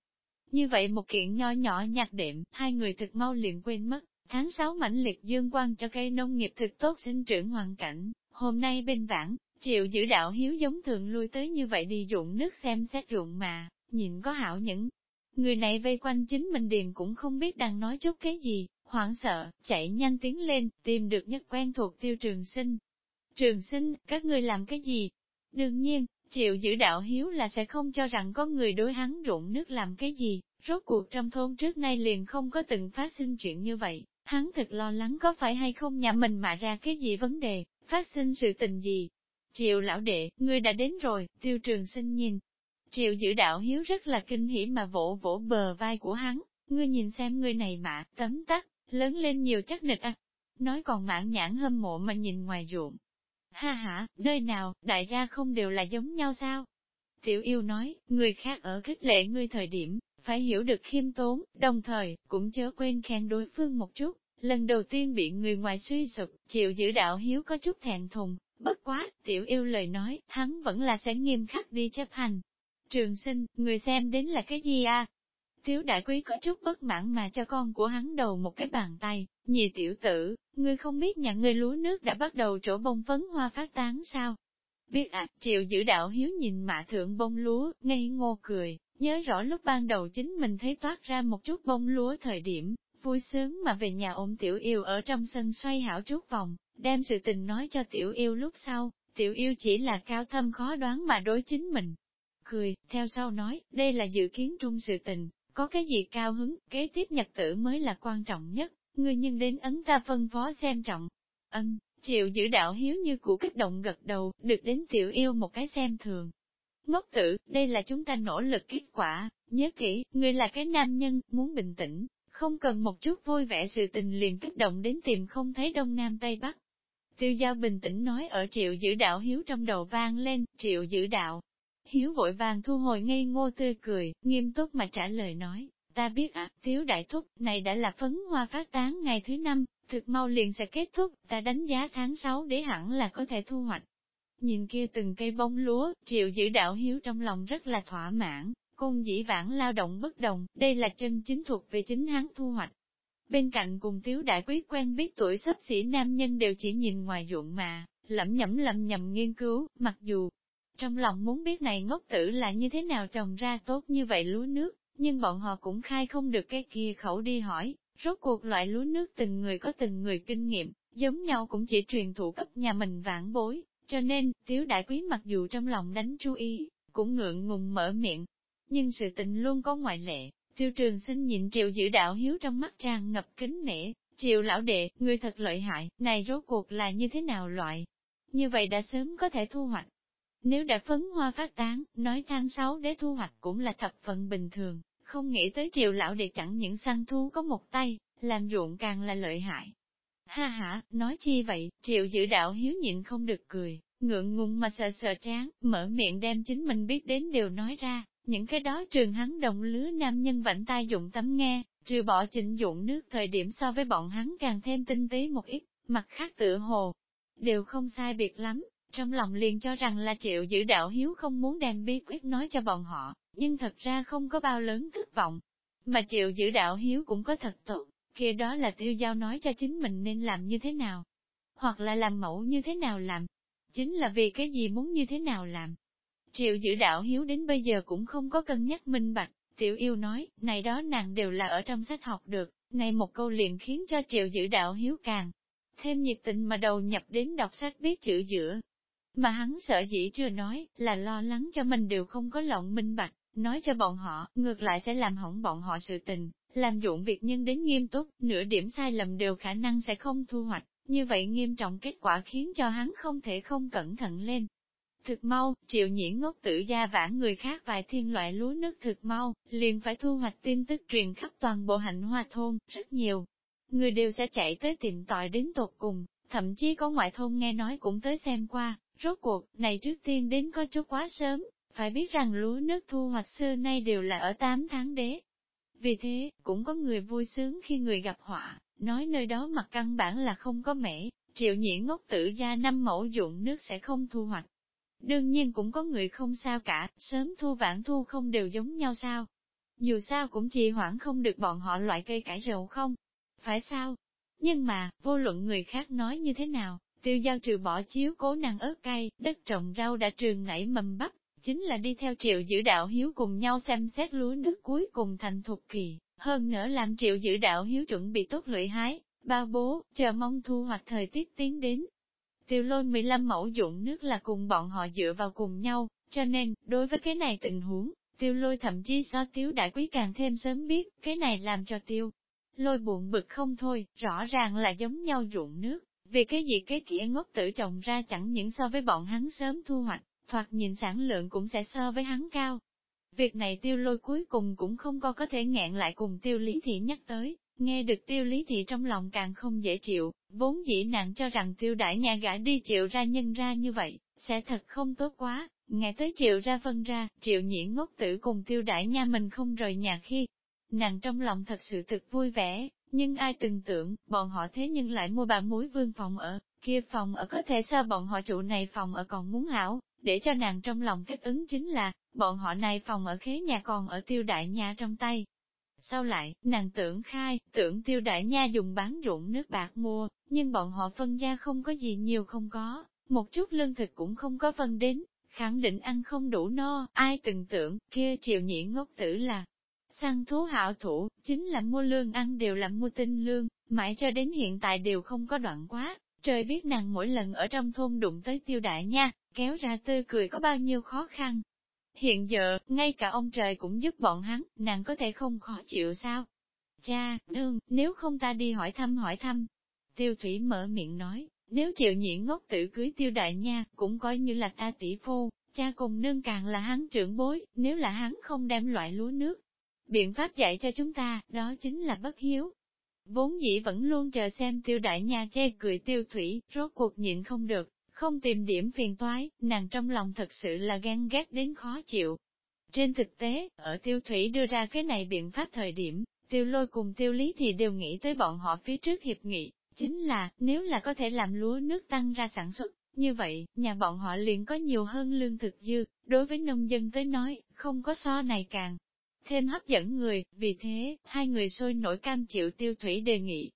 Như vậy một kiện nho nhỏ nhạc đệm, hai người thực mau liền quên mất, tháng 6 mãnh liệt dương quan cho cây nông nghiệp thực tốt sinh trưởng hoàn cảnh, hôm nay bên vãng, chịu giữ đạo hiếu giống thường lui tới như vậy đi ruộng nước xem xét ruộng mà, nhìn có hảo những. Người này vây quanh chính mình điền cũng không biết đang nói chút cái gì, hoảng sợ, chạy nhanh tiến lên, tìm được nhất quen thuộc tiêu trường sinh, Trường sinh, các ngươi làm cái gì? Đương nhiên, chịu giữ đạo hiếu là sẽ không cho rằng có người đối hắn rụng nước làm cái gì, rốt cuộc trong thôn trước nay liền không có từng phát sinh chuyện như vậy, hắn thật lo lắng có phải hay không nhà mình mà ra cái gì vấn đề, phát sinh sự tình gì. Triệu lão đệ, ngươi đã đến rồi, tiêu trường sinh nhìn. Triệu giữ đạo hiếu rất là kinh hỉ mà vỗ vỗ bờ vai của hắn, ngươi nhìn xem ngươi này mà, tấm tắc, lớn lên nhiều chắc nịch à. Nói còn mãn nhãn hâm mộ mà nhìn ngoài ruộng, Ha ha, nơi nào, đại gia không đều là giống nhau sao? Tiểu yêu nói, người khác ở khích lệ ngươi thời điểm, phải hiểu được khiêm tốn, đồng thời, cũng chớ quên khen đối phương một chút. Lần đầu tiên bị người ngoài suy sụp, chịu giữ đạo hiếu có chút thẹn thùng, bất quá, tiểu yêu lời nói, hắn vẫn là sẽ nghiêm khắc đi chấp hành. Trường sinh, người xem đến là cái gì à? Tiếu đại quý có chút bất mãn mà cho con của hắn đầu một cái bàn tay, nhị tiểu tử, ngươi không biết nhà ngươi lúa nước đã bắt đầu trổ bông phấn hoa phát tán sao? Biết à, triệu giữ đạo hiếu nhìn mạ thượng bông lúa, ngây ngô cười, nhớ rõ lúc ban đầu chính mình thấy toát ra một chút bông lúa thời điểm, vui sướng mà về nhà ôm tiểu yêu ở trong sân xoay hảo chút vòng, đem sự tình nói cho tiểu yêu lúc sau, tiểu yêu chỉ là cao thâm khó đoán mà đối chính mình. Cười, theo sau nói, đây là dự kiến trung sự tình, có cái gì cao hứng, kế tiếp nhật tử mới là quan trọng nhất, ngươi nhưng đến ấn ta phân phó xem trọng. Ân, chịu giữ đạo hiếu như cũ kích động gật đầu, được đến tiểu yêu một cái xem thường. Ngốc tử, đây là chúng ta nỗ lực kết quả, nhớ kỹ, ngươi là cái nam nhân, muốn bình tĩnh, không cần một chút vui vẻ sự tình liền kích động đến tìm không thấy đông nam tây bắc. Tiêu giao bình tĩnh nói ở triệu giữ đạo hiếu trong đầu vang lên, triệu giữ đạo, Hiếu vội vàng thu hồi ngây ngô tươi cười, nghiêm túc mà trả lời nói, ta biết ạ, thiếu đại thúc, này đã là phấn hoa phát tán ngày thứ năm, thực mau liền sẽ kết thúc, ta đánh giá tháng 6 để hẳn là có thể thu hoạch. Nhìn kia từng cây bông lúa, triệu giữ đạo hiếu trong lòng rất là thỏa mãn, cung dĩ vãng lao động bất đồng, đây là chân chính thuộc về chính hắn thu hoạch. Bên cạnh cùng thiếu đại quý quen biết tuổi sắp xỉ nam nhân đều chỉ nhìn ngoài ruộng mà, lẩm nhẩm lẩm nhầm nghiên cứu, mặc dù trong lòng muốn biết này ngốc tử là như thế nào trồng ra tốt như vậy lúa nước, nhưng bọn họ cũng khai không được cái kia khẩu đi hỏi, rốt cuộc loại lúa nước từng người có từng người kinh nghiệm, giống nhau cũng chỉ truyền thụ cấp nhà mình vãn bối, cho nên, tiếu đại quý mặc dù trong lòng đánh chú ý, cũng ngượng ngùng mở miệng. Nhưng sự tình luôn có ngoại lệ, tiêu trường sinh nhịn triệu giữ đạo hiếu trong mắt tràn ngập kính nể, triệu lão đệ, người thật lợi hại, này rốt cuộc là như thế nào loại? Như vậy đã sớm có thể thu hoạch, nếu đã phấn hoa phát tán, nói tháng 6 để thu hoạch cũng là thập phận bình thường, không nghĩ tới triều lão để chẳng những săn thu có một tay, làm ruộng càng là lợi hại. Ha ha, nói chi vậy, triệu giữ đạo hiếu nhịn không được cười, ngượng ngùng mà sợ sợ tráng, mở miệng đem chính mình biết đến đều nói ra, những cái đó trường hắn đồng lứa nam nhân vảnh tai dụng tấm nghe, trừ bỏ chỉnh dụng nước thời điểm so với bọn hắn càng thêm tinh tế một ít, mặt khác tựa hồ, đều không sai biệt lắm, trong lòng liền cho rằng là triệu giữ đạo hiếu không muốn đem bí quyết nói cho bọn họ, nhưng thật ra không có bao lớn thất vọng. Mà triệu giữ đạo hiếu cũng có thật tốt, kia đó là tiêu giao nói cho chính mình nên làm như thế nào, hoặc là làm mẫu như thế nào làm. chính là vì cái gì muốn như thế nào làm. Triệu giữ đạo hiếu đến bây giờ cũng không có cân nhắc minh bạch, tiểu yêu nói, này đó nàng đều là ở trong sách học được, này một câu liền khiến cho triệu giữ đạo hiếu càng thêm nhiệt tình mà đầu nhập đến đọc sách biết chữ giữa. Mà hắn sợ dĩ chưa nói, là lo lắng cho mình đều không có lòng minh bạch, nói cho bọn họ, ngược lại sẽ làm hỏng bọn họ sự tình, làm dụng việc nhân đến nghiêm túc, nửa điểm sai lầm đều khả năng sẽ không thu hoạch, như vậy nghiêm trọng kết quả khiến cho hắn không thể không cẩn thận lên. Thực mau, triệu nhiễn ngốc tử gia vãn người khác vài thiên loại lúa nước thực mau, liền phải thu hoạch tin tức truyền khắp toàn bộ hạnh hoa thôn, rất nhiều. Người đều sẽ chạy tới tìm tòi đến tột cùng, thậm chí có ngoại thôn nghe nói cũng tới xem qua, rốt cuộc, này trước tiên đến có chút quá sớm, phải biết rằng lúa nước thu hoạch xưa nay đều là ở 8 tháng đế. Vì thế, cũng có người vui sướng khi người gặp họa, nói nơi đó mặt căn bản là không có mẻ, triệu nhiễn ngốc tử gia năm mẫu dụng nước sẽ không thu hoạch. Đương nhiên cũng có người không sao cả, sớm thu vãn thu không đều giống nhau sao. Dù sao cũng trì hoãn không được bọn họ loại cây cải rầu không. Phải sao? Nhưng mà, vô luận người khác nói như thế nào, tiêu giao trừ bỏ chiếu cố nàng ớt cay, đất trồng rau đã trường nảy mầm bắp, chính là đi theo triệu giữ đạo hiếu cùng nhau xem xét lúa nước cuối cùng thành thục kỳ, hơn nữa làm triệu giữ đạo hiếu chuẩn bị tốt lưỡi hái, bao bố, chờ mong thu hoạch thời tiết tiến đến. Tiêu lôi 15 mẫu dụng nước là cùng bọn họ dựa vào cùng nhau, cho nên, đối với cái này tình huống, tiêu lôi thậm chí so Tiếu đại quý càng thêm sớm biết, cái này làm cho tiêu. Lôi buồn bực không thôi, rõ ràng là giống nhau dụng nước, vì cái gì cái kia ngốc tử trồng ra chẳng những so với bọn hắn sớm thu hoạch, thoạt nhìn sản lượng cũng sẽ so với hắn cao. Việc này tiêu lôi cuối cùng cũng không có có thể ngẹn lại cùng tiêu lý thị nhắc tới, nghe được tiêu lý thị trong lòng càng không dễ chịu, vốn dĩ nàng cho rằng tiêu đại nhà gã đi chịu ra nhân ra như vậy, sẽ thật không tốt quá, nghe tới chịu ra vân ra, chịu nhĩ ngốc tử cùng tiêu đại nha mình không rời nhà khi. Nàng trong lòng thật sự thực vui vẻ, nhưng ai từng tưởng, bọn họ thế nhưng lại mua bà mối vương phòng ở, kia phòng ở có thể sao bọn họ trụ này phòng ở còn muốn hảo, để cho nàng trong lòng kết ứng chính là, bọn họ này phòng ở khế nhà còn ở tiêu đại nhà trong tay. Sau lại, nàng tưởng khai, tưởng tiêu đại nha dùng bán ruộng nước bạc mua, nhưng bọn họ phân gia không có gì nhiều không có, một chút lương thực cũng không có phân đến, khẳng định ăn không đủ no, ai từng tưởng, kia triều nhĩ ngốc tử là săn thú hảo thủ, chính là mua lương ăn đều là mua tinh lương, mãi cho đến hiện tại đều không có đoạn quá, trời biết nàng mỗi lần ở trong thôn đụng tới tiêu đại nha, kéo ra tươi cười có bao nhiêu khó khăn. Hiện giờ, ngay cả ông trời cũng giúp bọn hắn, nàng có thể không khó chịu sao? Cha, nương, nếu không ta đi hỏi thăm hỏi thăm. Tiêu thủy mở miệng nói, nếu chịu nhịn ngốc tự cưới tiêu đại nha, cũng coi như là ta tỷ phu, cha cùng nương càng là hắn trưởng bối, nếu là hắn không đem loại lúa nước. Biện pháp dạy cho chúng ta, đó chính là bất hiếu. Vốn dĩ vẫn luôn chờ xem tiêu đại nha che cười tiêu thủy, rốt cuộc nhịn không được, không tìm điểm phiền toái, nàng trong lòng thật sự là ghen ghét đến khó chịu. Trên thực tế, ở tiêu thủy đưa ra cái này biện pháp thời điểm, tiêu lôi cùng tiêu lý thì đều nghĩ tới bọn họ phía trước hiệp nghị, chính là, nếu là có thể làm lúa nước tăng ra sản xuất, như vậy, nhà bọn họ liền có nhiều hơn lương thực dư, đối với nông dân tới nói, không có so này càng thêm hấp dẫn người, vì thế, hai người sôi nổi cam chịu tiêu thủy đề nghị.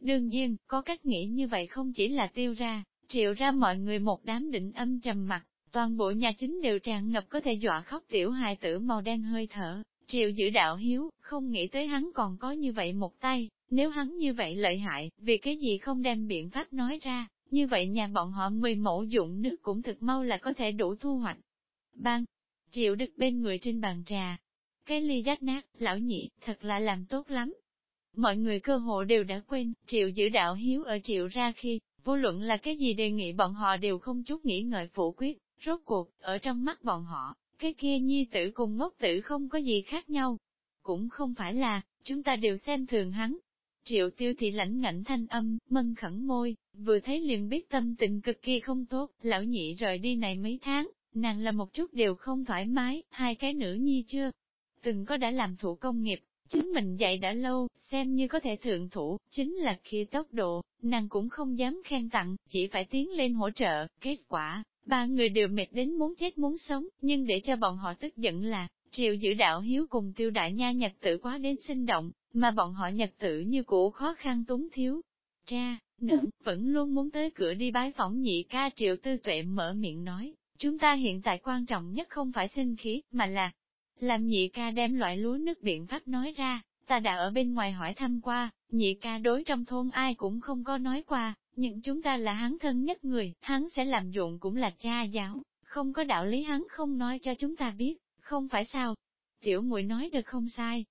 Đương nhiên, có cách nghĩ như vậy không chỉ là tiêu ra, triệu ra mọi người một đám định âm trầm mặt, toàn bộ nhà chính đều tràn ngập có thể dọa khóc tiểu hài tử màu đen hơi thở, triệu giữ đạo hiếu, không nghĩ tới hắn còn có như vậy một tay, nếu hắn như vậy lợi hại, vì cái gì không đem biện pháp nói ra, như vậy nhà bọn họ mười mẫu dụng nước cũng thực mau là có thể đủ thu hoạch. bang triệu đức bên người trên bàn trà, cái ly rách nát, lão nhị, thật là làm tốt lắm. Mọi người cơ hộ đều đã quên, triệu giữ đạo hiếu ở triệu ra khi, Vô luận là cái gì đề nghị bọn họ đều không chút nghĩ ngợi phủ quyết, rốt cuộc, ở trong mắt bọn họ, cái kia nhi tử cùng ngốc tử không có gì khác nhau. Cũng không phải là, chúng ta đều xem thường hắn. Triệu tiêu thị lãnh ngạnh thanh âm, mân khẩn môi, vừa thấy liền biết tâm tình cực kỳ không tốt, lão nhị rời đi này mấy tháng, nàng là một chút đều không thoải mái, hai cái nữ nhi chưa? Từng có đã làm thủ công nghiệp, Chính mình dạy đã lâu, xem như có thể thượng thủ, chính là khi tốc độ, nàng cũng không dám khen tặng, chỉ phải tiến lên hỗ trợ, kết quả, ba người đều mệt đến muốn chết muốn sống, nhưng để cho bọn họ tức giận là, triệu giữ đạo hiếu cùng tiêu đại nha nhật tử quá đến sinh động, mà bọn họ nhật tử như cũ khó khăn túng thiếu. Cha, nữ, vẫn luôn muốn tới cửa đi bái phỏng nhị ca triệu tư tuệ mở miệng nói, chúng ta hiện tại quan trọng nhất không phải sinh khí, mà là làm nhị ca đem loại lúa nước biện pháp nói ra, ta đã ở bên ngoài hỏi thăm qua, nhị ca đối trong thôn ai cũng không có nói qua, nhưng chúng ta là hắn thân nhất người, hắn sẽ làm ruộng cũng là cha giáo, không có đạo lý hắn không nói cho chúng ta biết, không phải sao? Tiểu muội nói được không sai.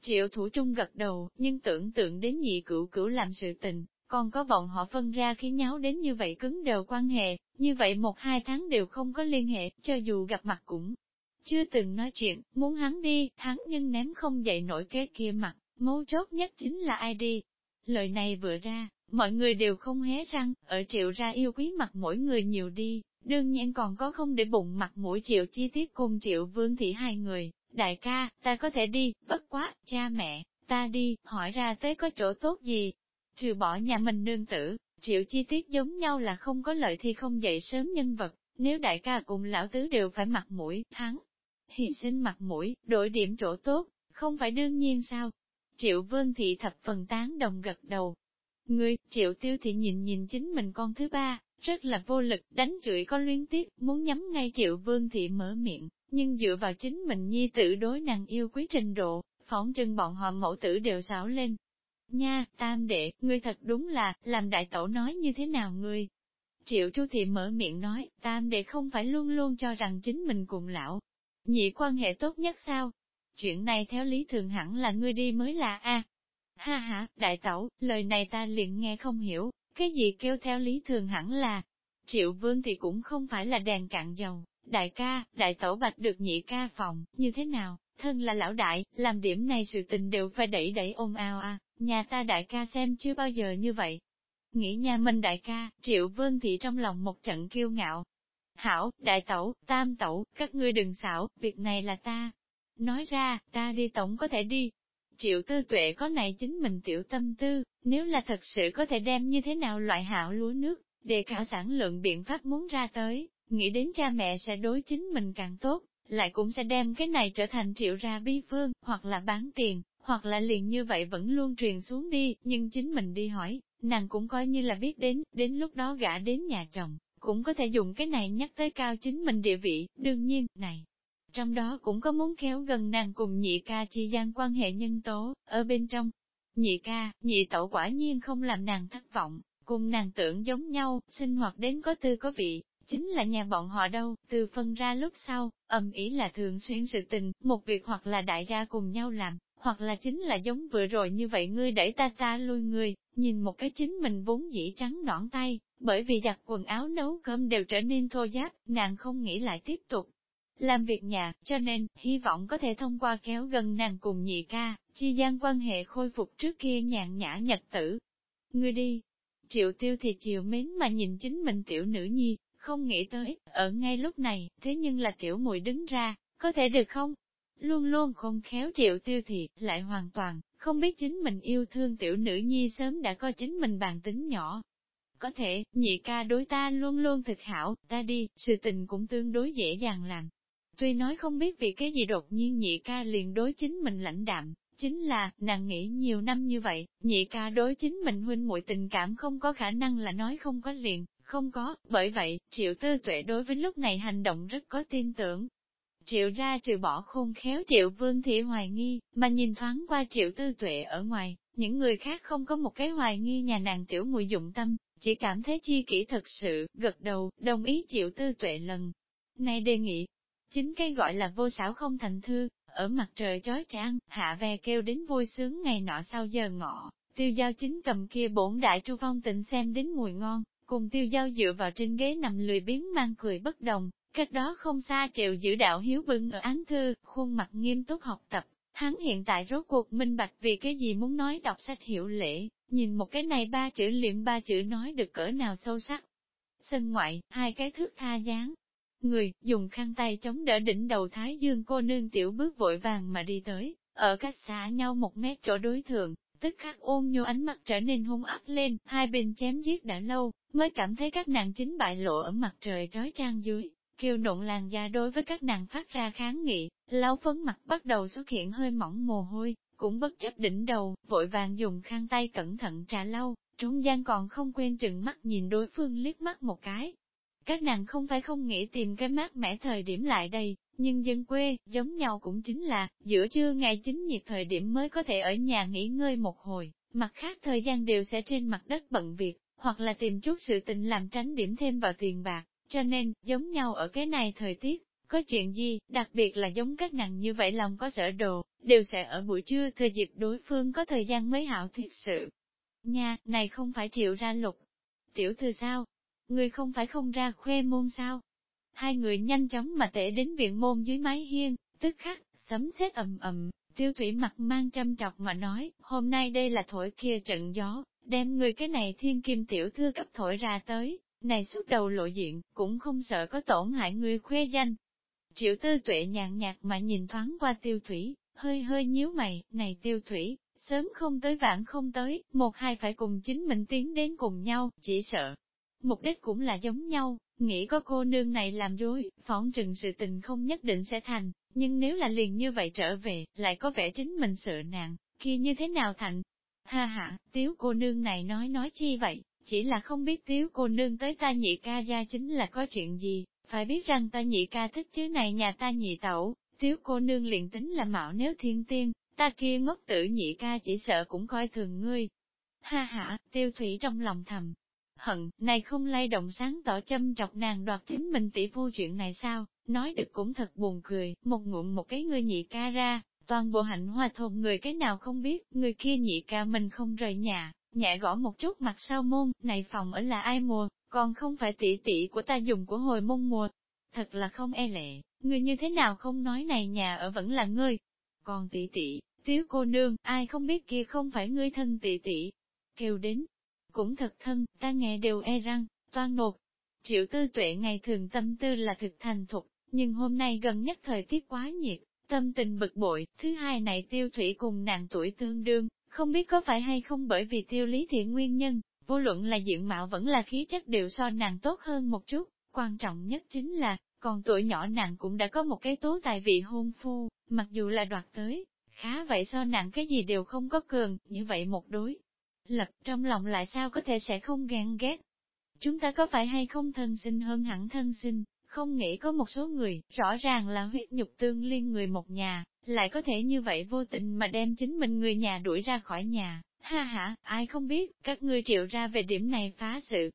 Triệu thủ trung gật đầu, nhưng tưởng tượng đến nhị cửu cửu làm sự tình, còn có bọn họ phân ra khi nháo đến như vậy cứng đều quan hệ, như vậy một hai tháng đều không có liên hệ, cho dù gặp mặt cũng chưa từng nói chuyện, muốn hắn đi, hắn nhưng ném không dậy nổi cái kia mặt, mấu chốt nhất chính là ai đi. Lời này vừa ra, mọi người đều không hé răng, ở triệu ra yêu quý mặt mỗi người nhiều đi, đương nhiên còn có không để bụng mặt mũi triệu chi tiết cùng triệu vương thị hai người, đại ca, ta có thể đi, bất quá, cha mẹ, ta đi, hỏi ra tới có chỗ tốt gì, trừ bỏ nhà mình nương tử, triệu chi tiết giống nhau là không có lợi thì không dậy sớm nhân vật, nếu đại ca cùng lão tứ đều phải mặt mũi, hắn, hy sinh mặt mũi, đổi điểm chỗ tốt, không phải đương nhiên sao? Triệu vương thị thập phần tán đồng gật đầu. Ngươi, triệu tiêu thị nhìn nhìn chính mình con thứ ba, rất là vô lực, đánh chửi có liên tiếp, muốn nhắm ngay triệu vương thị mở miệng, nhưng dựa vào chính mình nhi tử đối nàng yêu quý trình độ, phỏng chừng bọn họ mẫu tử đều xảo lên. Nha, tam đệ, ngươi thật đúng là, làm đại tổ nói như thế nào ngươi? Triệu chu thị mở miệng nói, tam đệ không phải luôn luôn cho rằng chính mình cùng lão, nhị quan hệ tốt nhất sao? Chuyện này theo lý thường hẳn là ngươi đi mới là a. Ha ha, đại tẩu, lời này ta liền nghe không hiểu, cái gì kêu theo lý thường hẳn là. Triệu vương thì cũng không phải là đèn cạn dầu, đại ca, đại tẩu bạch được nhị ca phòng, như thế nào, thân là lão đại, làm điểm này sự tình đều phải đẩy đẩy ôm ao à, nhà ta đại ca xem chưa bao giờ như vậy. Nghĩ nhà mình đại ca, triệu vương thị trong lòng một trận kiêu ngạo, Hảo, đại tẩu, tam tẩu, các ngươi đừng xảo, việc này là ta. Nói ra, ta đi tổng có thể đi. Triệu tư tuệ có này chính mình tiểu tâm tư, nếu là thật sự có thể đem như thế nào loại hảo lúa nước, để khảo sản lượng biện pháp muốn ra tới, nghĩ đến cha mẹ sẽ đối chính mình càng tốt, lại cũng sẽ đem cái này trở thành triệu ra bi phương, hoặc là bán tiền, hoặc là liền như vậy vẫn luôn truyền xuống đi, nhưng chính mình đi hỏi, nàng cũng coi như là biết đến, đến lúc đó gã đến nhà chồng, cũng có thể dùng cái này nhắc tới cao chính mình địa vị, đương nhiên, này. Trong đó cũng có muốn kéo gần nàng cùng nhị ca chi gian quan hệ nhân tố, ở bên trong. Nhị ca, nhị tẩu quả nhiên không làm nàng thất vọng, cùng nàng tưởng giống nhau, sinh hoạt đến có tư có vị, chính là nhà bọn họ đâu, từ phân ra lúc sau, ầm ý là thường xuyên sự tình, một việc hoặc là đại gia cùng nhau làm, hoặc là chính là giống vừa rồi như vậy ngươi đẩy ta ta lui ngươi, nhìn một cái chính mình vốn dĩ trắng nõn tay, bởi vì giặt quần áo nấu cơm đều trở nên thô giáp, nàng không nghĩ lại tiếp tục làm việc nhà, cho nên, hy vọng có thể thông qua kéo gần nàng cùng nhị ca, chi gian quan hệ khôi phục trước kia nhàn nhã nhật tử. Ngươi đi, triệu tiêu thì chiều mến mà nhìn chính mình tiểu nữ nhi, không nghĩ tới, ở ngay lúc này, thế nhưng là tiểu mùi đứng ra, có thể được không? Luôn luôn không khéo triệu tiêu thị, lại hoàn toàn, không biết chính mình yêu thương tiểu nữ nhi sớm đã có chính mình bàn tính nhỏ, có thể, nhị ca đối ta luôn luôn thực hảo, ta đi, sự tình cũng tương đối dễ dàng làm. Tuy nói không biết vì cái gì đột nhiên nhị ca liền đối chính mình lãnh đạm, chính là, nàng nghĩ nhiều năm như vậy, nhị ca đối chính mình huynh muội tình cảm không có khả năng là nói không có liền, không có, bởi vậy, triệu tư tuệ đối với lúc này hành động rất có tin tưởng. Triệu ra trừ bỏ khôn khéo triệu vương thị hoài nghi, mà nhìn thoáng qua triệu tư tuệ ở ngoài, những người khác không có một cái hoài nghi nhà nàng tiểu mùi dụng tâm, chỉ cảm thấy chi kỷ thật sự, gật đầu, đồng ý triệu tư tuệ lần. Này đề nghị, chính cái gọi là vô xảo không thành thư, ở mặt trời chói trang, hạ ve kêu đến vui sướng ngày nọ sau giờ ngọ, tiêu giao chính cầm kia bổn đại tru phong tịnh xem đến mùi ngon, cùng tiêu giao dựa vào trên ghế nằm lười biếng mang cười bất đồng, cách đó không xa triệu giữ đạo hiếu bưng ở án thư, khuôn mặt nghiêm túc học tập, hắn hiện tại rốt cuộc minh bạch vì cái gì muốn nói đọc sách hiểu lễ, Nhìn một cái này ba chữ liệm ba chữ nói được cỡ nào sâu sắc. Sân ngoại, hai cái thước tha dáng. Người, dùng khăn tay chống đỡ đỉnh đầu Thái Dương cô nương tiểu bước vội vàng mà đi tới, ở cách xa nhau một mét chỗ đối thượng, tức khắc ôn nhu ánh mắt trở nên hung ác lên, hai bên chém giết đã lâu, mới cảm thấy các nàng chính bại lộ ở mặt trời trói trang dưới, kêu nộn làn da đối với các nàng phát ra kháng nghị, lau phấn mặt bắt đầu xuất hiện hơi mỏng mồ hôi, cũng bất chấp đỉnh đầu, vội vàng dùng khăn tay cẩn thận trà lau, Trung gian còn không quên trừng mắt nhìn đối phương liếc mắt một cái. Các nàng không phải không nghĩ tìm cái mát mẻ thời điểm lại đây, nhưng dân quê, giống nhau cũng chính là, giữa trưa ngày chính nhiệt thời điểm mới có thể ở nhà nghỉ ngơi một hồi, mặt khác thời gian đều sẽ trên mặt đất bận việc, hoặc là tìm chút sự tình làm tránh điểm thêm vào tiền bạc, cho nên, giống nhau ở cái này thời tiết, có chuyện gì, đặc biệt là giống các nàng như vậy lòng có sở đồ, đều sẽ ở buổi trưa thừa dịp đối phương có thời gian mới hảo thiệt sự. Nha, này không phải triệu ra lục. Tiểu thư sao? Người không phải không ra khuê môn sao? Hai người nhanh chóng mà tể đến viện môn dưới mái hiên, tức khắc, sấm sét ầm ầm, tiêu thủy mặt mang châm trọc mà nói, hôm nay đây là thổi kia trận gió, đem người cái này thiên kim tiểu thư cấp thổi ra tới, này suốt đầu lộ diện, cũng không sợ có tổn hại người khuê danh. Triệu tư tuệ nhàn nhạt mà nhìn thoáng qua tiêu thủy, hơi hơi nhíu mày, này tiêu thủy, sớm không tới vãn không tới, một hai phải cùng chính mình tiến đến cùng nhau, chỉ sợ. Mục đích cũng là giống nhau, nghĩ có cô nương này làm dối, phỏng trừng sự tình không nhất định sẽ thành, nhưng nếu là liền như vậy trở về, lại có vẻ chính mình sợ nạn, kia như thế nào thành? Ha ha, tiếu cô nương này nói nói chi vậy, chỉ là không biết tiếu cô nương tới ta nhị ca ra chính là có chuyện gì, phải biết rằng ta nhị ca thích chứ này nhà ta nhị tẩu, tiếu cô nương liền tính là mạo nếu thiên tiên, ta kia ngốc tử nhị ca chỉ sợ cũng coi thường ngươi. Ha ha, tiêu thủy trong lòng thầm. Hận, này không lay động sáng tỏ châm trọc nàng đoạt chính mình tỷ phu chuyện này sao, nói được cũng thật buồn cười, một ngụm một cái ngươi nhị ca ra, toàn bộ hạnh hoa thôn người cái nào không biết, người kia nhị ca mình không rời nhà, nhẹ gõ một chút mặt sau môn, này phòng ở là ai mùa, còn không phải tỷ tỷ của ta dùng của hồi môn mùa. Thật là không e lệ, người như thế nào không nói này nhà ở vẫn là ngươi. Còn tỷ tỷ, tiếu cô nương, ai không biết kia không phải ngươi thân tỷ tỷ. Kêu đến, cũng thật thân, ta nghe đều e răng, toan nột. Triệu tư tuệ ngày thường tâm tư là thực thành thục, nhưng hôm nay gần nhất thời tiết quá nhiệt, tâm tình bực bội, thứ hai này tiêu thủy cùng nàng tuổi tương đương, không biết có phải hay không bởi vì tiêu lý thiện nguyên nhân, vô luận là diện mạo vẫn là khí chất đều so nàng tốt hơn một chút, quan trọng nhất chính là, còn tuổi nhỏ nàng cũng đã có một cái tố tài vị hôn phu, mặc dù là đoạt tới, khá vậy so nàng cái gì đều không có cường, như vậy một đối. Lập trong lòng lại sao có thể sẽ không ghen ghét. Chúng ta có phải hay không thân sinh hơn hẳn thân sinh, không nghĩ có một số người, rõ ràng là huyết nhục tương liên người một nhà, lại có thể như vậy vô tình mà đem chính mình người nhà đuổi ra khỏi nhà. Ha ha, ai không biết, các ngươi triệu ra về điểm này phá sự.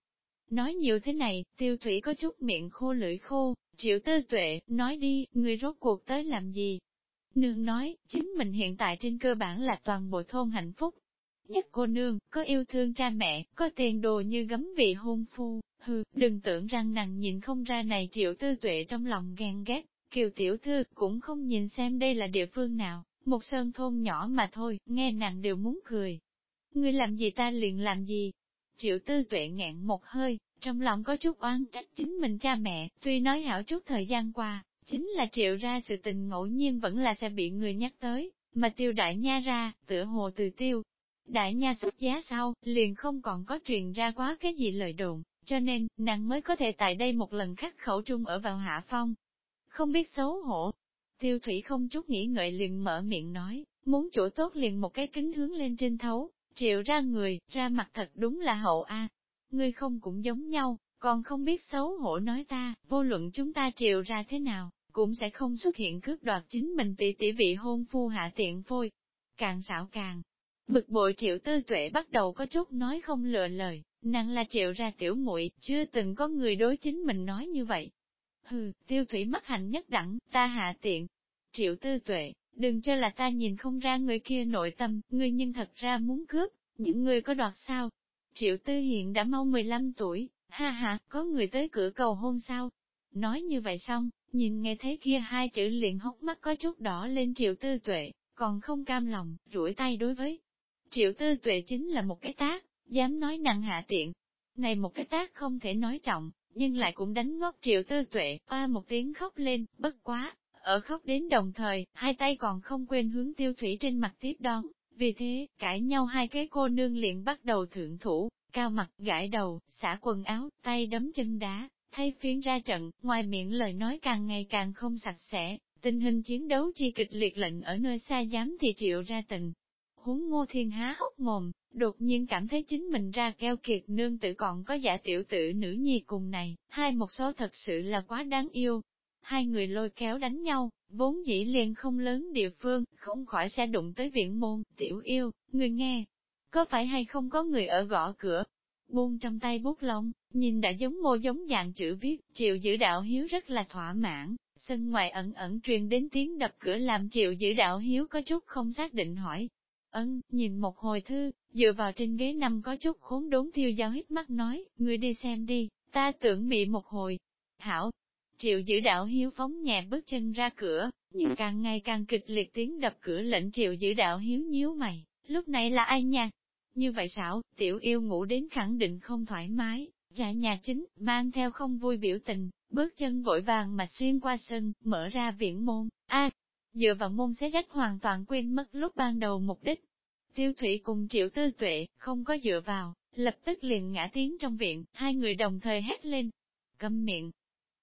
Nói nhiều thế này, tiêu thủy có chút miệng khô lưỡi khô, triệu tơ tuệ, nói đi, người rốt cuộc tới làm gì? Nương nói, chính mình hiện tại trên cơ bản là toàn bộ thôn hạnh phúc. Nhất cô nương, có yêu thương cha mẹ, có tiền đồ như gấm vị hôn phu, hừ, đừng tưởng rằng nàng nhìn không ra này triệu tư tuệ trong lòng ghen ghét, kiều tiểu thư cũng không nhìn xem đây là địa phương nào, một sơn thôn nhỏ mà thôi, nghe nàng đều muốn cười. Ngươi làm gì ta liền làm gì? Triệu tư tuệ ngẹn một hơi, trong lòng có chút oan trách chính mình cha mẹ, tuy nói hảo chút thời gian qua, chính là triệu ra sự tình ngẫu nhiên vẫn là sẽ bị người nhắc tới, mà tiêu đại nha ra, tựa hồ từ tiêu. Đại nha xuất giá sau, liền không còn có truyền ra quá cái gì lời đồn, cho nên, nàng mới có thể tại đây một lần khắc khẩu trung ở vào hạ phong. Không biết xấu hổ, tiêu thủy không chút nghĩ ngợi liền mở miệng nói, muốn chỗ tốt liền một cái kính hướng lên trên thấu, triệu ra người, ra mặt thật đúng là hậu a. Ngươi không cũng giống nhau, còn không biết xấu hổ nói ta, vô luận chúng ta triệu ra thế nào, cũng sẽ không xuất hiện cướp đoạt chính mình tỷ tỷ vị hôn phu hạ tiện phôi. Càng xảo càng, bực bội triệu tư tuệ bắt đầu có chút nói không lựa lời, nàng là triệu ra tiểu muội chưa từng có người đối chính mình nói như vậy. Hừ, tiêu thủy mắt hành nhất đẳng, ta hạ tiện. Triệu tư tuệ, đừng cho là ta nhìn không ra người kia nội tâm, người nhưng thật ra muốn cướp, những người có đoạt sao. Triệu tư hiện đã mau 15 tuổi, ha ha, có người tới cửa cầu hôn sao. Nói như vậy xong, nhìn nghe thấy kia hai chữ liền hốc mắt có chút đỏ lên triệu tư tuệ, còn không cam lòng, rủi tay đối với. Triệu tư tuệ chính là một cái tác, dám nói nặng hạ tiện. Này một cái tác không thể nói trọng, nhưng lại cũng đánh ngót triệu tư tuệ, oa một tiếng khóc lên, bất quá, ở khóc đến đồng thời, hai tay còn không quên hướng tiêu thủy trên mặt tiếp đón, vì thế, cãi nhau hai cái cô nương liền bắt đầu thượng thủ, cao mặt, gãi đầu, xả quần áo, tay đấm chân đá, thay phiến ra trận, ngoài miệng lời nói càng ngày càng không sạch sẽ, tình hình chiến đấu chi kịch liệt lệnh ở nơi xa dám thì triệu ra tình. Huống ngô thiên há hốc mồm, đột nhiên cảm thấy chính mình ra keo kiệt nương tử còn có giả tiểu tử nữ nhi cùng này, hai một số thật sự là quá đáng yêu. Hai người lôi kéo đánh nhau, vốn dĩ liền không lớn địa phương, không khỏi sẽ đụng tới viện môn, tiểu yêu, người nghe. Có phải hay không có người ở gõ cửa? Buông trong tay bút lông, nhìn đã giống mô giống dạng chữ viết, triệu giữ đạo hiếu rất là thỏa mãn, sân ngoài ẩn ẩn truyền đến tiếng đập cửa làm triệu giữ đạo hiếu có chút không xác định hỏi. Ân, nhìn một hồi thư, dựa vào trên ghế nằm có chút khốn đốn thiêu giao hít mắt nói, người đi xem đi, ta tưởng bị một hồi. Hảo, triệu giữ đạo hiếu phóng nhẹ bước chân ra cửa, nhưng càng ngày càng kịch liệt tiếng đập cửa lệnh triệu giữ đạo hiếu nhíu mày, lúc này là ai nha? Như vậy xảo, tiểu yêu ngủ đến khẳng định không thoải mái, ra nhà chính, mang theo không vui biểu tình, bước chân vội vàng mà xuyên qua sân, mở ra viện môn, a dựa vào môn xé rách hoàn toàn quên mất lúc ban đầu mục đích. Tiêu thủy cùng triệu tư tuệ, không có dựa vào, lập tức liền ngã tiếng trong viện, hai người đồng thời hét lên. Câm miệng.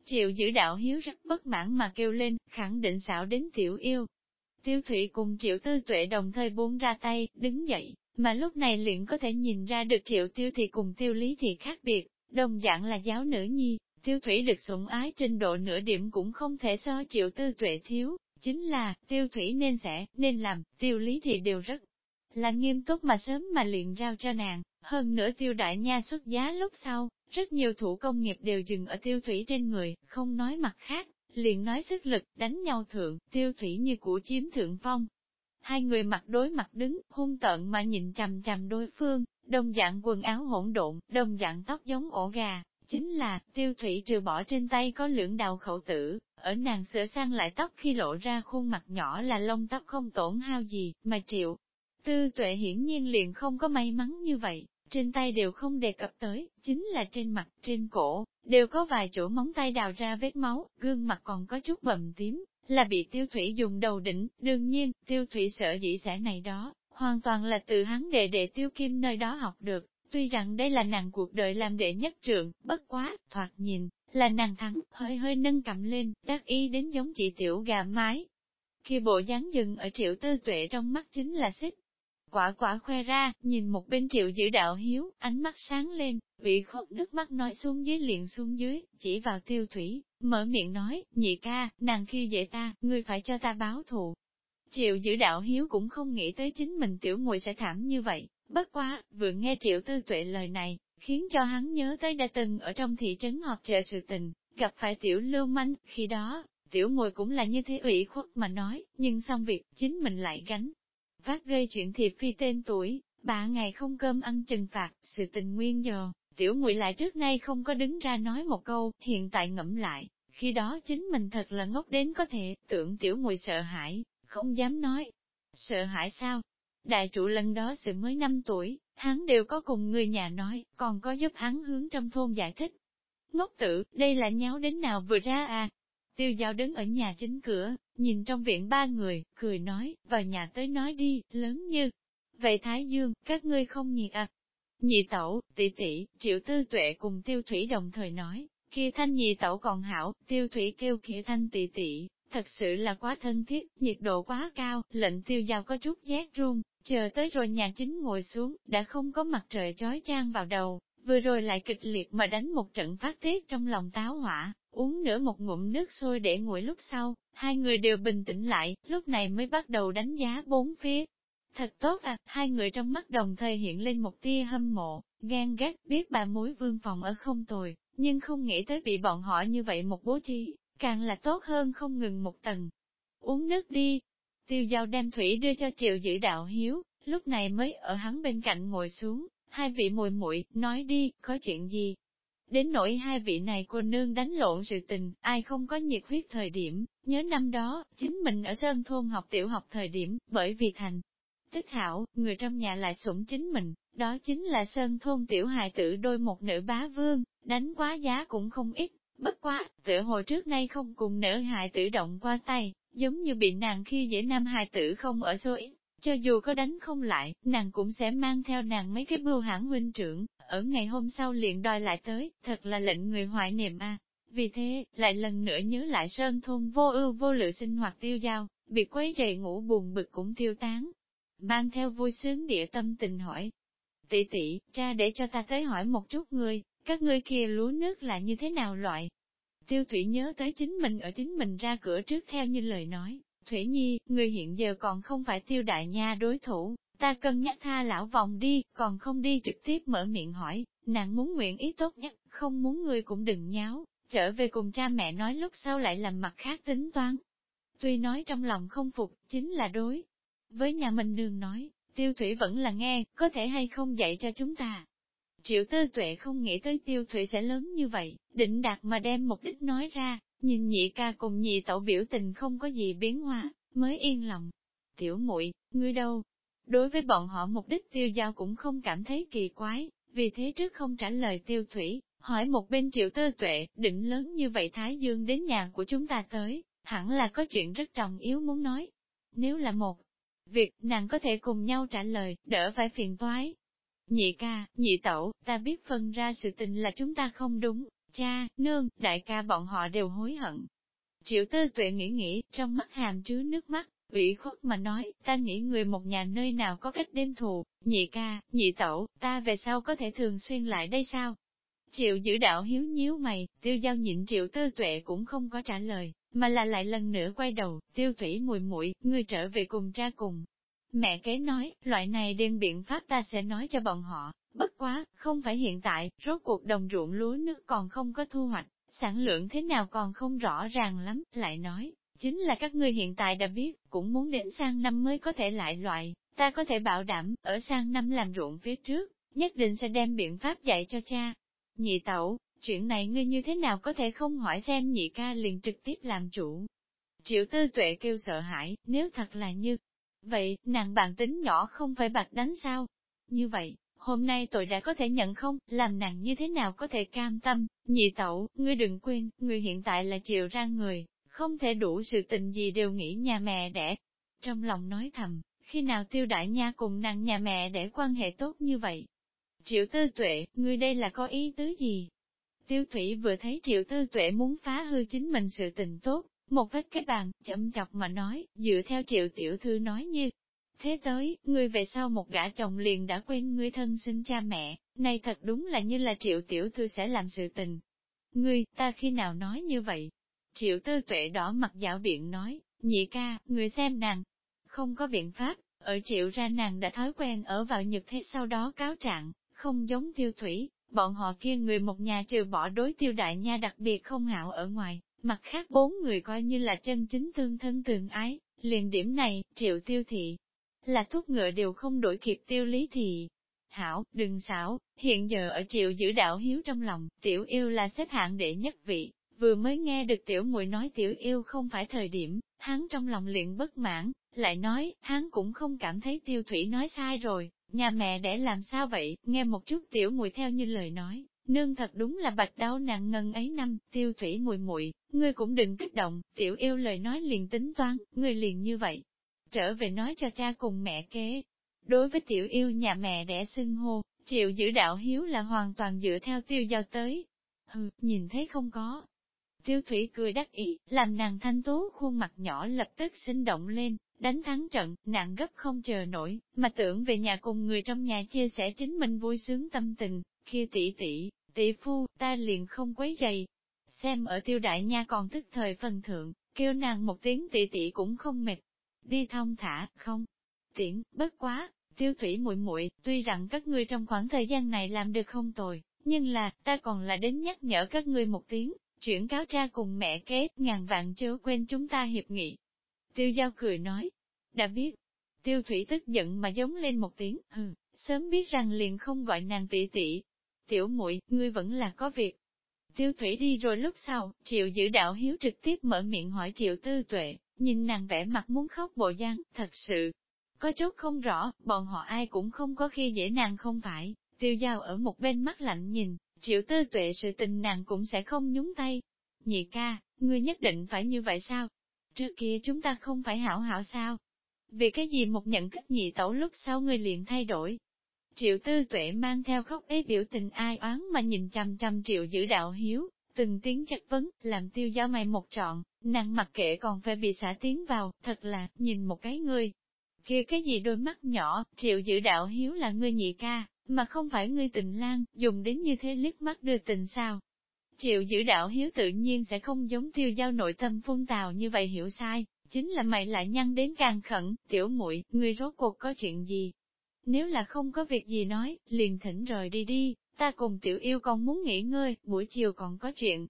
Triệu giữ đạo hiếu rất bất mãn mà kêu lên, khẳng định xảo đến tiểu yêu. Tiêu thủy cùng triệu tư tuệ đồng thời buông ra tay, đứng dậy, mà lúc này liền có thể nhìn ra được triệu tiêu thì cùng tiêu lý thì khác biệt, đồng dạng là giáo nữ nhi, tiêu thủy được sủng ái trình độ nửa điểm cũng không thể so triệu tư tuệ thiếu, chính là, tiêu thủy nên sẽ, nên làm, tiêu lý thì đều rất là nghiêm túc mà sớm mà liền giao cho nàng, hơn nữa tiêu đại nha xuất giá lúc sau, rất nhiều thủ công nghiệp đều dừng ở tiêu thủy trên người, không nói mặt khác, liền nói sức lực, đánh nhau thượng, tiêu thủy như cũ chiếm thượng phong. Hai người mặt đối mặt đứng, hung tợn mà nhìn chằm chằm đối phương, đồng dạng quần áo hỗn độn, đồng dạng tóc giống ổ gà, chính là, tiêu thủy trừ bỏ trên tay có lưỡng đào khẩu tử, ở nàng sửa sang lại tóc khi lộ ra khuôn mặt nhỏ là lông tóc không tổn hao gì, mà triệu. Tư tuệ hiển nhiên liền không có may mắn như vậy, trên tay đều không đề cập tới, chính là trên mặt, trên cổ, đều có vài chỗ móng tay đào ra vết máu, gương mặt còn có chút bầm tím, là bị tiêu thủy dùng đầu đỉnh, đương nhiên, tiêu thủy sợ dĩ sẽ này đó, hoàn toàn là từ hắn đệ đệ tiêu kim nơi đó học được, tuy rằng đây là nàng cuộc đời làm đệ nhất trượng, bất quá, thoạt nhìn, là nàng thắng, hơi hơi nâng cầm lên, đắc ý đến giống chị tiểu gà mái. Khi bộ dáng dừng ở triệu tư tuệ trong mắt chính là xích. Quả quả khoe ra, nhìn một bên triệu giữ đạo hiếu, ánh mắt sáng lên, vị khóc nước mắt nói xuống dưới liền xuống dưới, chỉ vào tiêu thủy, mở miệng nói, nhị ca, nàng khi dễ ta, ngươi phải cho ta báo thù. Triệu giữ đạo hiếu cũng không nghĩ tới chính mình tiểu ngồi sẽ thảm như vậy, bất quá, vừa nghe triệu tư tuệ lời này, khiến cho hắn nhớ tới đã từng ở trong thị trấn họp chợ sự tình, gặp phải tiểu lưu manh, khi đó, tiểu mùi cũng là như thế ủy khuất mà nói, nhưng xong việc, chính mình lại gánh. Phát gây chuyện thiệp phi tên tuổi, bà ngày không cơm ăn trừng phạt, sự tình nguyên giờ, tiểu muội lại trước nay không có đứng ra nói một câu, hiện tại ngẫm lại, khi đó chính mình thật là ngốc đến có thể, tưởng tiểu muội sợ hãi, không dám nói. Sợ hãi sao? Đại trụ lần đó sự mới 5 tuổi, hắn đều có cùng người nhà nói, còn có giúp hắn hướng trong thôn giải thích. Ngốc tử, đây là nháo đến nào vừa ra à? Tiêu giao đứng ở nhà chính cửa, nhìn trong viện ba người, cười nói, vào nhà tới nói đi, lớn như. Vậy Thái Dương, các ngươi không nhiệt à? Nhị tẩu, tỷ tỷ, triệu tư tuệ cùng tiêu thủy đồng thời nói, kia thanh nhị tẩu còn hảo, tiêu thủy kêu kia thanh tỷ tỷ, thật sự là quá thân thiết, nhiệt độ quá cao, lệnh tiêu giao có chút rét run, Chờ tới rồi nhà chính ngồi xuống, đã không có mặt trời chói chang vào đầu, vừa rồi lại kịch liệt mà đánh một trận phát tiết trong lòng táo hỏa, uống nửa một ngụm nước sôi để nguội lúc sau, hai người đều bình tĩnh lại, lúc này mới bắt đầu đánh giá bốn phía. Thật tốt à, hai người trong mắt đồng thời hiện lên một tia hâm mộ, ghen ghét biết bà mối vương phòng ở không tồi, nhưng không nghĩ tới bị bọn họ như vậy một bố trí, càng là tốt hơn không ngừng một tầng. Uống nước đi, Tiêu giao đem thủy đưa cho triệu giữ đạo hiếu, lúc này mới ở hắn bên cạnh ngồi xuống, hai vị mùi muội nói đi, có chuyện gì? Đến nỗi hai vị này cô nương đánh lộn sự tình, ai không có nhiệt huyết thời điểm, nhớ năm đó, chính mình ở Sơn Thôn học tiểu học thời điểm, bởi vì thành. Tích hảo, người trong nhà lại sủng chính mình, đó chính là Sơn Thôn tiểu hài tử đôi một nữ bá vương, đánh quá giá cũng không ít, bất quá, tựa hồi trước nay không cùng nữ hài tử động qua tay, giống như bị nàng khi dễ nam hài tử không ở số ít, cho dù có đánh không lại, nàng cũng sẽ mang theo nàng mấy cái bưu hãng huynh trưởng, ở ngày hôm sau liền đòi lại tới, thật là lệnh người hoại niệm a. Vì thế, lại lần nữa nhớ lại sơn thôn vô ưu vô lự sinh hoạt tiêu giao, bị quấy rầy ngủ buồn bực cũng tiêu tán. Mang theo vui sướng địa tâm tình hỏi, Tỷ tỷ, cha để cho ta tới hỏi một chút ngươi, các ngươi kia lúa nước là như thế nào loại? Tiêu Thủy nhớ tới chính mình ở chính mình ra cửa trước theo như lời nói. Thủy Nhi, người hiện giờ còn không phải tiêu đại nha đối thủ, ta cân nhắc tha lão vòng đi, còn không đi trực tiếp mở miệng hỏi, nàng muốn nguyện ý tốt nhất, không muốn người cũng đừng nháo, trở về cùng cha mẹ nói lúc sau lại làm mặt khác tính toán. Tuy nói trong lòng không phục, chính là đối. Với nhà mình nương nói, tiêu thủy vẫn là nghe, có thể hay không dạy cho chúng ta. Triệu tư tuệ không nghĩ tới tiêu thủy sẽ lớn như vậy, định đạt mà đem mục đích nói ra, nhìn nhị ca cùng nhị tẩu biểu tình không có gì biến hóa, mới yên lòng. Tiểu muội ngươi đâu? Đối với bọn họ mục đích tiêu giao cũng không cảm thấy kỳ quái, vì thế trước không trả lời tiêu thủy, hỏi một bên triệu tư tuệ, định lớn như vậy Thái Dương đến nhà của chúng ta tới, hẳn là có chuyện rất trọng yếu muốn nói. Nếu là một việc, nàng có thể cùng nhau trả lời, đỡ phải phiền toái. Nhị ca, nhị tẩu, ta biết phân ra sự tình là chúng ta không đúng, cha, nương, đại ca bọn họ đều hối hận. Triệu tư tuệ nghĩ nghĩ, trong mắt hàm chứa nước mắt, ủy khuất mà nói, ta nghĩ người một nhà nơi nào có cách đêm thù, nhị ca, nhị tẩu, ta về sau có thể thường xuyên lại đây sao? Triệu giữ đạo hiếu nhíu mày, tiêu giao nhịn triệu tư tuệ cũng không có trả lời, mà là lại lần nữa quay đầu, tiêu thủy mùi mũi, ngươi trở về cùng cha cùng. Mẹ kế nói, loại này đêm biện pháp ta sẽ nói cho bọn họ, bất quá, không phải hiện tại, rốt cuộc đồng ruộng lúa nước còn không có thu hoạch, sản lượng thế nào còn không rõ ràng lắm, lại nói, chính là các ngươi hiện tại đã biết, cũng muốn đến sang năm mới có thể lại loại, ta có thể bảo đảm, ở sang năm làm ruộng phía trước, nhất định sẽ đem biện pháp dạy cho cha. Nhị tẩu, chuyện này ngươi như thế nào có thể không hỏi xem nhị ca liền trực tiếp làm chủ. Triệu tư tuệ kêu sợ hãi, nếu thật là như vậy, nàng bạn tính nhỏ không phải bạc đánh sao? Như vậy, hôm nay tôi đã có thể nhận không, làm nàng như thế nào có thể cam tâm, nhị tẩu, ngươi đừng quên, ngươi hiện tại là triệu ra người, không thể đủ sự tình gì đều nghĩ nhà mẹ đẻ. Trong lòng nói thầm, khi nào tiêu đại nha cùng nàng nhà mẹ để quan hệ tốt như vậy? Triệu tư tuệ, ngươi đây là có ý tứ gì? Tiêu thủy vừa thấy triệu tư tuệ muốn phá hư chính mình sự tình tốt, một vết cái bàn, chậm chọc mà nói, dựa theo triệu tiểu thư nói như. Thế tới, ngươi về sau một gã chồng liền đã quên ngươi thân sinh cha mẹ, này thật đúng là như là triệu tiểu thư sẽ làm sự tình. Ngươi, ta khi nào nói như vậy? Triệu tư tuệ đỏ mặt dạo biện nói, nhị ca, người xem nàng. Không có biện pháp, ở triệu ra nàng đã thói quen ở vào nhật thế sau đó cáo trạng, không giống tiêu thủy, bọn họ kia người một nhà trừ bỏ đối tiêu đại nha đặc biệt không hảo ở ngoài, mặt khác bốn người coi như là chân chính tương thân tương ái, liền điểm này, triệu tiêu thị, là thuốc ngựa đều không đổi kịp tiêu lý thị. Hảo, đừng xảo, hiện giờ ở triệu giữ đạo hiếu trong lòng, tiểu yêu là xếp hạng đệ nhất vị, vừa mới nghe được tiểu muội nói tiểu yêu không phải thời điểm, hắn trong lòng liền bất mãn, lại nói, hắn cũng không cảm thấy tiêu thủy nói sai rồi, nhà mẹ để làm sao vậy, nghe một chút tiểu muội theo như lời nói, nương thật đúng là bạch đau nặng ngân ấy năm, tiêu thủy muội muội ngươi cũng đừng kích động, tiểu yêu lời nói liền tính toán, ngươi liền như vậy. Trở về nói cho cha cùng mẹ kế. Đối với tiểu yêu nhà mẹ đẻ xưng hô, chịu giữ đạo hiếu là hoàn toàn dựa theo tiêu giao tới. Hừ, nhìn thấy không có, Tiêu thủy cười đắc ý, làm nàng thanh tố khuôn mặt nhỏ lập tức sinh động lên, đánh thắng trận, nàng gấp không chờ nổi, mà tưởng về nhà cùng người trong nhà chia sẻ chính mình vui sướng tâm tình, kia tỷ tỷ, tỷ phu, ta liền không quấy giày Xem ở tiêu đại nha còn tức thời phần thượng, kêu nàng một tiếng tỷ tỷ cũng không mệt. Đi thông thả, không? Tiễn, bất quá, tiêu thủy muội muội tuy rằng các ngươi trong khoảng thời gian này làm được không tồi, nhưng là, ta còn là đến nhắc nhở các ngươi một tiếng, chuyển cáo cha cùng mẹ kế, ngàn vạn chớ quên chúng ta hiệp nghị. Tiêu giao cười nói, đã biết, tiêu thủy tức giận mà giống lên một tiếng, hừ, sớm biết rằng liền không gọi nàng tỷ tỷ. Tiểu muội ngươi vẫn là có việc. Tiêu thủy đi rồi lúc sau, triệu giữ đạo hiếu trực tiếp mở miệng hỏi triệu tư tuệ, nhìn nàng vẻ mặt muốn khóc bộ dáng, thật sự. Có chút không rõ, bọn họ ai cũng không có khi dễ nàng không phải, tiêu giao ở một bên mắt lạnh nhìn, Triệu tư tuệ sự tình nàng cũng sẽ không nhúng tay. Nhị ca, ngươi nhất định phải như vậy sao? Trước kia chúng ta không phải hảo hảo sao? Vì cái gì một nhận cách nhị tẩu lúc sau ngươi liền thay đổi? Triệu tư tuệ mang theo khóc ế biểu tình ai oán mà nhìn chăm chăm triệu giữ đạo hiếu, từng tiếng chất vấn, làm tiêu giao mày một trọn, nàng mặc kệ còn phải bị xả tiếng vào, thật là, nhìn một cái ngươi. kia cái gì đôi mắt nhỏ, triệu giữ đạo hiếu là ngươi nhị ca, mà không phải ngươi tình lang, dùng đến như thế liếc mắt đưa tình sao. Triệu giữ đạo hiếu tự nhiên sẽ không giống tiêu giao nội tâm phun tào như vậy hiểu sai, chính là mày lại nhăn đến càng khẩn, tiểu muội ngươi rốt cuộc có chuyện gì? Nếu là không có việc gì nói, liền thỉnh rời đi đi, ta cùng tiểu yêu còn muốn nghỉ ngơi, buổi chiều còn có chuyện.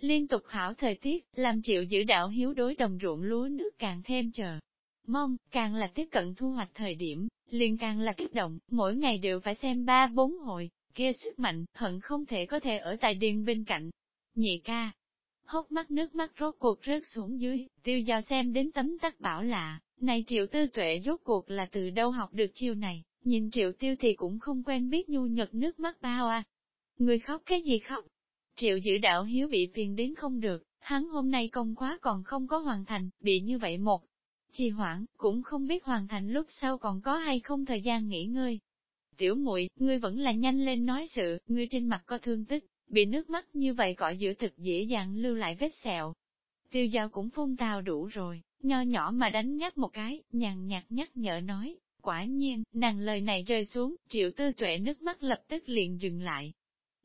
Liên tục hảo thời tiết, làm triệu giữ đạo hiếu đối đồng ruộng lúa nước càng thêm chờ. Mong, càng là tiếp cận thu hoạch thời điểm, liền càng là kích động, mỗi ngày đều phải xem ba bốn hội, kia sức mạnh, hận không thể có thể ở tại điền bên cạnh. Nhị ca, hốc mắt nước mắt rốt cuộc rớt xuống dưới, tiêu giao xem đến tấm tắc bảo lạ, này triệu tư tuệ rốt cuộc là từ đâu học được chiêu này, nhìn triệu tiêu thì cũng không quen biết nhu nhật nước mắt bao à. Người khóc cái gì khóc? Triệu giữ đạo hiếu bị phiền đến không được, hắn hôm nay công quá còn không có hoàn thành, bị như vậy một. Trì hoãn, cũng không biết hoàn thành lúc sau còn có hay không thời gian nghỉ ngơi. Tiểu muội ngươi vẫn là nhanh lên nói sự, ngươi trên mặt có thương tích, bị nước mắt như vậy cọ giữa thực dễ dàng lưu lại vết sẹo. Tiêu giao cũng phun tào đủ rồi, nho nhỏ mà đánh ngáp một cái, nhàn nhạt nhắc nhở nói, quả nhiên, nàng lời này rơi xuống, triệu tư tuệ nước mắt lập tức liền dừng lại.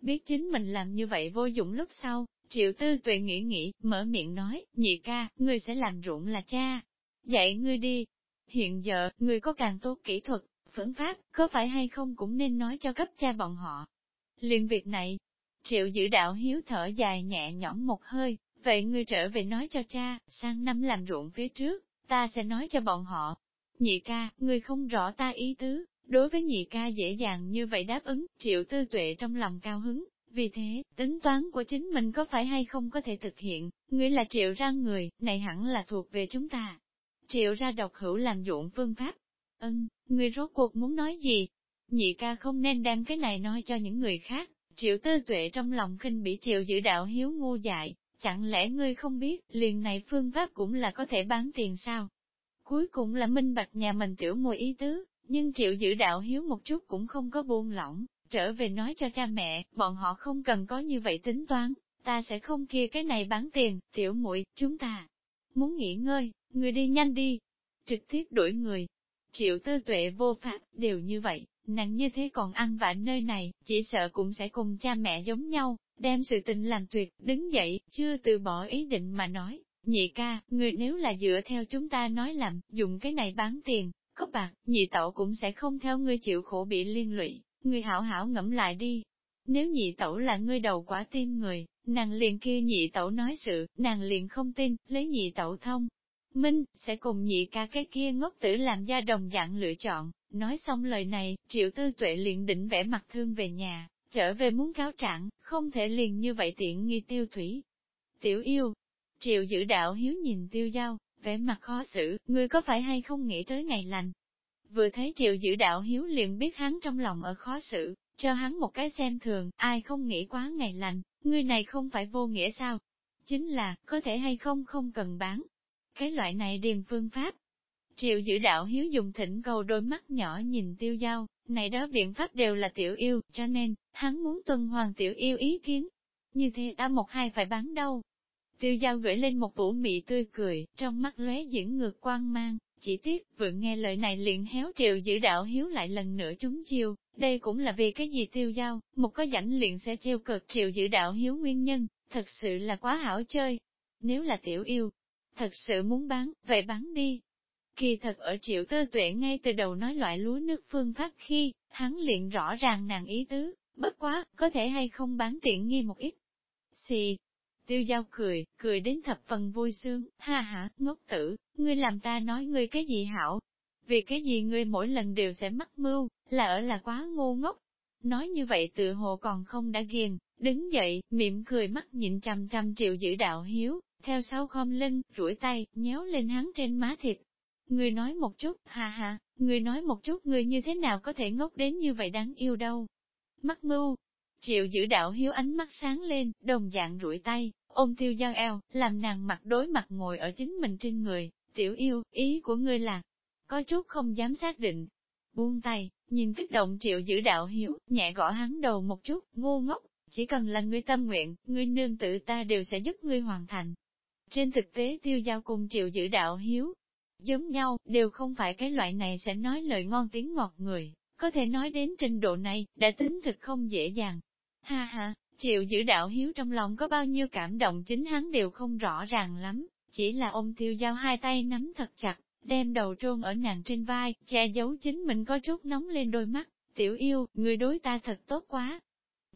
Biết chính mình làm như vậy vô dụng lúc sau, triệu tư tuệ nghĩ nghĩ, mở miệng nói, nhị ca, ngươi sẽ làm ruộng là cha. Dạy ngươi đi. Hiện giờ, ngươi có càng tốt kỹ thuật, phương pháp, có phải hay không cũng nên nói cho cấp cha bọn họ. Liên việc này, Triệu giữ đạo hiếu thở dài nhẹ nhõm một hơi, vậy ngươi trở về nói cho cha, sang năm làm ruộng phía trước, ta sẽ nói cho bọn họ. Nhị ca, người không rõ ta ý tứ, đối với nhị ca dễ dàng như vậy đáp ứng, triệu tư tuệ trong lòng cao hứng, vì thế, tính toán của chính mình có phải hay không có thể thực hiện, ngươi là triệu ra người, này hẳn là thuộc về chúng ta. Triệu ra độc hữu làm dụng phương pháp. Ân, ngươi rốt cuộc muốn nói gì? Nhị ca không nên đem cái này nói cho những người khác, Triệu tư tuệ trong lòng khinh bị triệu giữ đạo hiếu ngu dại, chẳng lẽ ngươi không biết, liền này phương pháp cũng là có thể bán tiền sao? Cuối cùng là minh bạch nhà mình tiểu mùi ý tứ, nhưng triệu giữ đạo hiếu một chút cũng không có buông lỏng, trở về nói cho cha mẹ, bọn họ không cần có như vậy tính toán, ta sẽ không kia cái này bán tiền, tiểu muội chúng ta muốn nghỉ ngơi, người đi nhanh đi, trực tiếp đuổi người. Triệu tư tuệ vô pháp, đều như vậy, Nặng như thế còn ăn vạ nơi này, chỉ sợ cũng sẽ cùng cha mẹ giống nhau, đem sự tình làm tuyệt, đứng dậy, chưa từ bỏ ý định mà nói, nhị ca, người nếu là dựa theo chúng ta nói làm, dùng cái này bán tiền, có bạc, nhị tẩu cũng sẽ không theo ngươi chịu khổ bị liên lụy, ngươi hảo hảo ngẫm lại đi. Nếu nhị tẩu là ngươi đầu quả tim người, nàng liền kia nhị tẩu nói sự, nàng liền không tin, lấy nhị tẩu thông. Minh, sẽ cùng nhị ca cái kia ngốc tử làm gia đồng dạng lựa chọn, Nói xong lời này, triệu tư tuệ liền định vẽ mặt thương về nhà, trở về muốn cáo trạng, không thể liền như vậy tiện nghi tiêu thủy. Tiểu yêu, triệu giữ đạo hiếu nhìn tiêu giao, vẻ mặt khó xử, ngươi có phải hay không nghĩ tới ngày lành? Vừa thấy triệu giữ đạo hiếu liền biết hắn trong lòng ở khó xử, cho hắn một cái xem thường, ai không nghĩ quá ngày lành, ngươi này không phải vô nghĩa sao? Chính là, có thể hay không không cần bán. Cái loại này điềm phương pháp, Triệu giữ đạo hiếu dùng thỉnh cầu đôi mắt nhỏ nhìn tiêu giao, này đó biện pháp đều là tiểu yêu, cho nên, hắn muốn tuân hoàng tiểu yêu ý kiến. Như thế đã một hai phải bán đâu. Tiêu giao gửi lên một vũ mị tươi cười, trong mắt lóe diễn ngược quang mang, chỉ tiếc, vừa nghe lời này liền héo triệu giữ đạo hiếu lại lần nữa chúng chiêu, đây cũng là vì cái gì tiêu giao, một có rảnh liền sẽ chiêu cực triệu giữ đạo hiếu nguyên nhân, thật sự là quá hảo chơi. Nếu là tiểu yêu, thật sự muốn bán, vậy bán đi, Kỳ thật ở triệu Tơ tuệ ngay từ đầu nói loại lúa nước phương pháp khi, hắn liền rõ ràng nàng ý tứ, bất quá, có thể hay không bán tiện nghi một ít. Xì, tiêu giao cười, cười đến thập phần vui sướng, ha ha, ngốc tử, ngươi làm ta nói ngươi cái gì hảo, vì cái gì ngươi mỗi lần đều sẽ mắc mưu, là ở là quá ngu ngốc. Nói như vậy tự hồ còn không đã ghiền, đứng dậy, mỉm cười mắt nhịn trăm trăm triệu giữ đạo hiếu, theo sau khom lưng, rủi tay, nhéo lên hắn trên má thịt, Ngươi nói một chút, ha ha, ngươi nói một chút ngươi như thế nào có thể ngốc đến như vậy đáng yêu đâu. Mắc mưu, triệu giữ đạo hiếu ánh mắt sáng lên, đồng dạng rủi tay, ôm tiêu giao eo, làm nàng mặt đối mặt ngồi ở chính mình trên người, tiểu yêu, ý của ngươi là, có chút không dám xác định. Buông tay, nhìn kích động triệu giữ đạo hiếu, nhẹ gõ hắn đầu một chút, ngu ngốc, chỉ cần là ngươi tâm nguyện, ngươi nương tự ta đều sẽ giúp ngươi hoàn thành. Trên thực tế tiêu giao cùng triệu giữ đạo hiếu, giống nhau, đều không phải cái loại này sẽ nói lời ngon tiếng ngọt người, có thể nói đến trình độ này, đã tính thực không dễ dàng. Ha ha, chịu giữ đạo hiếu trong lòng có bao nhiêu cảm động chính hắn đều không rõ ràng lắm, chỉ là ông tiêu giao hai tay nắm thật chặt, đem đầu trôn ở nàng trên vai, che giấu chính mình có chút nóng lên đôi mắt, tiểu yêu, người đối ta thật tốt quá.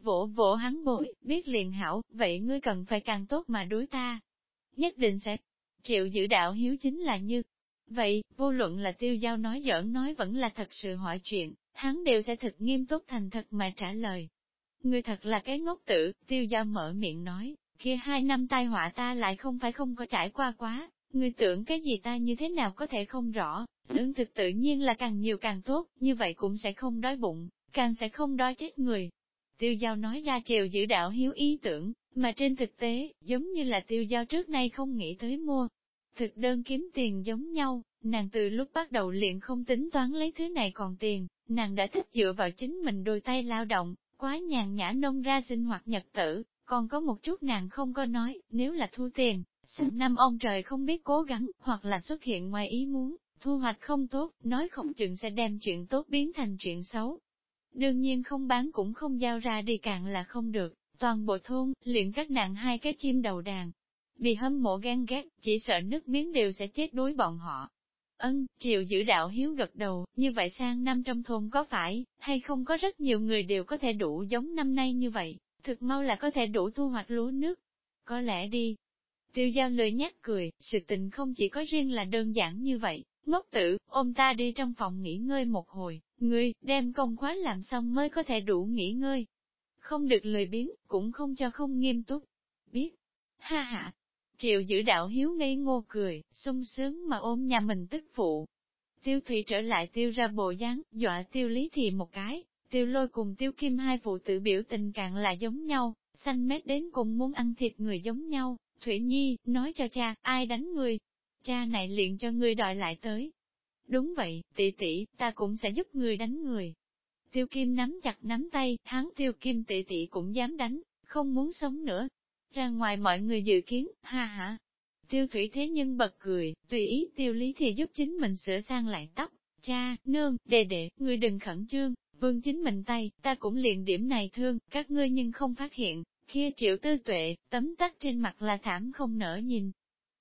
Vỗ vỗ hắn bội, biết liền hảo, vậy ngươi cần phải càng tốt mà đối ta. Nhất định sẽ, chịu giữ đạo hiếu chính là như. Vậy, vô luận là tiêu giao nói giỡn nói vẫn là thật sự hỏi chuyện, hắn đều sẽ thật nghiêm túc thành thật mà trả lời. Ngươi thật là cái ngốc tử, tiêu giao mở miệng nói, kia hai năm tai họa ta lại không phải không có trải qua quá, ngươi tưởng cái gì ta như thế nào có thể không rõ, lương thực tự nhiên là càng nhiều càng tốt, như vậy cũng sẽ không đói bụng, càng sẽ không đói chết người. Tiêu giao nói ra chiều giữ đạo hiếu ý tưởng, mà trên thực tế, giống như là tiêu giao trước nay không nghĩ tới mua. Thực đơn kiếm tiền giống nhau, nàng từ lúc bắt đầu liền không tính toán lấy thứ này còn tiền, nàng đã thích dựa vào chính mình đôi tay lao động, quá nhàn nhã nông ra sinh hoạt nhật tử, còn có một chút nàng không có nói, nếu là thu tiền, sang năm ông trời không biết cố gắng, hoặc là xuất hiện ngoài ý muốn, thu hoạch không tốt, nói không chừng sẽ đem chuyện tốt biến thành chuyện xấu. Đương nhiên không bán cũng không giao ra đi càng là không được, toàn bộ thôn, liền các nạn hai cái chim đầu đàn. Vì hâm mộ ghen ghét, chỉ sợ nước miếng đều sẽ chết đuối bọn họ. Ân, triều giữ đạo hiếu gật đầu, như vậy sang năm trong thôn có phải, hay không có rất nhiều người đều có thể đủ giống năm nay như vậy, thực mau là có thể đủ thu hoạch lúa nước. Có lẽ đi. Tiêu giao lời nhắc cười, sự tình không chỉ có riêng là đơn giản như vậy, ngốc tử, ôm ta đi trong phòng nghỉ ngơi một hồi, ngươi, đem công khóa làm xong mới có thể đủ nghỉ ngơi. Không được lười biếng, cũng không cho không nghiêm túc. Biết. Ha ha, Triệu giữ đạo hiếu ngây ngô cười, sung sướng mà ôm nhà mình tức phụ. Tiêu thủy trở lại tiêu ra bộ dáng, dọa tiêu lý thì một cái, tiêu lôi cùng tiêu kim hai phụ tử biểu tình càng là giống nhau, xanh mét đến cùng muốn ăn thịt người giống nhau. Thủy Nhi, nói cho cha, ai đánh người? Cha này liền cho ngươi đòi lại tới. Đúng vậy, tỷ tỷ, ta cũng sẽ giúp người đánh người. Tiêu Kim nắm chặt nắm tay, hắn Tiêu Kim tỷ tỷ cũng dám đánh, không muốn sống nữa, ra ngoài mọi người dự kiến, ha ha. Tiêu thủy thế nhưng bật cười, tùy ý tiêu lý thì giúp chính mình sửa sang lại tóc. Cha, nương, đệ đệ, ngươi đừng khẩn trương, vương chính mình tay, ta cũng liền điểm này thương, các ngươi nhưng không phát hiện, kia triệu tư tuệ, tấm tắc trên mặt là thảm không nở nhìn.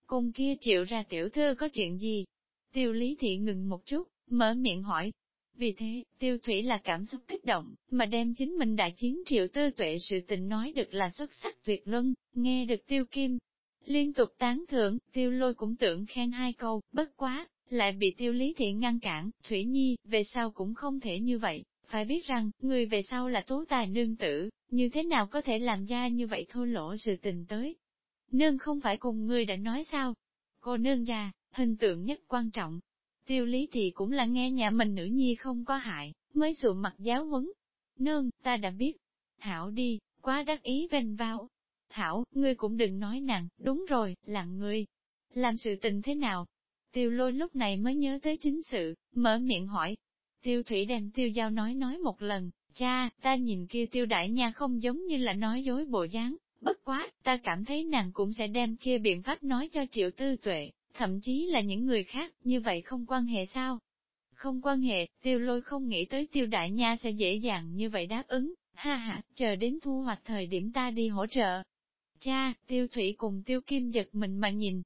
Cùng kia triệu ra tiểu thư có chuyện gì? Tiêu lý thị ngừng một chút, mở miệng hỏi, vì thế, tiêu thủy là cảm xúc kích động, mà đem chính mình đại chiến triệu tư tuệ sự tình nói được là xuất sắc tuyệt luân, nghe được tiêu kim. Liên tục tán thưởng, tiêu lôi cũng tưởng khen hai câu, bất quá, lại bị tiêu lý thiện ngăn cản, Thủy Nhi, về sau cũng không thể như vậy, phải biết rằng, người về sau là tố tài nương tử, như thế nào có thể làm ra như vậy thô lỗ sự tình tới. Nương không phải cùng người đã nói sao? Cô nương ra, hình tượng nhất quan trọng, Tiêu lý thì cũng là nghe nhà mình nữ nhi không có hại, mới sụm mặt giáo huấn. Nương, ta đã biết. Hảo đi, quá đắc ý vênh vào. Hảo, ngươi cũng đừng nói nặng, đúng rồi, là ngươi. Làm sự tình thế nào? Tiêu lôi lúc này mới nhớ tới chính sự, mở miệng hỏi. Tiêu thủy đem tiêu giao nói nói một lần, cha, ta nhìn kia tiêu đại nha không giống như là nói dối bộ dáng, bất quá, ta cảm thấy nàng cũng sẽ đem kia biện pháp nói cho triệu tư tuệ, thậm chí là những người khác, như vậy không quan hệ sao? Không quan hệ, tiêu lôi không nghĩ tới tiêu đại nha sẽ dễ dàng như vậy đáp ứng, ha ha, chờ đến thu hoạch thời điểm ta đi hỗ trợ. Cha, tiêu thủy cùng tiêu kim giật mình mà nhìn.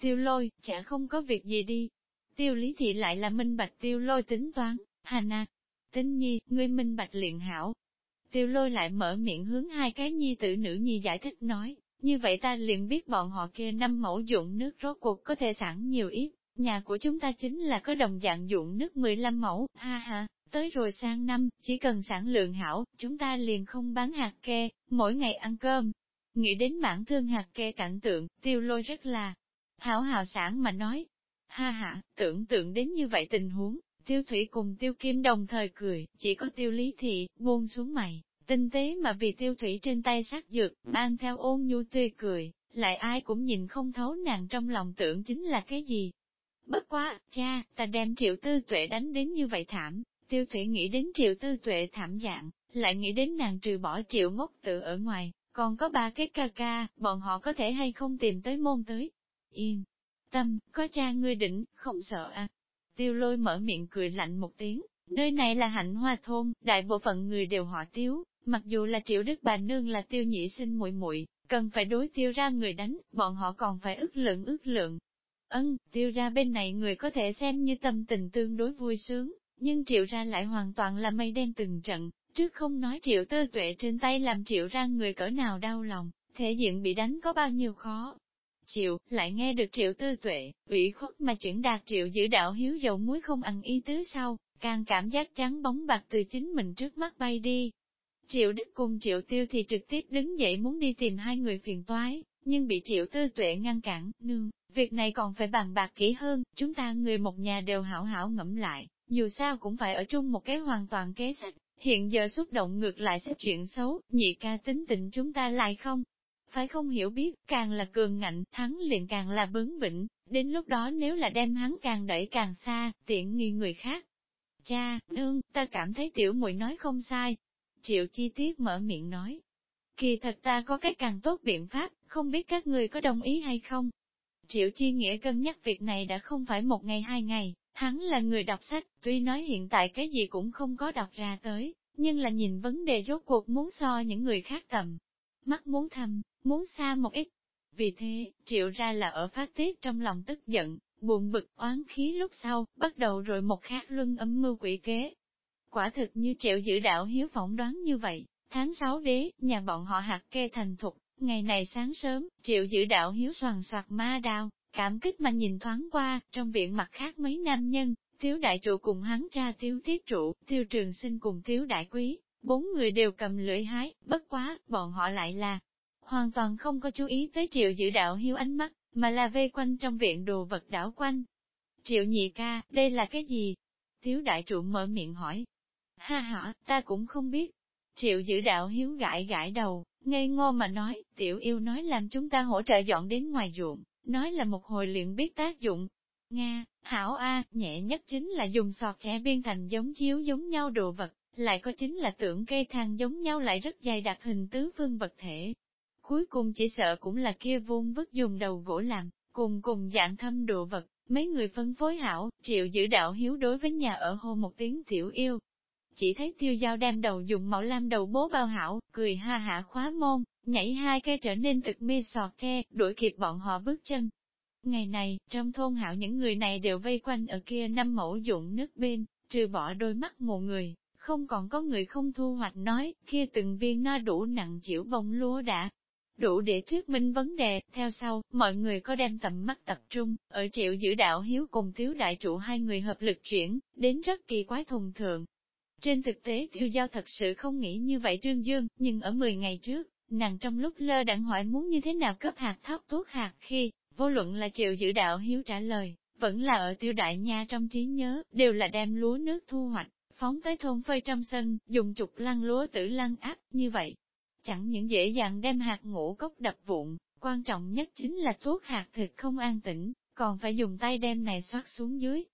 Tiêu lôi, chả không có việc gì đi. Tiêu lý thị lại là minh bạch tiêu lôi tính toán, hà nạc. Tính nhi, ngươi minh bạch liền hảo. Tiêu lôi lại mở miệng hướng hai cái nhi tử nữ nhi giải thích nói, như vậy ta liền biết bọn họ kia năm mẫu dụng nước rốt cuộc có thể sản nhiều ít, nhà của chúng ta chính là có đồng dạng dụng nước 15 mẫu, ha ha, tới rồi sang năm, chỉ cần sản lượng hảo, chúng ta liền không bán hạt kê, mỗi ngày ăn cơm. Nghĩ đến mảng thương hạt kê cảnh tượng, tiêu lôi rất là hảo hào sản mà nói. Ha ha, tưởng tượng đến như vậy tình huống, tiêu thủy cùng tiêu kim đồng thời cười, chỉ có tiêu lý thị, buông xuống mày, Tinh tế mà vì tiêu thủy trên tay sát dược, mang theo ôn nhu tươi cười, lại ai cũng nhìn không thấu nàng trong lòng tưởng chính là cái gì. Bất quá, cha, ta đem triệu tư tuệ đánh đến như vậy thảm, tiêu thủy nghĩ đến triệu tư tuệ thảm dạng, lại nghĩ đến nàng trừ bỏ triệu ngốc tự ở ngoài, còn có ba cái ca ca, bọn họ có thể hay không tìm tới môn tới. Yên, Tâm, có cha ngươi đỉnh, không sợ à. Tiêu lôi mở miệng cười lạnh một tiếng, nơi này là hạnh hoa thôn, đại bộ phận người đều họ tiêu, mặc dù là triệu đức bà nương là tiêu nhị sinh muội muội cần phải đối tiêu ra người đánh, bọn họ còn phải ước lượng ước lượng. Ân, tiêu ra bên này người có thể xem như tâm tình tương đối vui sướng, nhưng triệu ra lại hoàn toàn là mây đen từng trận, trước không nói triệu tơ tuệ trên tay làm triệu ra người cỡ nào đau lòng, thể diện bị đánh có bao nhiêu khó. Triệu, lại nghe được triệu tư tuệ, ủy khuất mà chuyển đạt triệu giữ đạo hiếu dầu muối không ăn ý tứ sau, càng cảm giác trắng bóng bạc từ chính mình trước mắt bay đi. Triệu Đức cùng Triệu Tiêu thì trực tiếp đứng dậy muốn đi tìm hai người phiền toái, nhưng bị Triệu Tư Tuệ ngăn cản, nương, việc này còn phải bàn bạc kỹ hơn, chúng ta người một nhà đều hảo hảo ngẫm lại, dù sao cũng phải ở chung một cái hoàn toàn kế sách, hiện giờ xúc động ngược lại sẽ chuyện xấu, nhị ca tính tình chúng ta lại không. Phải không hiểu biết, càng là cường ngạnh, hắn liền càng là bướng bỉnh, đến lúc đó nếu là đem hắn càng đẩy càng xa, tiện nghi người khác. Cha, nương, ta cảm thấy tiểu muội nói không sai. Triệu chi tiết mở miệng nói. Kỳ thật ta có cái càng tốt biện pháp, không biết các người có đồng ý hay không? Triệu chi nghĩa cân nhắc việc này đã không phải một ngày hai ngày, Hắn là người đọc sách, tuy nói hiện tại cái gì cũng không có đọc ra tới, nhưng là nhìn vấn đề rốt cuộc muốn so những người khác tầm. Mắt muốn thầm, muốn xa một ít. Vì thế, triệu ra là ở phát tiết trong lòng tức giận, buồn bực oán khí lúc sau, bắt đầu rồi một khác luân âm mưu quỷ kế. Quả thực như triệu giữ đạo hiếu phỏng đoán như vậy, tháng 6 đế, nhà bọn họ hạt kê thành thục, ngày này sáng sớm, triệu giữ đạo hiếu soàn soạt ma đao, Cảm kích mà nhìn thoáng qua, trong viện mặt khác mấy nam nhân, thiếu đại trụ cùng hắn ra thiếu thiết trụ, tiêu trường sinh cùng thiếu đại quý, bốn người đều cầm lưỡi hái, bất quá, bọn họ lại là hoàn toàn không có chú ý tới triệu giữ đạo hiếu ánh mắt, mà là vây quanh trong viện đồ vật đảo quanh. Triệu nhị ca, đây là cái gì? Thiếu đại trụ mở miệng hỏi. Ha ha, ta cũng không biết. Triệu giữ đạo hiếu gãi gãi đầu, ngây ngô mà nói, tiểu yêu nói làm chúng ta hỗ trợ dọn đến ngoài ruộng, nói là một hồi liền biết tác dụng. Nga, hảo A, nhẹ nhất chính là dùng sọt trẻ biên thành giống chiếu giống nhau đồ vật, lại có chính là tưởng cây thang giống nhau lại rất dày đặc hình tứ phương vật thể. Cuối cùng chỉ sợ cũng là kia vuông vứt dùng đầu gỗ làm, cùng cùng dạng thâm đồ vật, mấy người phân phối hảo, triệu giữ đạo hiếu đối với nhà ở hô một tiếng tiểu yêu. Chỉ thấy tiêu giao đem đầu dùng mẫu lam đầu bố bao hảo, cười ha hạ khóa môn, nhảy hai cây trở nên thực mê sọt tre, đuổi kịp bọn họ bước chân. Ngày này, trong thôn hảo những người này đều vây quanh ở kia năm mẫu dụng nước bên, trừ bỏ đôi mắt một người, không còn có người không thu hoạch nói, kia từng viên no đủ nặng chịu bông lúa đã. Đủ để thuyết minh vấn đề, theo sau, mọi người có đem tầm mắt tập trung, ở triệu giữ đạo hiếu cùng thiếu đại trụ hai người hợp lực chuyển, đến rất kỳ quái thùng thượng. Trên thực tế tiêu giao thật sự không nghĩ như vậy Trương Dương, nhưng ở 10 ngày trước, Nàng trong lúc lơ đặng hỏi muốn như thế nào cấp hạt thóc tốt hạt khi, vô luận là chịu giữ đạo hiếu trả lời, vẫn là ở tiêu đại nha trong trí nhớ, đều là đem lúa nước thu hoạch, phóng tới thôn phơi trong sân, dùng chục lăng lúa tử lăng áp, như vậy. Chẳng những dễ dàng đem hạt ngũ cốc đập vụn, quan trọng nhất chính là thuốc hạt thực không an tĩnh, còn phải dùng tay đem này xoát xuống dưới.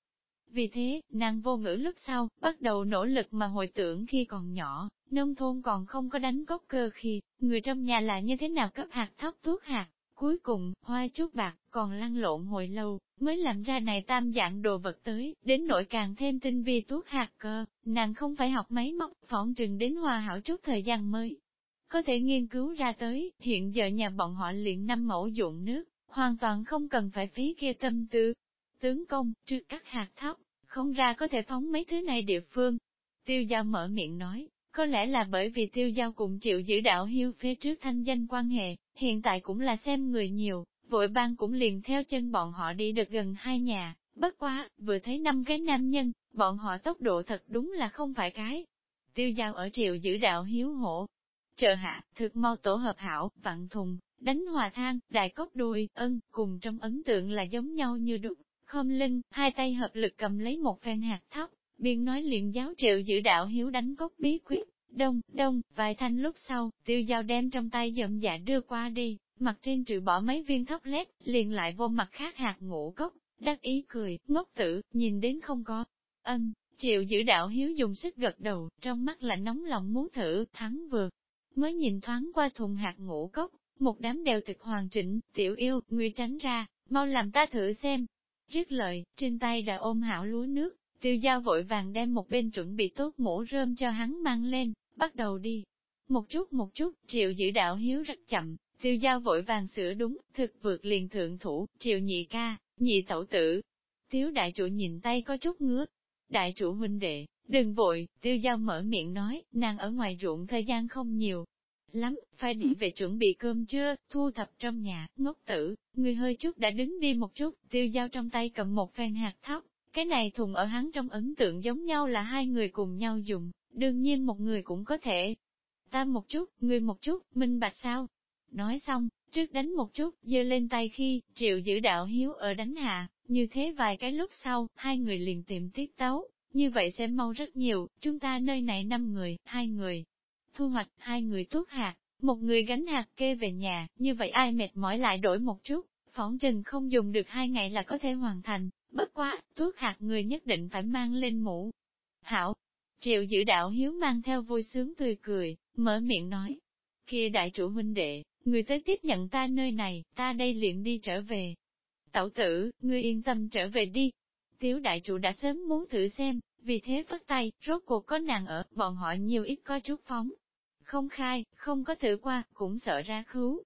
Vì thế, nàng vô ngữ lúc sau, bắt đầu nỗ lực mà hồi tưởng khi còn nhỏ, Nông thôn còn không có đánh cốc cơ khi, người trong nhà là như thế nào cấp hạt thóc thuốc hạt, cuối cùng, hoa chút bạc, còn lăn lộn hồi lâu, mới làm ra này tam dạng đồ vật tới, đến nội càng thêm tinh vi tuốt hạt cơ, nàng không phải học máy móc, phỏng trừng đến hoa hảo chút thời gian mới. Có thể nghiên cứu ra tới, hiện giờ nhà bọn họ luyện năm mẫu dụng nước, hoàn toàn không cần phải phí kia tâm tư. Tướng công, trước các hạt thóc, không ra có thể phóng mấy thứ này địa phương. Tiêu giao mở miệng nói, có lẽ là bởi vì tiêu giao cũng chịu giữ đạo hiu phía trước thanh danh quan hệ, hiện tại cũng là xem người nhiều, vội ban cũng liền theo chân bọn họ đi được gần hai nhà, bất quá, vừa thấy năm cái nam nhân, bọn họ tốc độ thật đúng là không phải cái. Tiêu giao ở triệu giữ đạo hiếu hổ, chờ hạ, thực mau tổ hợp hảo, vặn thùng, đánh hòa thang, đại cốc đuôi, ân, cùng trong ấn tượng là giống nhau như đục, khom lưng, hai tay hợp lực cầm lấy một phen hạt thóc, biên nói liền giáo triệu giữ đạo hiếu đánh cốc bí quyết, đông, đông, vài thanh lúc sau, tiêu dao đem trong tay dậm dạ đưa qua đi, mặt trên trừ bỏ mấy viên thóc lét, liền lại vô mặt khác hạt ngũ cốc, đắc ý cười, ngốc tử, nhìn đến không có. Ân, triệu giữ đạo hiếu dùng sức gật đầu, trong mắt là nóng lòng muốn thử, thắng vượt. Mới nhìn thoáng qua thùng hạt ngũ cốc, một đám đều thực hoàn chỉnh, tiểu yêu, ngươi tránh ra, mau làm ta thử xem riết lời, trên tay đã ôm hảo lúa nước, tiêu giao vội vàng đem một bên chuẩn bị tốt mũ rơm cho hắn mang lên, bắt đầu đi. Một chút một chút, triệu giữ đạo hiếu rất chậm, tiêu giao vội vàng sửa đúng, thực vượt liền thượng thủ, triệu nhị ca, nhị tẩu tử. Tiếu đại chủ nhìn tay có chút ngứa. Đại chủ huynh đệ, đừng vội, tiêu giao mở miệng nói, nàng ở ngoài ruộng thời gian không nhiều, lắm, phải đi về chuẩn bị cơm chưa, thu thập trong nhà, ngốc tử, người hơi chút đã đứng đi một chút, tiêu dao trong tay cầm một phen hạt thóc, cái này thùng ở hắn trong ấn tượng giống nhau là hai người cùng nhau dùng, đương nhiên một người cũng có thể. Ta một chút, người một chút, minh bạch sao? Nói xong, trước đánh một chút, giơ lên tay khi, triệu giữ đạo hiếu ở đánh hạ, như thế vài cái lúc sau, hai người liền tìm tiết tấu, như vậy sẽ mau rất nhiều, chúng ta nơi này năm người, hai người, thu hoạch, hai người tuốt hạt, một người gánh hạt kê về nhà, như vậy ai mệt mỏi lại đổi một chút, phỏng chừng không dùng được hai ngày là có thể hoàn thành, bất quá, tuốt hạt người nhất định phải mang lên mũ. Hảo, triệu giữ đạo hiếu mang theo vui sướng tươi cười, mở miệng nói, kia đại chủ huynh đệ, người tới tiếp nhận ta nơi này, ta đây liền đi trở về. Tẩu tử, ngươi yên tâm trở về đi. Tiếu đại chủ đã sớm muốn thử xem, vì thế vất tay, rốt cuộc có nàng ở, bọn họ nhiều ít có chút phóng, không khai, không có thử qua, cũng sợ ra khứu.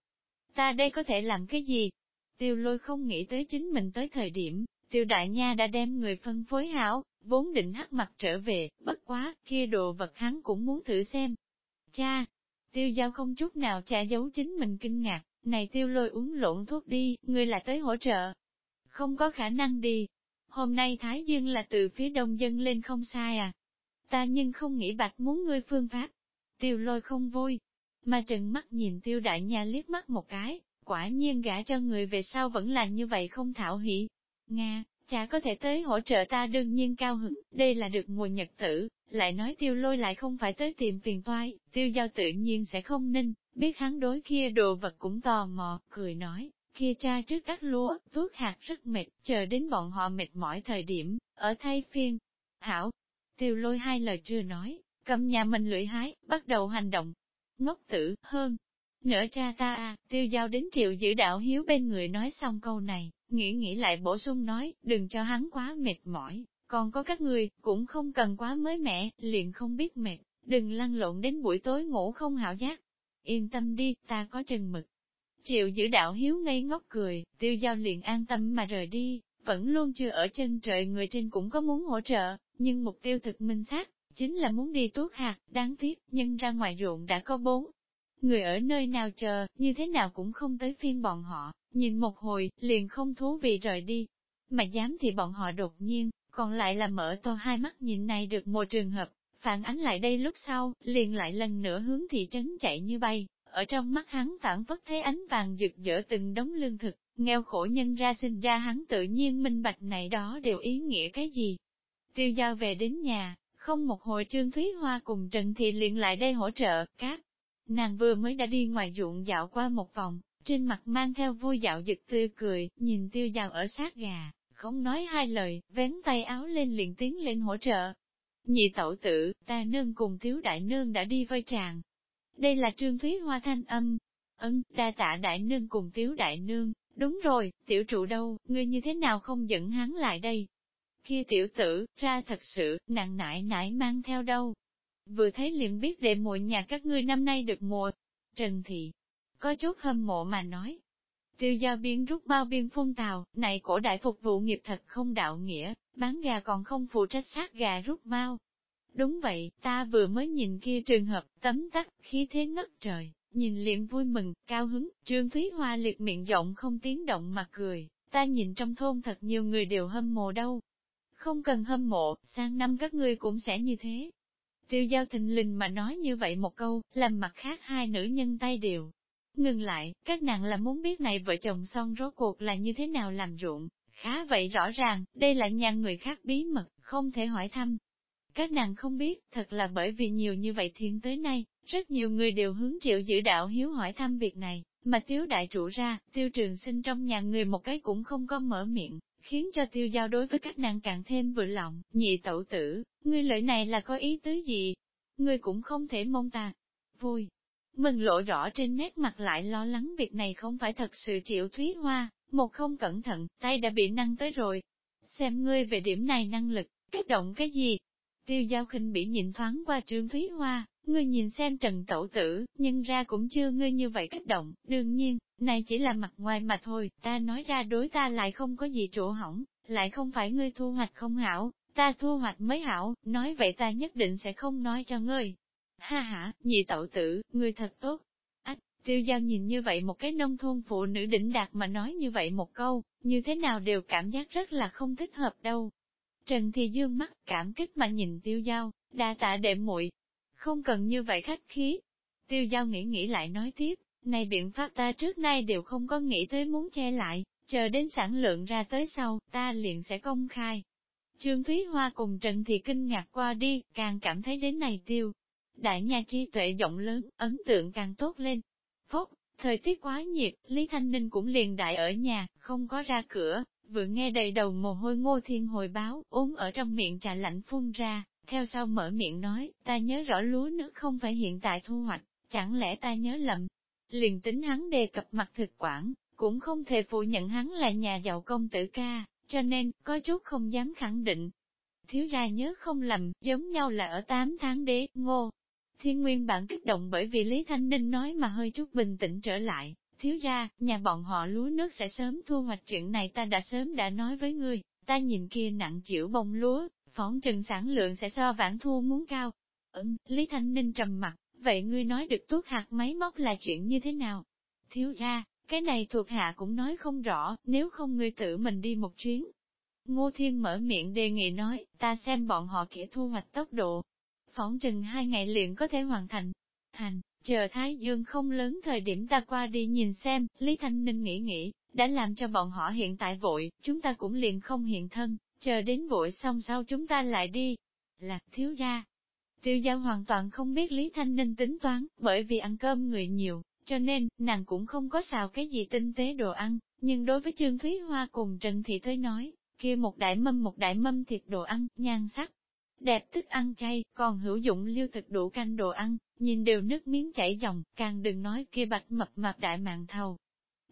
Ta đây có thể làm cái gì? Tiêu lôi không nghĩ tới chính mình tới thời điểm, tiêu đại nha đã đem người phân phối hảo, vốn định hắc mặt trở về, bất quá, kia đồ vật hắn cũng muốn thử xem. Cha! Tiêu giao không chút nào trả giấu chính mình kinh ngạc, này tiêu lôi uống lộn thuốc đi, người là tới hỗ trợ. Không có khả năng đi. Hôm nay Thái Dương là từ phía đông dân lên không sai à. Ta nhưng không nghĩ bạch muốn ngươi phương pháp. Tiêu lôi không vui, mà trừng mắt nhìn tiêu đại nha liếc mắt một cái, quả nhiên gả cho người về sau vẫn là như vậy không thảo hỷ. Nga, cha có thể tới hỗ trợ ta đương nhiên cao hứng, đây là được mùa nhật tử, lại nói tiêu lôi lại không phải tới tìm phiền toái, tiêu giao tự nhiên sẽ không ninh, biết hắn đối kia đồ vật cũng tò mò, cười nói, kia cha trước các lúa, tuốt hạt rất mệt, chờ đến bọn họ mệt mỏi thời điểm, ở thay phiên. Hảo, tiêu lôi hai lời chưa nói, cầm nhà mình lưỡi hái, bắt đầu hành động. Ngốc tử, hơn. Nỡ cha ta à, tiêu giao đến triệu giữ đạo hiếu bên người nói xong câu này, nghĩ nghĩ lại bổ sung nói, đừng cho hắn quá mệt mỏi, còn có các người, cũng không cần quá mới mẻ, liền không biết mệt, đừng lăn lộn đến buổi tối ngủ không hảo giác. Yên tâm đi, ta có chừng mực. Triệu giữ đạo hiếu ngây ngốc cười, tiêu giao liền an tâm mà rời đi, vẫn luôn chưa ở chân trời người trên cũng có muốn hỗ trợ, nhưng mục tiêu thực minh xác, chính là muốn đi tuốt hạt, đáng tiếc, nhưng ra ngoài ruộng đã có bốn. Người ở nơi nào chờ, như thế nào cũng không tới phiên bọn họ, nhìn một hồi, liền không thú vị rời đi. Mà dám thì bọn họ đột nhiên, còn lại là mở to hai mắt nhìn này được một trường hợp, phản ánh lại đây lúc sau, liền lại lần nữa hướng thị trấn chạy như bay, ở trong mắt hắn phản phất thấy ánh vàng rực rỡ từng đống lương thực, nghèo khổ nhân ra sinh ra hắn tự nhiên minh bạch này đó đều ý nghĩa cái gì. Tiêu giao về đến nhà, không một hồi Trương Thúy Hoa cùng Trần Thị liền lại đây hỗ trợ, các nàng vừa mới đã đi ngoài ruộng dạo qua một vòng, trên mặt mang theo vui dạo dực tươi cười, nhìn tiêu dào ở sát gà, không nói hai lời, vén tay áo lên liền tiến lên hỗ trợ. Nhị tẩu tử, ta nương cùng thiếu đại nương đã đi vơi tràng. Đây là Trương Thúy Hoa thanh âm. Ân, đa tạ đại nương cùng thiếu đại nương, đúng rồi, tiểu trụ đâu, ngươi như thế nào không dẫn hắn lại đây? Kia tiểu tử, ra thật sự, nặng nại nại mang theo đâu. Vừa thấy liền biết đệ muội nhà các ngươi năm nay được mùa. Trần Thị, có chút hâm mộ mà nói. Tiêu gia biên rút bao biên phun tàu, này cổ đại phục vụ nghiệp thật không đạo nghĩa, bán gà còn không phụ trách sát gà rút bao. Đúng vậy, ta vừa mới nhìn kia trường hợp, tấm tắc, khí thế ngất trời, nhìn liền vui mừng, cao hứng, trương thúy hoa liệt miệng rộng không tiếng động mà cười, ta nhìn trong thôn thật nhiều người đều hâm mộ đâu, không cần hâm mộ, sang năm các ngươi cũng sẽ như thế. Tiêu giao thịnh linh mà nói như vậy một câu, làm mặt khác hai nữ nhân tay đều. Ngừng lại, các nàng là muốn biết này vợ chồng son rốt cuộc là như thế nào làm ruộng. Khá vậy rõ ràng, đây là nhà người khác bí mật, không thể hỏi thăm. Các nàng không biết, thật là bởi vì nhiều như vậy thiên tới nay, rất nhiều người đều hướng chịu giữ đạo hiếu hỏi thăm việc này, mà tiếu đại trụ ra, tiêu trường sinh trong nhà người một cái cũng không có mở miệng, khiến cho tiêu giao đối với các nàng càng thêm vừa lòng, nhị tẩu tử, ngươi lợi này là có ý tứ gì? Ngươi cũng không thể mong ta. Vui. Mừng lộ rõ trên nét mặt lại lo lắng việc này không phải thật sự triệu thúy hoa, một không cẩn thận, tay đã bị năng tới rồi. Xem ngươi về điểm này năng lực, kích động cái gì? Tiêu giao khinh bị nhìn thoáng qua Trương Thúy Hoa, ngươi nhìn xem Trần Tẩu Tử, nhưng ra cũng chưa ngươi như vậy kích động, đương nhiên, này chỉ là mặt ngoài mà thôi, ta nói ra đối ta lại không có gì chỗ hỏng, lại không phải ngươi thu hoạch không hảo, ta thu hoạch mới hảo, nói vậy ta nhất định sẽ không nói cho ngươi. Ha ha, nhị tẩu tử, ngươi thật tốt. Ách, tiêu giao nhìn như vậy một cái nông thôn phụ nữ đỉnh đạt mà nói như vậy một câu, như thế nào đều cảm giác rất là không thích hợp đâu. Trần Thì Dương mắt cảm kích mà nhìn tiêu giao, đa tạ đệ muội không cần như vậy khách khí. Tiêu giao nghĩ nghĩ lại nói tiếp, này biện pháp ta trước nay đều không có nghĩ tới muốn che lại, chờ đến sản lượng ra tới sau, ta liền sẽ công khai. Trương Thúy Hoa cùng Trần Thị kinh ngạc qua đi, càng cảm thấy đến này tiêu. Đại nhà chi tuệ rộng lớn, ấn tượng càng tốt lên. Phốc, thời tiết quá nhiệt, Lý Thanh Ninh cũng liền đại ở nhà, không có ra cửa, vừa nghe đầy đầu mồ hôi ngô thiên hồi báo, uống ở trong miệng trà lạnh phun ra, theo sau mở miệng nói, ta nhớ rõ lúa nước không phải hiện tại thu hoạch, chẳng lẽ ta nhớ lầm. Liền tính hắn đề cập mặt thực quản, cũng không thể phủ nhận hắn là nhà giàu công tử ca, cho nên, có chút không dám khẳng định. Thiếu ra nhớ không lầm, giống nhau là ở 8 tháng đế, ngô. Thiên nguyên bản kích động bởi vì Lý Thanh Ninh nói mà hơi chút bình tĩnh trở lại, thiếu ra, nhà bọn họ lúa nước sẽ sớm thu hoạch chuyện này ta đã sớm đã nói với ngươi, ta nhìn kia nặng chịu bông lúa, phóng chừng sản lượng sẽ so vãn thu muốn cao. Ừm, Lý Thanh Ninh trầm mặt, vậy ngươi nói được tốt hạt máy móc là chuyện như thế nào? Thiếu ra, cái này thuộc hạ cũng nói không rõ, nếu không ngươi tự mình đi một chuyến. Ngô Thiên mở miệng đề nghị nói, ta xem bọn họ kẻ thu hoạch tốc độ. Phỏng chừng hai ngày liền có thể hoàn thành. Thành, chờ Thái Dương không lớn thời điểm ta qua đi nhìn xem, Lý Thanh Ninh nghĩ nghĩ, đã làm cho bọn họ hiện tại vội, chúng ta cũng liền không hiện thân, chờ đến vội xong sau chúng ta lại đi. Lạc thiếu ra. Tiêu gia hoàn toàn không biết Lý Thanh Ninh tính toán, bởi vì ăn cơm người nhiều, cho nên, nàng cũng không có xào cái gì tinh tế đồ ăn, nhưng đối với Trương Thúy Hoa cùng Trần Thị Tới nói, kia một đại mâm một đại mâm thịt đồ ăn, nhan sắc, đẹp thức ăn chay, còn hữu dụng liêu thực đủ canh đồ ăn, nhìn đều nước miếng chảy dòng, càng đừng nói kia bạch mập mạp đại mạng thầu.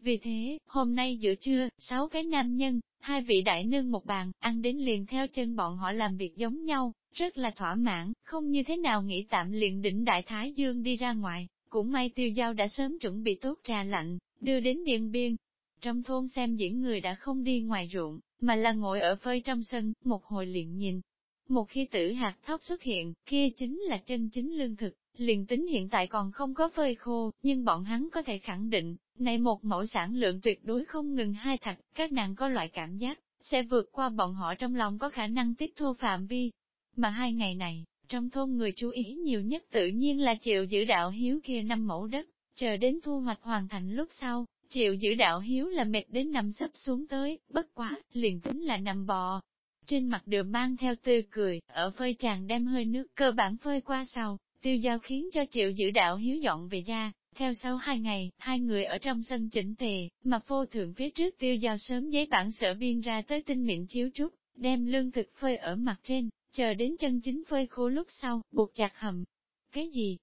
Vì thế, hôm nay giữa trưa, sáu cái nam nhân, hai vị đại nương một bàn, ăn đến liền theo chân bọn họ làm việc giống nhau, rất là thỏa mãn, không như thế nào nghĩ tạm liền đỉnh đại thái dương đi ra ngoài. Cũng may tiêu giao đã sớm chuẩn bị tốt trà lạnh, đưa đến điện biên. Trong thôn xem diễn người đã không đi ngoài ruộng, mà là ngồi ở phơi trong sân, một hồi liền nhìn. Một khi tử hạt thóc xuất hiện, kia chính là chân chính lương thực, liền tính hiện tại còn không có phơi khô, nhưng bọn hắn có thể khẳng định, này một mẫu sản lượng tuyệt đối không ngừng hai thật các nàng có loại cảm giác, sẽ vượt qua bọn họ trong lòng có khả năng tiếp thu phạm vi. Mà hai ngày này, trong thôn người chú ý nhiều nhất tự nhiên là chịu giữ đạo hiếu kia năm mẫu đất, chờ đến thu hoạch hoàn thành lúc sau, chịu giữ đạo hiếu là mệt đến nằm sấp xuống tới, bất quá, liền tính là nằm bò. Trên mặt đều mang theo tươi cười, ở phơi tràn đem hơi nước cơ bản phơi qua sau, tiêu giao khiến cho chịu giữ đạo hiếu dọn về ra. Theo sau hai ngày, hai người ở trong sân chỉnh tề, mà phô thượng phía trước tiêu giao sớm giấy bản sở biên ra tới tinh miệng chiếu trúc, đem lương thực phơi ở mặt trên, chờ đến chân chính phơi khô lúc sau, buộc chặt hầm. Cái gì?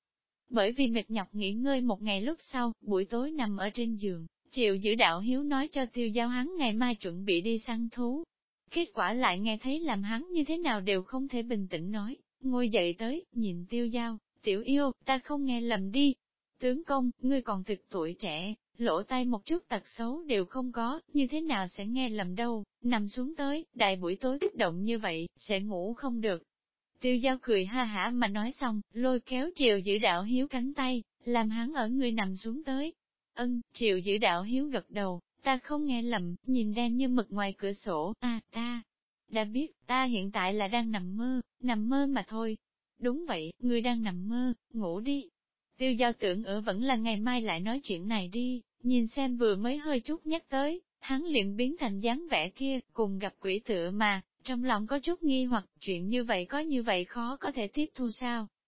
Bởi vì mệt nhọc nghỉ ngơi một ngày lúc sau, buổi tối nằm ở trên giường, chịu giữ đạo hiếu nói cho tiêu giao hắn ngày mai chuẩn bị đi săn thú. Kết quả lại nghe thấy làm hắn như thế nào đều không thể bình tĩnh nói, ngồi dậy tới, nhìn tiêu giao, tiểu yêu, ta không nghe lầm đi. Tướng công, ngươi còn thực tuổi trẻ, lỗ tay một chút tật xấu đều không có, như thế nào sẽ nghe lầm đâu, nằm xuống tới, đại buổi tối kích động như vậy, sẽ ngủ không được. Tiêu giao cười ha hả mà nói xong, lôi kéo chiều giữ đạo hiếu cánh tay, làm hắn ở người nằm xuống tới. Ân, chiều giữ đạo hiếu gật đầu, ta không nghe lầm, nhìn đen như mực ngoài cửa sổ, à, ta, đã biết, ta hiện tại là đang nằm mơ, nằm mơ mà thôi. Đúng vậy, ngươi đang nằm mơ, ngủ đi. Tiêu giao tưởng ở vẫn là ngày mai lại nói chuyện này đi, Nhìn xem vừa mới hơi chút nhắc tới, hắn liền biến thành dáng vẻ kia, cùng gặp quỷ tựa mà, trong lòng có chút nghi hoặc chuyện như vậy có như vậy khó có thể tiếp thu sao.